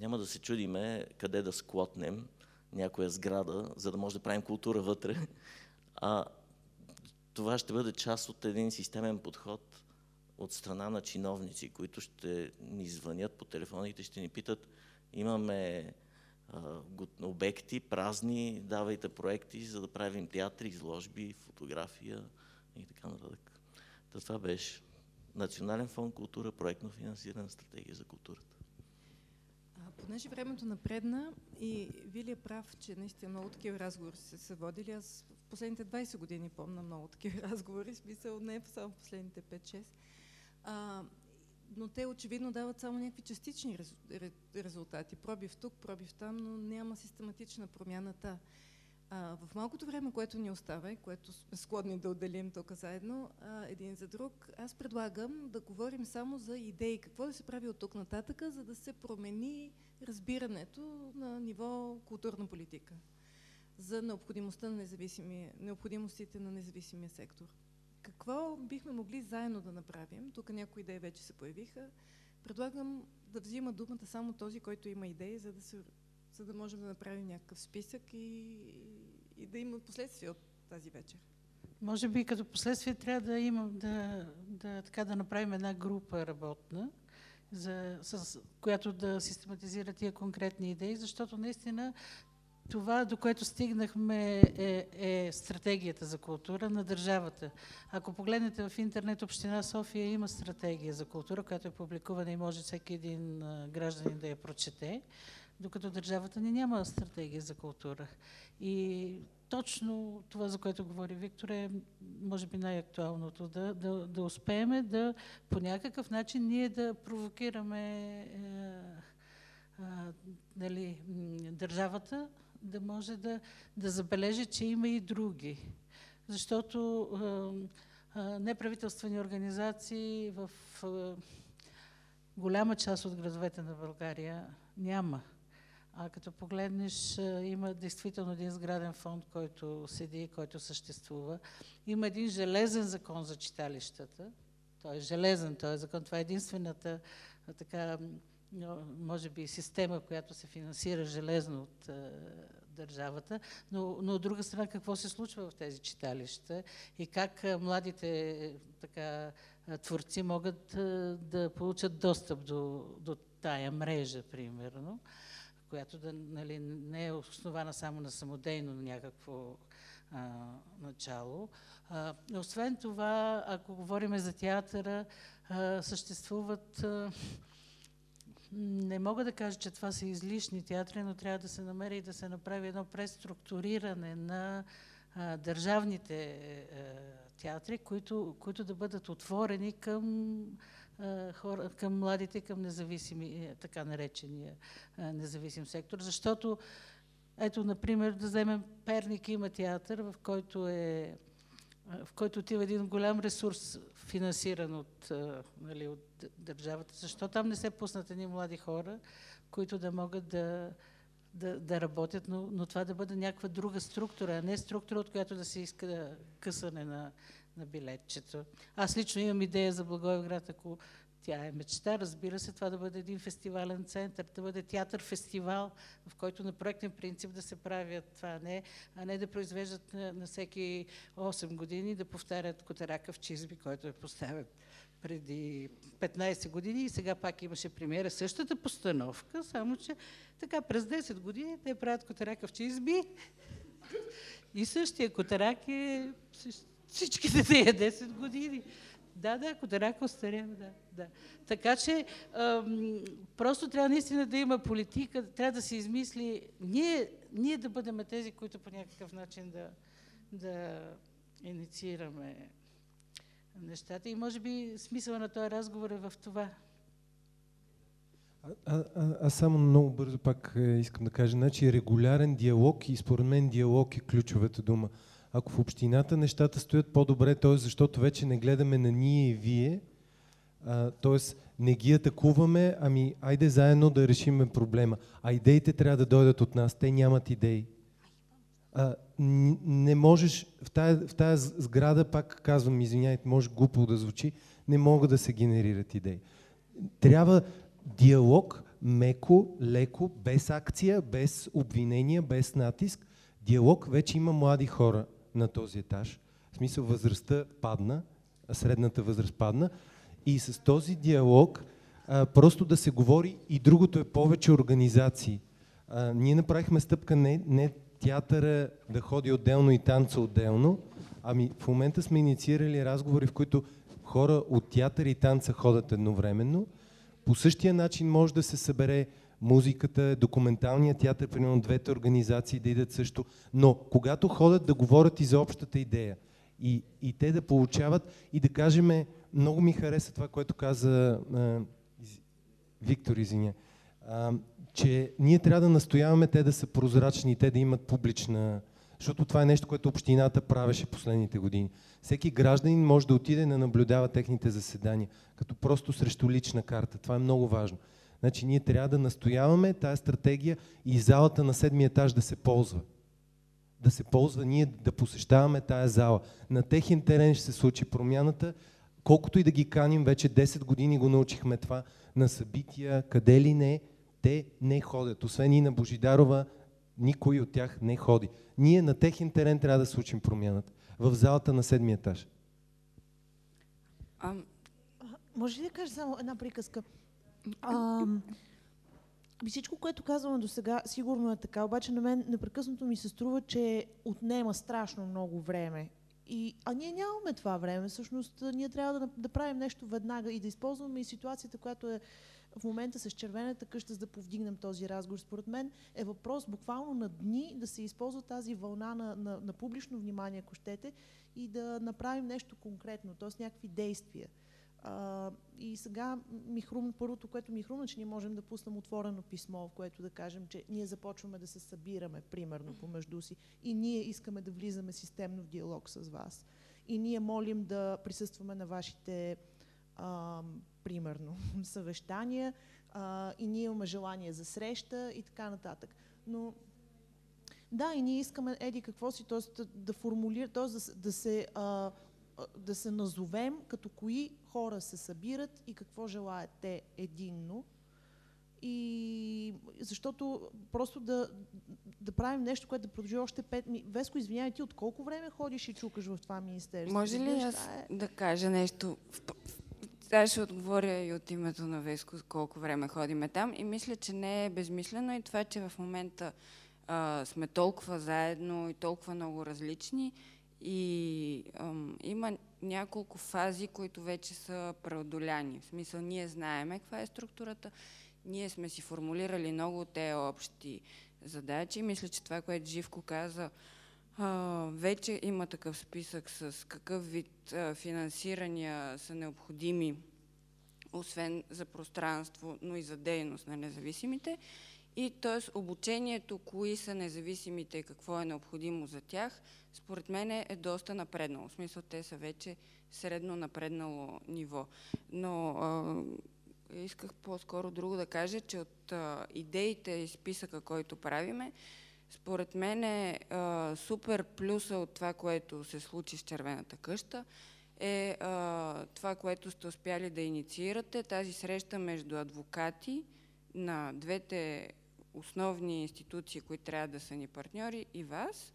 Няма да се чудиме къде да склотнем някоя сграда, за да може да правим култура вътре, а това ще бъде част от един системен подход от страна на чиновници, които ще ни звънят по телефоните, ще ни питат, имаме а, обекти, празни, давайте проекти, за да правим театри, изложби, фотография и така нататък. Та това беше Национален фонд култура, проектно финансиране, стратегия за културата. Понеже времето напредна и Вили е прав, че наистина много такива разговори се са водили. Аз в последните 20 години помня много такива разговори, смисъл не само в последните 5-6. А, но те очевидно дават само някакви частични резултати. Пробив тук, пробив там, но няма систематична промяната. А, в малкото време, което ни остава и което сме склонни да отделим тук заедно, а, един за друг, аз предлагам да говорим само за идеи. Какво да се прави от тук нататъка, за да се промени разбирането на ниво културна политика за необходимостта на необходимостите на независимия сектор. Какво бихме могли заедно да направим? Тук някои идеи вече се появиха. Предлагам да взима думата само този, който има идеи, за да, се, за да можем да направим някакъв списък и, и да има последствия от тази вечер. Може би като последствие трябва да имам да, да, така, да направим една група работна, за, с която да систематизира тия конкретни идеи, защото наистина това, до което стигнахме, е, е стратегията за култура на държавата. Ако погледнете в интернет, Община София има стратегия за култура, която е публикувана и може всеки един гражданин да я прочете, докато държавата ни няма стратегия за култура. И точно това, за което говори Виктор, е може би най-актуалното. Да, да, да успеем да по някакъв начин ние да провокираме е, е, нали, държавата да може да, да забележи, че има и други. Защото е, е, неправителствени организации в е, голяма част от градовете на България няма. А като погледнеш, има действително един сграден фонд, който седи, който съществува. Има един железен закон за читалищата. Той е железен, той е закон. Това е единствената така може би система, която се финансира железно от държавата, но, но от друга страна какво се случва в тези читалища и как младите така, творци могат да получат достъп до, до тая мрежа, примерно, която да, нали, не е основана само на самодейно някакво а, начало. А, освен това, ако говорим за театъра, а, съществуват а, не мога да кажа, че това са излишни театри, но трябва да се намери и да се направи едно преструктуриране на а, държавните а, театри, които, които да бъдат отворени към хора, към младите, към независими, е, така наречения независим сектор. Защото, ето, например, да вземем Перник има театър, в който е в който отива един голям ресурс, финансиран от, нали, от държавата. Защо там не се пуснат едни млади хора, които да могат да, да, да работят, но, но това да бъде някаква друга структура, а не структура, от която да се иска късане на, на билетчето. Аз лично имам идея за Благоевград, ако тя е мечта, разбира се, това да бъде един фестивален център, да бъде театър-фестивал, в който на проектен принцип да се правят това, не, а не да произвеждат на, на всеки 8 години да повтарят Котаракъв чизби, който е поставен преди 15 години. И сега пак имаше премиера. Същата постановка, само че така през 10 години те правят Котаракъв чизби. И същия Котарак е всичките тия 10 години. Да, да, Кодарак остарява, да, да. Така че ам, просто трябва наистина да има политика, трябва да се измисли, ние, ние да бъдем тези, които по някакъв начин да, да инициираме нещата. И може би смисъла на този разговор е в това. А, а, аз само много бързо пак е, искам да кажа, значи регулярен диалог и според мен диалог е ключовата дума. Ако в общината нещата стоят по-добре, т.е. защото вече не гледаме на ние и вие, т.е. не ги атакуваме, ами айде заедно да решиме проблема. А идеите трябва да дойдат от нас, те нямат идеи. А, не можеш, в тая, в тая сграда, пак казвам, извиняйте, може глупо да звучи, не могат да се генерират идеи. Трябва диалог, меко, леко, без акция, без обвинения, без натиск. Диалог вече има млади хора на този етаж. В смисъл възрастта падна, средната възраст падна. И с този диалог а, просто да се говори и другото е повече организации. А, ние направихме стъпка не, не театъра да ходи отделно и танца отделно, ами в момента сме инициирали разговори, в които хора от театър и танца ходят едновременно. По същия начин може да се събере музиката, документалния театър, примерно двете организации да идат също, но когато ходят да говорят и за общата идея и, и те да получават и да кажем, много ми хареса това, което каза а, Виктор, извиня, а, че ние трябва да настояваме те да са прозрачни и те да имат публична... Защото това е нещо, което общината правеше последните години. Всеки гражданин може да отиде да наблюдава техните заседания, като просто срещу лична карта. Това е много важно. Значи ние трябва да настояваме тази стратегия и залата на седмия етаж да се ползва. Да се ползва ние да посещаваме тая зала. На техен терен ще се случи промяната. Колкото и да ги каним, вече 10 години го научихме това, на събития, къде ли не, те не ходят. Освен и на Божидарова, никой от тях не ходи. Ние на техен терен трябва да случим промяната. В залата на седмия етаж. А, може ли да кажа само една приказка? А, всичко, което казваме до сега, сигурно е така, обаче на мен непрекъснато ми се струва, че отнема страшно много време. И, а ние нямаме това време. Всъщност, ние трябва да, да правим нещо веднага и да използваме и ситуацията, която е в момента с червената къща, за да повдигнем този разговор. Според мен е въпрос буквално на дни да се използва тази вълна на, на, на публично внимание, ако щете, и да направим нещо конкретно, т.е. някакви действия. А, и сега ми хрумна, първото, което ми хрумна, че ние можем да пуснем отворено писмо, в което да кажем, че ние започваме да се събираме, примерно, помежду си и ние искаме да влизаме системно в диалог с вас. И ние молим да присъстваме на вашите, а, примерно, съвещания а, и ние имаме желание за среща и така нататък. Но да, и ние искаме еди какво си, т.е. да формулира, т.е. Да, да се а, да се назовем като кои хора се събират и какво желаят те единно. И защото просто да, да правим нещо, което да продължи още пет ми... Веско, извинявай, ти от колко време ходиш и чукаш в това министерство? Може ли аз е... да кажа нещо? Аз ще отговоря и от името на Веско колко време ходиме там и мисля, че не е безмислено и това, че в момента а, сме толкова заедно и толкова много различни и ам, има няколко фази, които вече са преодоляни. В смисъл, ние знаеме каква е структурата, ние сме си формулирали много от тези общи задачи. Мисля, че това, което Живко каза, а, вече има такъв списък с какъв вид а, финансирания са необходими, освен за пространство, но и за дейност на независимите. И т.е. обучението, кои са независимите и какво е необходимо за тях, според мен е доста напреднало. В смисъл, те са вече средно напреднало ниво. Но а, исках по-скоро друго да кажа, че от а, идеите и списъка, който правиме, според мен е а, супер плюса от това, което се случи с червената къща, е а, това, което сте успяли да инициирате, тази среща между адвокати на двете основни институции, които трябва да са ни партньори и вас,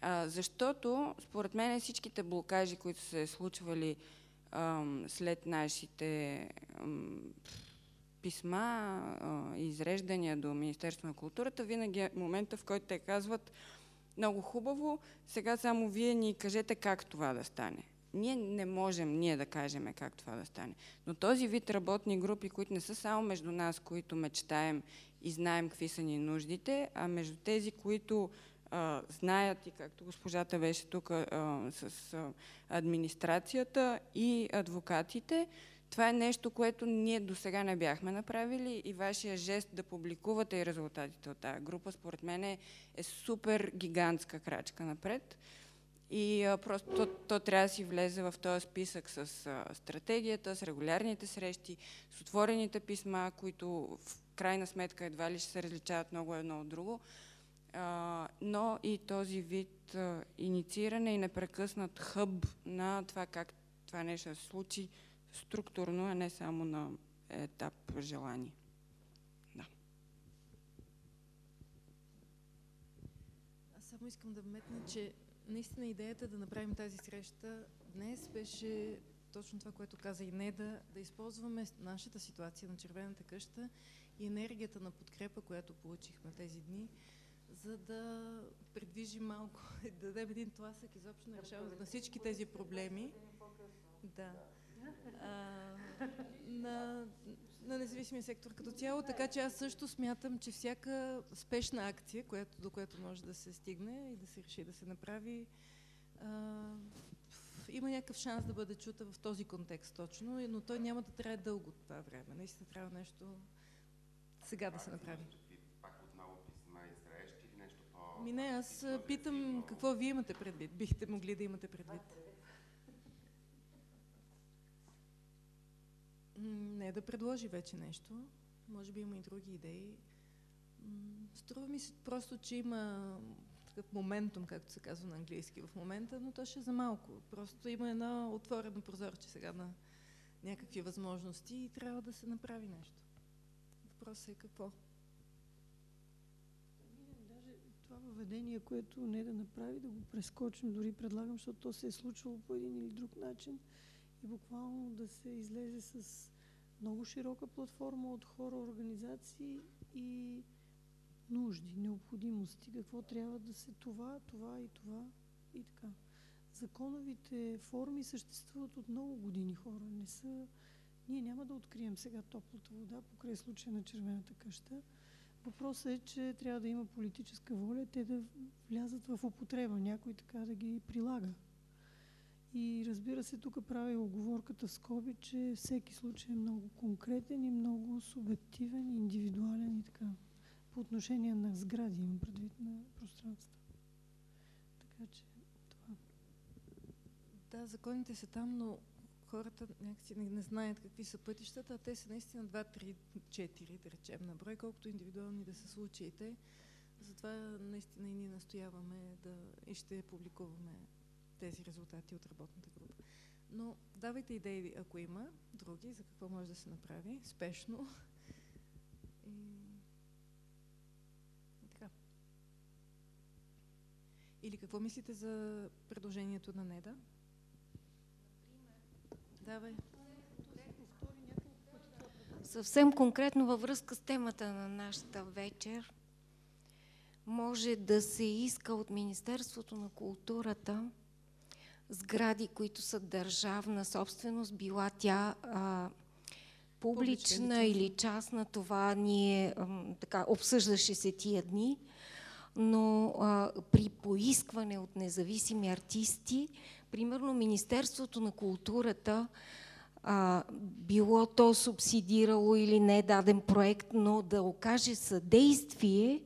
а, защото според мен всичките блокажи, които се случвали ам, след нашите ам, писма и изреждания до Министерство на културата, винаги е момента, в който те казват много хубаво, сега само вие ни кажете как това да стане. Ние не можем ние да кажем как това да стане. Но този вид работни групи, които не са само между нас, които мечтаем и знаем какви са ни нуждите, а между тези, които а, знаят и както госпожата беше тук а, с а, администрацията и адвокатите, това е нещо, което ние до сега не бяхме направили и вашия жест да публикувате и резултатите от тази група, според мен е, е супер гигантска крачка напред. И а, просто то, то трябва да си влезе в този списък с а, стратегията, с регулярните срещи, с отворените писма, които крайна сметка едва ли ще се различават много едно от друго. Но и този вид иницииране и непрекъснат хъб на това как това нещо се случи структурно, а не само на етап желание. Аз само искам да вметна, че наистина идеята да направим тази среща днес беше точно това, което каза и Неда, да използваме нашата ситуация на Червената къща и енергията на подкрепа, която получихме тези дни, за да придвижим малко, да дадем един тласък изобщо на решаването на всички тези проблеми. Да. А, на, на независимия сектор като цяло, така че аз също смятам, че всяка спешна акция, която, до която може да се стигне и да се реши да се направи, а, има някакъв шанс да бъде чута в този контекст точно, но той няма да трябва дълго това време. Наистина трябва нещо сега да се направи. Ми не, аз питам какво вие имате предвид. Бихте могли да имате предвид. Не да предложи вече нещо. Може би има и други идеи. Струва ми се просто, че има такъв моментум, както се казва на английски в момента, но то ще е за малко. Просто има едно отворено прозорче сега на някакви възможности и трябва да се направи нещо. Въпросът е какво? Даже това въведение, което не да направи, да го прескочим, дори предлагам, защото то се е случвало по един или друг начин и буквално да се излезе с много широка платформа от хора, организации и нужди, необходимости, какво трябва да се това, това и това и така. Законовите форми съществуват от много години хора. Не са... Ние няма да открием сега топлата вода покрай случая на червената къща. Въпросът е, че трябва да има политическа воля, те да влязат в употреба, някой така да ги прилага. И разбира се, тук прави оговорката в скоби, че всеки случай е много конкретен и много субективен, индивидуален и така. По отношение на сгради имам предвид на пространства. Така че това. Да, законите са там, но хората някакси не, не знаят какви са пътищата, а те са наистина 2, 3, 4, да речем, на брой, колкото индивидуални да са случаите. Затова наистина и ние настояваме да и ще публикуваме тези резултати от работната група. Но давайте идеи, ако има други, за какво може да се направи спешно. И, и така. Или какво мислите за предложението на Неда? Давай. Съвсем конкретно във връзка с темата на нашата вечер, може да се иска от Министерството на културата сгради, които са държавна собственост, била тя а, публична или частна, това ние а, така обсъждаше се тия дни, но а, при поискване от независими артисти, примерно Министерството на културата, а, било то субсидирало или не даден проект, но да окаже съдействие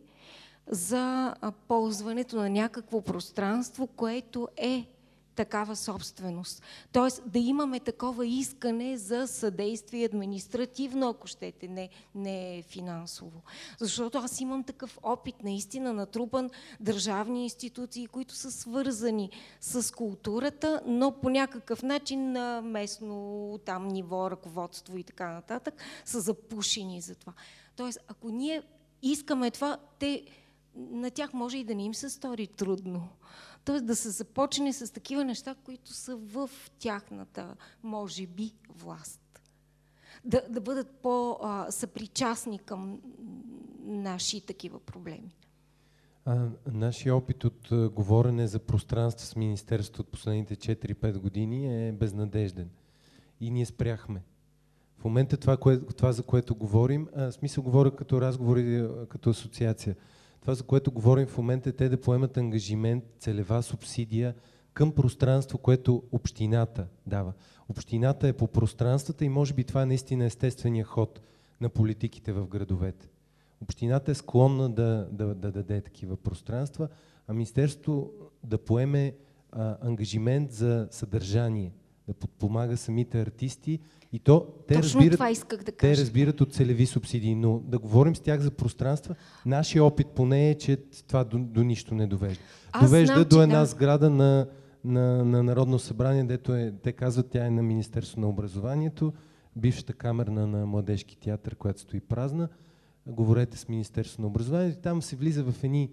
за ползването на някакво пространство, което е такава собственост. Тоест да имаме такова искане за съдействие административно, ако щете, не, не финансово. Защото аз имам такъв опит наистина натрупан държавни институции, които са свързани с културата, но по някакъв начин на местно там ниво, ръководство и така нататък, са запушени за това. Тоест, ако ние искаме това, те, на тях може и да не им се стори трудно. Т.е. да се започне с такива неща, които са в тяхната, може би, власт. Да, да бъдат по-съпричастни към наши такива проблеми. Нашия опит от говорене за пространство с Министерството от последните 4-5 години е безнадежден. И ние спряхме. В момента това, кое, това за което говорим, а, смисъл говоря като разговори, като асоциация. Това, за което говорим в момента, е те да поемат ангажимент, целева субсидия, към пространство, което общината дава. Общината е по пространствата и може би това е наистина естествения ход на политиките в градовете. Общината е склонна да, да, да даде такива пространства, а Министерството да поеме а, ангажимент за съдържание, да подпомага самите артисти и то те Точно разбират, това исках да кажа. те разбират от целеви субсидии, но да говорим с тях за пространства, нашия опит поне е, че това до, до нищо не довежда. Аз довежда знам, до една да. сграда на, на, на Народно събрание, дето е, те казват, тя е на Министерство на образованието, бившата камерна на Младежки театър, която стои празна. Говорете с Министерство на образованието и там се влиза в едни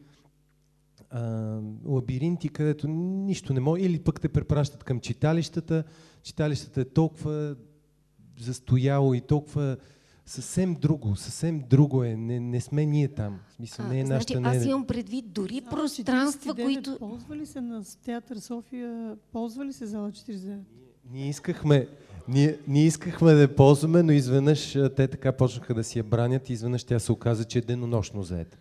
а, лабиринти, където нищо не може, или пък те препращат към читалищата. Читалищата е толкова застояло и толкова съвсем друго, съвсем друго е. Не, не сме ние там. В смисъл, не е значи, нашата... Не аз е... имам предвид дори Зала пространства, 49 които... Ползва ли се на театър София, ползва ли се зала 49? Ние искахме, ние, ние искахме да я ползваме, но изведнъж а, те така почнаха да си я бранят и изведнъж тя се оказа, че е денонощно заета.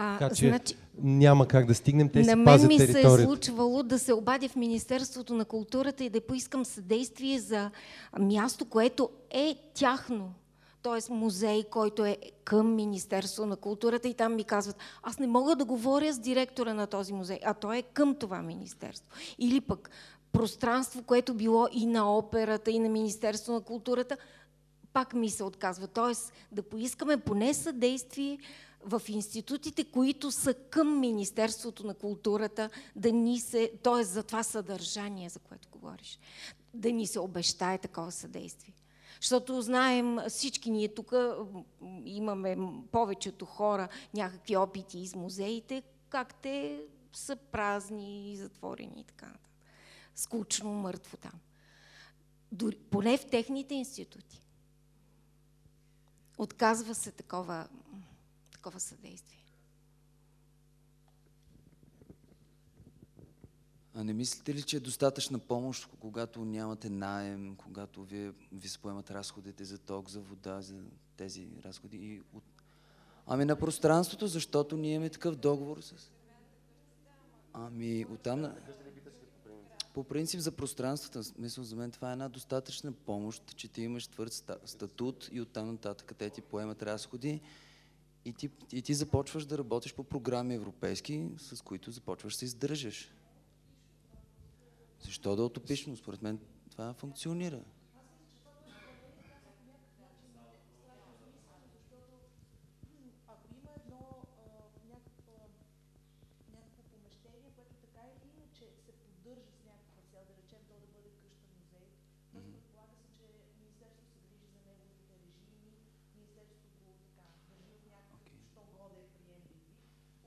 А, Така че значи, няма как да стигнем, те на си мен пазят ми се е територията. случвало да се обадя в Министерството на културата и да поискам съдействие за място, което е тяхно. Т.е. музей, който е към Министерство на културата и там ми казват, аз не мога да говоря с директора на този музей, а той е към това министерство. Или пък пространство, което било и на операта, и на Министерство на културата, пак ми се отказва. Тоест да поискаме поне съдействие в институтите, които са към Министерството на културата, да ни се, т.е. за това съдържание, за което говориш, да ни се обещае такова съдействие. Защото знаем, всички ние тук имаме повечето хора някакви опити из музеите, как те са празни, затворени и така нататък. Скучно, мъртво там. Дори, поне в техните институти. Отказва се такова, такова съдействие. А не мислите ли, че е достатъчна помощ, когато нямате наем, когато вие, ви се поемат разходите за ток, за вода, за тези разходи? И от... Ами на пространството, защото ние имаме такъв договор с... Ами оттам... По принцип за пространствата, смисъл за мен това е една достатъчна помощ, че ти имаш твърд ста- статут и оттам нататък те ти поемат разходи и ти, и ти започваш да работиш по програми европейски, с които започваш да се издържаш. Защо да е? Според мен това функционира. Ако има едно а, някакво, някакво помещение, което така или иначе се поддържа с някаква цел, да речем то да бъде къща музей, т.е. предполага се, че Министерството се грижи за неговите режими, Министерството го така държи в някакъв, що годе е приемлив вид,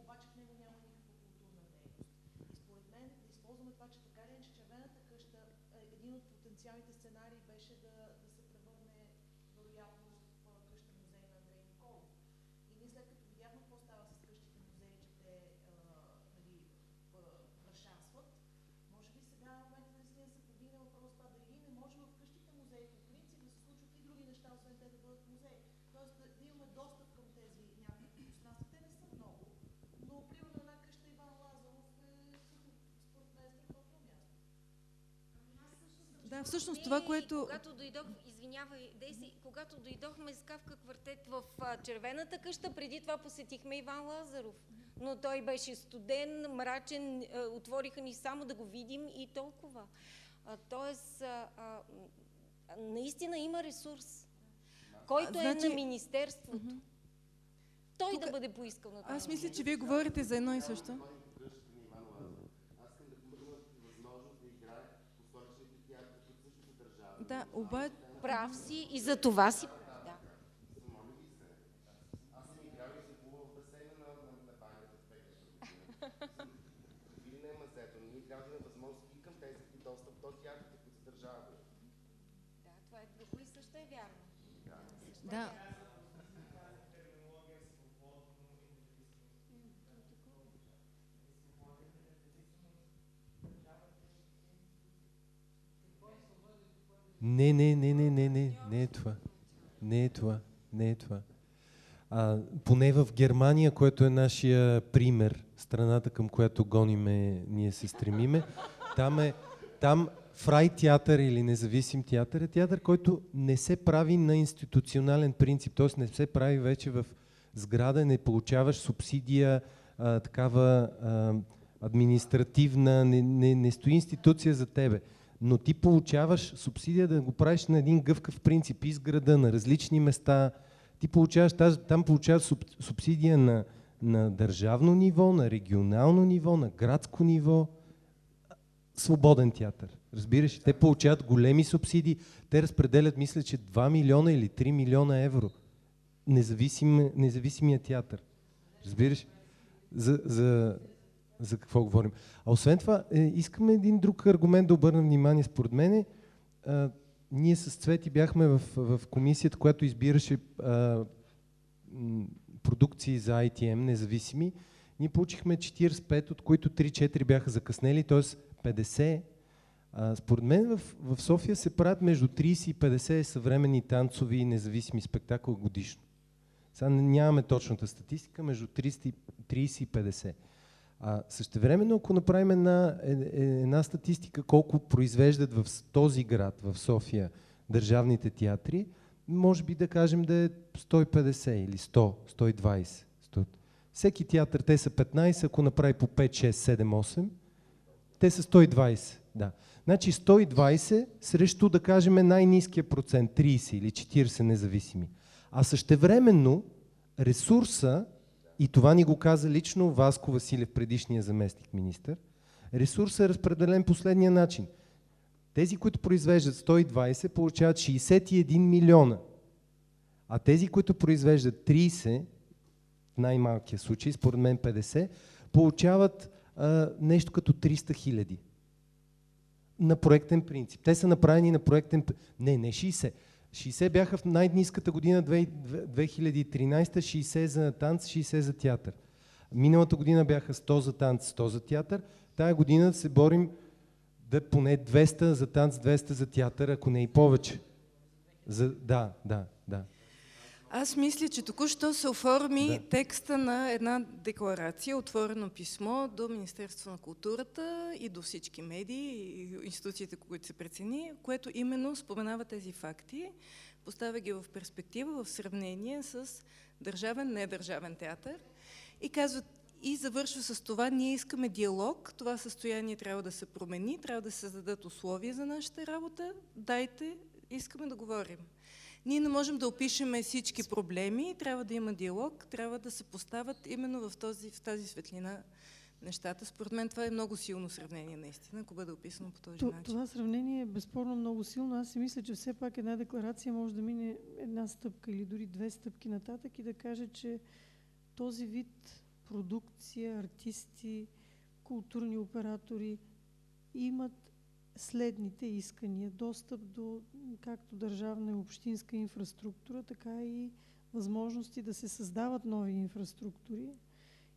обаче в него няма никаква културна дейност. И според мен да използваме това, че така или иначе червената къща, е, един от потенциалните сценарии беше да, да се превърне вероятно в а, къща музей на Андрей Николов. И ние след като видяхме какво става с къщите музеи, че те а, нали, а, разшарстват, може би сега е момент наистина да се повдигне въпрос това дали не може в къщите музеи по принцип да се случват и други неща, освен те да бъдат музеи. Тоест да, да имаме достъп към тези някакви пространства. Те не са много, но примерно една къща Иван Лазаров е всъщност, според мен е страхотно място. Да, всъщност това, което... Когато дойдох, извинявай, Дейси, когато дойдохме с Кавка квартет в а, Червената къща, преди това посетихме Иван Лазаров. Но той беше студен, мрачен, а, отвориха ни само да го видим и толкова. А, тоест, а, а, м, наистина има ресурс, който е значи- на Министерството. Той да бъде поискал на това. Аз мисля, че вие говорите за едно и също. Да, обаче... Прав си и за това си. Да. Не е да имаме възможност и към тези и достъп до театрите, които са държавни. Да, това е друго и също е вярно. Да. Не, не, не, не, не, не, не е това. Не е това. Не е това. А, поне в Германия, което е нашия пример, страната към която гониме, ние се стремиме, Там е, там фрай театър или независим театър е театър, който не се прави на институционален принцип, т.е. не се прави вече в сграда, не получаваш субсидия, а, такава а, административна, не, не, не стои институция за тебе. Но ти получаваш субсидия да го правиш на един гъвкав принцип, изграда, на различни места. Ти получаваш, там получаваш субсидия на, на държавно ниво, на регионално ниво, на градско ниво. Свободен театър. Разбираш, те получават големи субсидии. Те разпределят, мисля, че 2 милиона или 3 милиона евро. Независим, независимия театър. Разбираш? За, за, за какво говорим. А освен това, е, искаме един друг аргумент да обърнем внимание, според мен. А, ние с Цвети бяхме в, в комисията, която избираше а, продукции за ITM, независими. Ние получихме 45, от които 3-4 бяха закъснели, т.е. 50. А, според мен в, в София се правят между 30 и 50 съвременни танцови и независими спектакли годишно. Сега нямаме точната статистика, между 30 и 50. А същевременно, ако направим една, е, е, една статистика колко произвеждат в този град, в София, държавните театри, може би да кажем да е 150 или 100, 120. 100. Всеки театър, те са 15, ако направи по 5, 6, 7, 8, те са 120. Да. Значи 120 срещу, да кажем, най-низкия процент, 30 или 40 независими. А същевременно ресурса, и това ни го каза лично Васко Василев, предишния заместник министр, ресурсът е разпределен последния начин. Тези, които произвеждат 120, получават 61 милиона. А тези, които произвеждат 30, в най-малкия случай, според мен 50, получават а, нещо като 300 хиляди. На проектен принцип. Те са направени на проектен... Не, не 60. 60 бяха в най-низката година 2013, 60 за танц, 60 за театър. Миналата година бяха 100 за танц, 100 за театър. Тая година се борим да поне 200 за танц, 200 за театър, ако не и повече. За, да, да. Аз мисля, че току-що се оформи да. текста на една декларация, отворено писмо до Министерство на културата и до всички медии и институциите, които се прецени, което именно споменава тези факти, поставя ги в перспектива, в сравнение с държавен, недържавен театър и казват, и завършва с това, ние искаме диалог, това състояние трябва да се промени, трябва да се създадат условия за нашата работа, дайте, искаме да говорим. Ние не можем да опишеме всички проблеми, трябва да има диалог, трябва да се поставят именно в, този, в тази светлина нещата. Според мен това е много силно сравнение, наистина, ако бъде описано по този То, начин. Това сравнение е безспорно много силно. Аз си мисля, че все пак една декларация може да мине една стъпка или дори две стъпки нататък и да каже, че този вид продукция, артисти, културни оператори имат следните искания. Достъп до както държавна и общинска инфраструктура, така и възможности да се създават нови инфраструктури.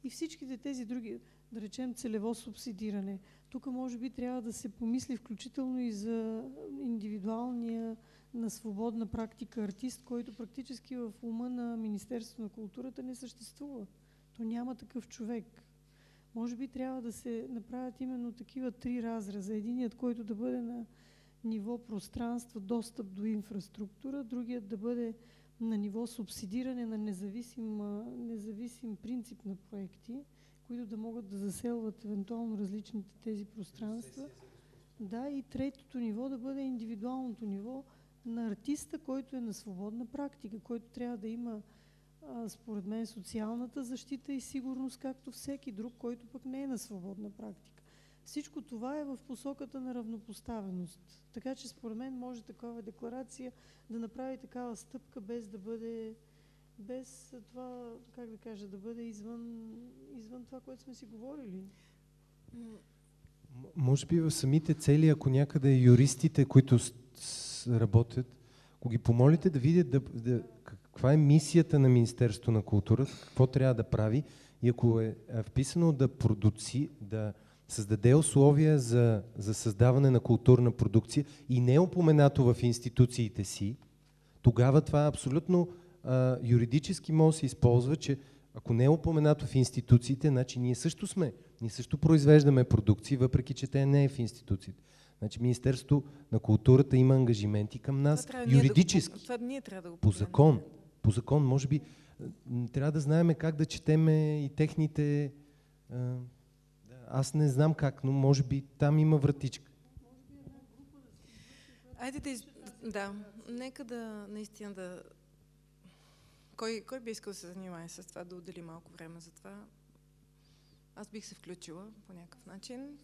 И всичките тези други, да речем целево субсидиране. Тук може би трябва да се помисли включително и за индивидуалния на свободна практика артист, който практически в ума на Министерството на културата не съществува. То няма такъв човек. Може би трябва да се направят именно такива три разреза. Единият, който да бъде на ниво пространство, достъп до инфраструктура, другият да бъде на ниво субсидиране на независим, независим принцип на проекти, които да могат да заселват евентуално различните тези пространства. Да, и третото ниво да бъде индивидуалното ниво на артиста, който е на свободна практика, който трябва да има според мен социалната защита и сигурност, както всеки друг, който пък не е на свободна практика. Всичко това е в посоката на равнопоставеност. Така че според мен може такава декларация да направи такава стъпка без да бъде без това, как да кажа, да бъде извън, извън това, което сме си говорили. Може би в самите цели, ако някъде юристите, които работят, ако ги помолите да видят да, да, каква е мисията на Министерството на културата, какво трябва да прави и ако е, е вписано да продуци, да създаде условия за, за създаване на културна продукция и не е упоменато в институциите си, тогава това абсолютно а, юридически може да се използва, че ако не е упоменато в институциите, значи ние също сме Ние също произвеждаме продукции, въпреки че те не е в институциите. Значи Министерството на културата има ангажименти към нас това юридически. Да го, това ние трябва да го по закон. По закон, може би, трябва да знаем как да четеме и техните... Аз не знам как, но може би там има вратичка. Айде да, из... да, нека да наистина да... Кой, кой би искал да се занимае с това, да отдели малко време за това? Аз бих се включила по някакъв начин.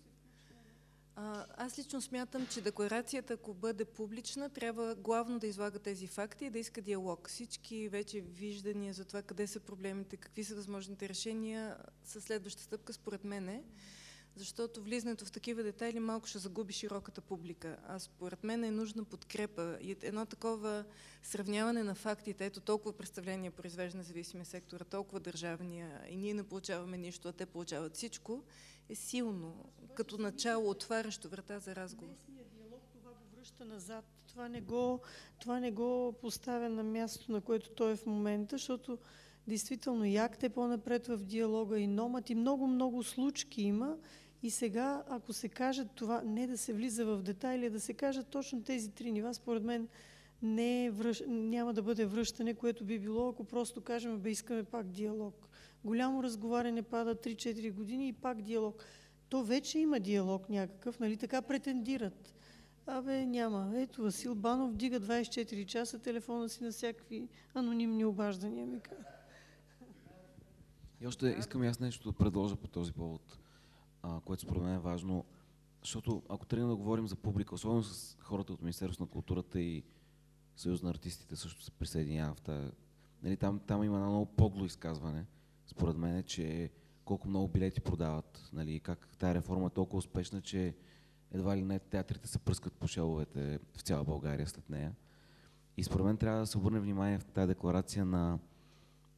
Аз лично смятам, че декларацията, ако бъде публична, трябва главно да излага тези факти и да иска диалог. Всички вече виждания за това къде са проблемите, какви са възможните решения, са следваща стъпка, според мене защото влизането в такива детайли малко ще загуби широката публика. А според мен е нужна подкрепа и едно такова сравняване на фактите. Ето толкова представления произвежда независимия сектор, толкова държавния и ние не получаваме нищо, а те получават всичко, е силно, като начало, отварящо врата за разговор. диалог това го връща назад. Това не го, това не го поставя на място, на което той е в момента, защото действително Якт е по-напред в диалога и Номът и много-много случки има, и сега, ако се каже това, не да се влиза в детайли, а да се кажат точно тези три нива, според мен не е връщ... няма да бъде връщане, което би било, ако просто кажем, бе искаме пак диалог. Голямо разговаряне пада 3-4 години и пак диалог. То вече има диалог някакъв, нали така претендират. Абе, няма. Ето, Васил Банов дига 24 часа телефона си на всякакви анонимни обаждания, ми. И още искам аз нещо да предложа по този повод което според мен е важно, защото ако тръгнем да говорим за публика, особено с хората от Министерството на културата и Съюз на артистите също се присъединява в тази... Нали, там, там има едно много подло изказване, според мен, че колко много билети продават, нали, как тази реформа е толкова успешна, че едва ли не театрите се пръскат по шеловете в цяла България след нея. И според мен трябва да се обърне внимание в тази декларация на,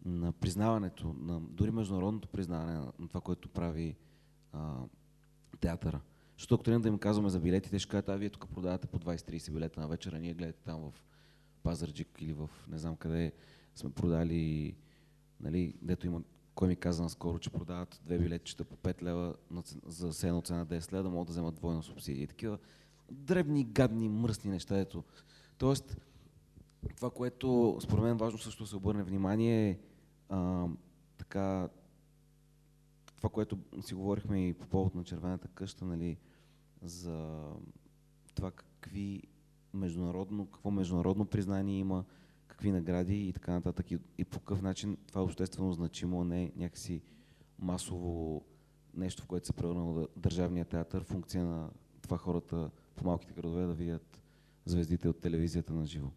на признаването, на дори международното признаване на това, което прави а, театъра. Защото ако трябва да им казваме за билетите, ще кажат, а вие тук продавате по 20-30 билета на вечера, ние гледате там в Пазарджик или в не знам къде сме продали, нали, дето има, кой ми каза наскоро, че продават две билетчета по 5 лева за седна цена 10 лева, да могат да вземат двойна субсидия. И такива дребни, гадни, мръсни неща, ето. Тоест, това, което според мен важно също да се обърне внимание е така това, което си говорихме и по повод на червената къща, нали, за това какви международно, какво международно признание има, какви награди и така нататък. И, и по какъв начин това е обществено значимо, а не някакси масово нещо, в което се превърнал държавния театър, функция на това хората по малките градове да видят звездите от телевизията на живо.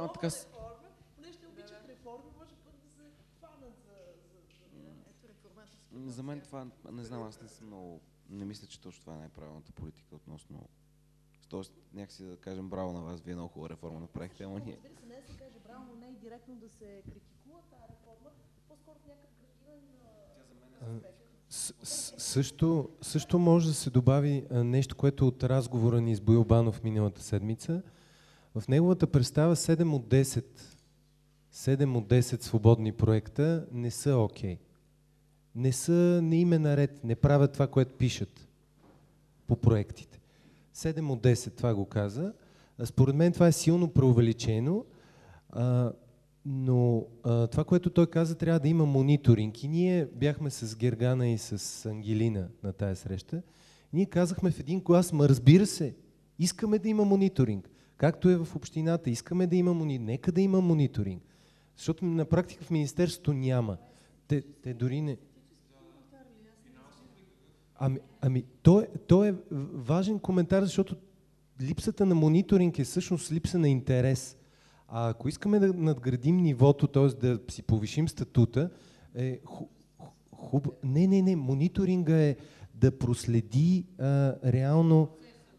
Да, но така... Реформа, поне ще обичат реформи, може пък да се фанат за... за, за... За мен това, не знам, аз не съм много... Не мисля, че точно това е най-правилната политика относно... Тоест, някакси да кажем браво на вас, вие много хубава реформа направихте, ама ние... Разбира се, не да се каже браво, но не и директно да се критикува тази реформа, по-скоро някакъв градивен аспект. Също, също може да се добави нещо, което от разговора ни с Боил Банов миналата седмица – в неговата представа 7 от 10, 7 от 10 свободни проекта не са окей. Okay. Не са, не име наред, не правят това, което пишат по проектите. 7 от 10, това го каза. Според мен това е силно преувеличено, а, но а, това, което той каза, трябва да има мониторинг. И ние бяхме с Гергана и с Ангелина на тая среща. Ние казахме в един клас, ма разбира се, искаме да има мониторинг. Както е в общината, искаме да има мониторинг, нека да има мониторинг. Защото на практика в Министерството няма. Те, те дори не... Ами, ами то, е, то е важен коментар, защото липсата на мониторинг е всъщност липса на интерес. А ако искаме да надградим нивото, т.е. да си повишим статута, е хуб... Не, не, не. Мониторинга е да проследи а, реално...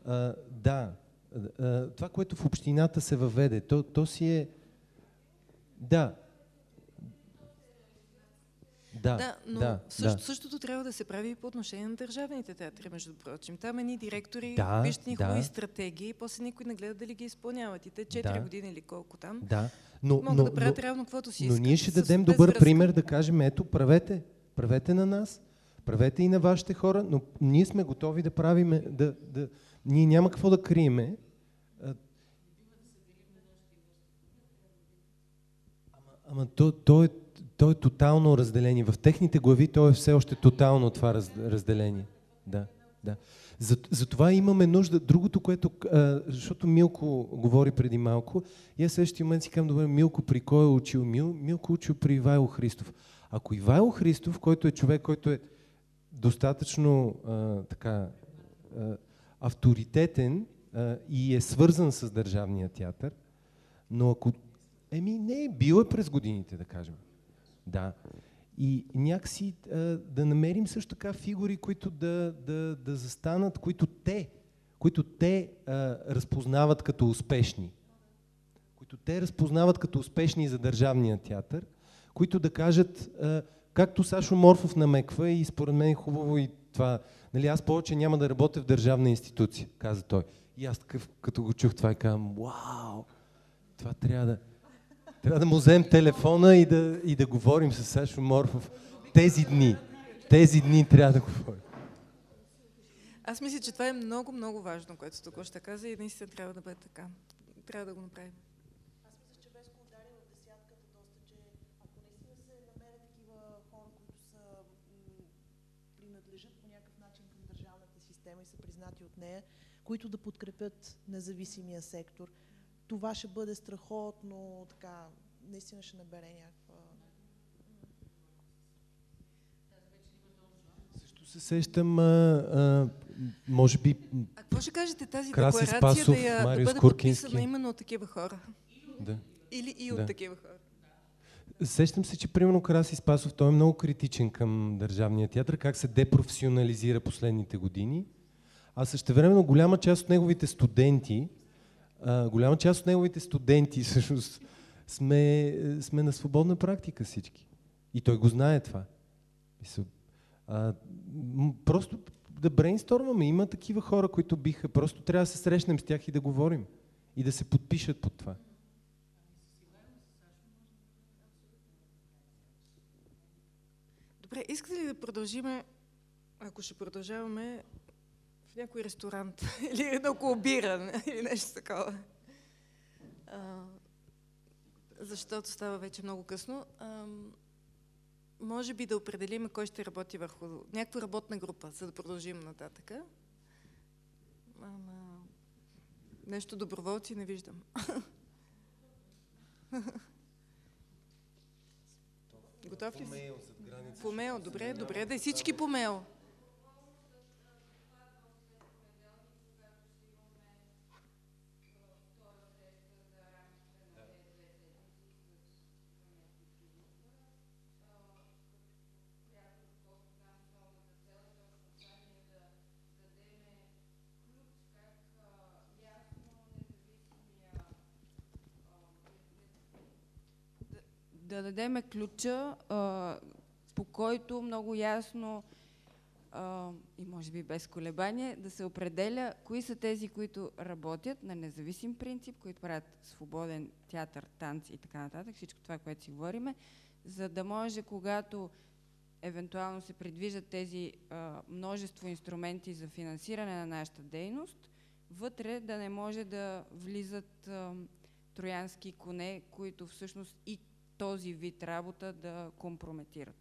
А, да, това, което в общината се въведе, то, то си е... Да. Да, да, но да, също, да. същото трябва да се прави и по отношение на държавните театри, между прочим. Там едни директори Да, виждат ни да. хубави стратегии и после никой не гледа дали ги изпълняват. И те 4 Да. години или колко там Да, но, могат но, да правят но, реално каквото си но искат. ние ще дадем добър връзка. пример да кажем, ето, правете, правете на нас, правете и на вашите хора, но ние сме готови да правиме, да, да, ние няма какво да криеме. А, Ама то, то, е, то е тотално разделение. В техните глави то е все още тотално това раз, разделение. Да, да. За, за това имаме нужда. Другото, което, защото Милко говори преди малко, и аз същия момент си казвам, добре, Милко при кой е учил? Мил, Милко е учил при Ивайло Христов. Ако Ивайло Христов, който е човек, който е достатъчно а, така а, авторитетен а, и е свързан с Държавния театър, но ако... Еми, не, бил е през годините, да кажем. Да. И някакси а, да намерим също така фигури, които да, да, да застанат, които те, които те а, разпознават като успешни. Които те разпознават като успешни за Държавния театър, които да кажат, а, както Сашо Морфов намеква и според мен е хубаво и това, нали, аз повече няма да работя в държавна институция, каза той. И аз такъв, като го чух това и казвам, вау, това трябва да... Трябва да му вземем телефона и да, и да говорим с Сашо Морфов тези дни. Тези дни трябва да говорим. Аз мисля, че това е много, много важно, което тук ще каза и наистина трябва да бъде така. Трябва да го направим. Нея, които да подкрепят независимия сектор, това ще бъде страхотно, така, наистина ще набере някаква... Също се сещам, а, а, може би, А какво ще кажете тази Краси декларация Спасов, да, я, да Мариус бъде Куркински. подписана именно от такива хора? Да. Или и от Да. такива хора? Сещам се, че примерно Краси Спасов, той е много критичен към Държавния театър, как се депрофесионализира последните години. А същевременно голяма част от неговите студенти, голяма част от неговите студенти всъщност сме, сме на свободна практика всички. И той го знае това. Просто да брейнстормаме. Има такива хора, които биха. Просто трябва да се срещнем с тях и да говорим. И да се подпишат под това. Добре, искате ли да продължиме, ако ще продължаваме, в някой ресторант или около бира или нещо такова? А, защото става вече много късно. А, може би да определим кой ще работи върху някаква работна група, за да продължим нататък. Ама, нещо доброволци не виждам. Готов ли си? По мейл, добре, добре, да е всички по мейл. Да дадеме ключа, а, по който много ясно а, и може би без колебание да се определя кои са тези, които работят на независим принцип, които правят свободен театър, танц и така нататък, всичко това, което си говориме, за да може, когато евентуално се предвиждат тези а, множество инструменти за финансиране на нашата дейност, вътре да не може да влизат а, троянски коне, които всъщност и този вид работа да компрометират.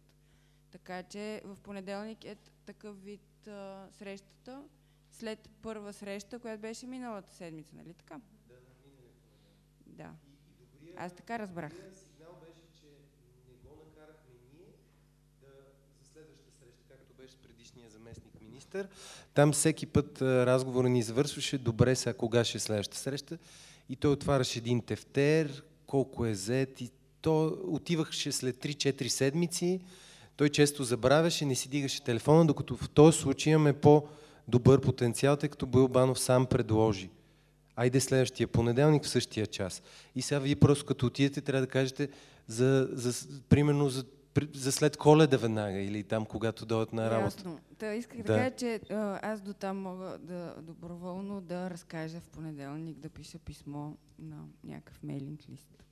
Така че в понеделник е такъв вид а, срещата, след първа среща, която беше миналата седмица, нали така? Да. Аз така разбрах. сигнал беше, че не го накарахме ние да, за следващата среща, както беше предишния заместник министър. Там всеки път разговора ни завършваше, добре сега кога ще е следващата среща. И той отваряше един тефтер, колко е зет и то отиваше след 3-4 седмици, той често забравяше, не си дигаше телефона, докато в този случай имаме по-добър потенциал, тъй като Боил Банов сам предложи. Айде следващия понеделник в същия час. И сега вие просто като отидете, трябва да кажете, за, за, примерно за, за след коледа веднага или там, когато дойдат на работа. Ясно. Та исках да, Да. кажа, че аз до там мога да доброволно да разкажа в понеделник, да пиша писмо на някакъв мейлинг лист.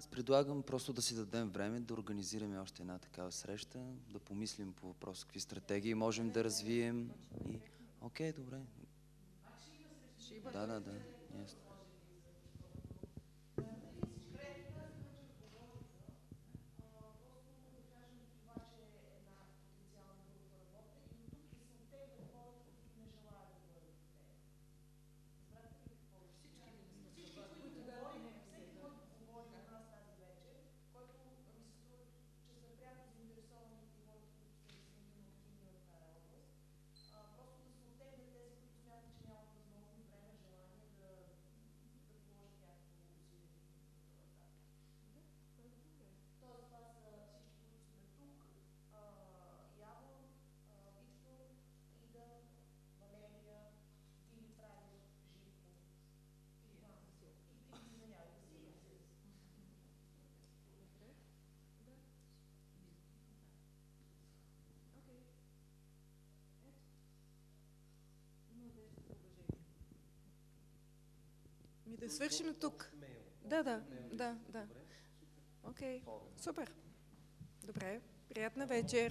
Аз предлагам просто да си дадем време да организираме още една такава среща, да помислим по въпроса какви стратегии можем да развием. И... Окей, добре. Да, да, да. Ясно. Да свършим тук. Да, да, да, да. Окей, супер. Добре, приятна вечер.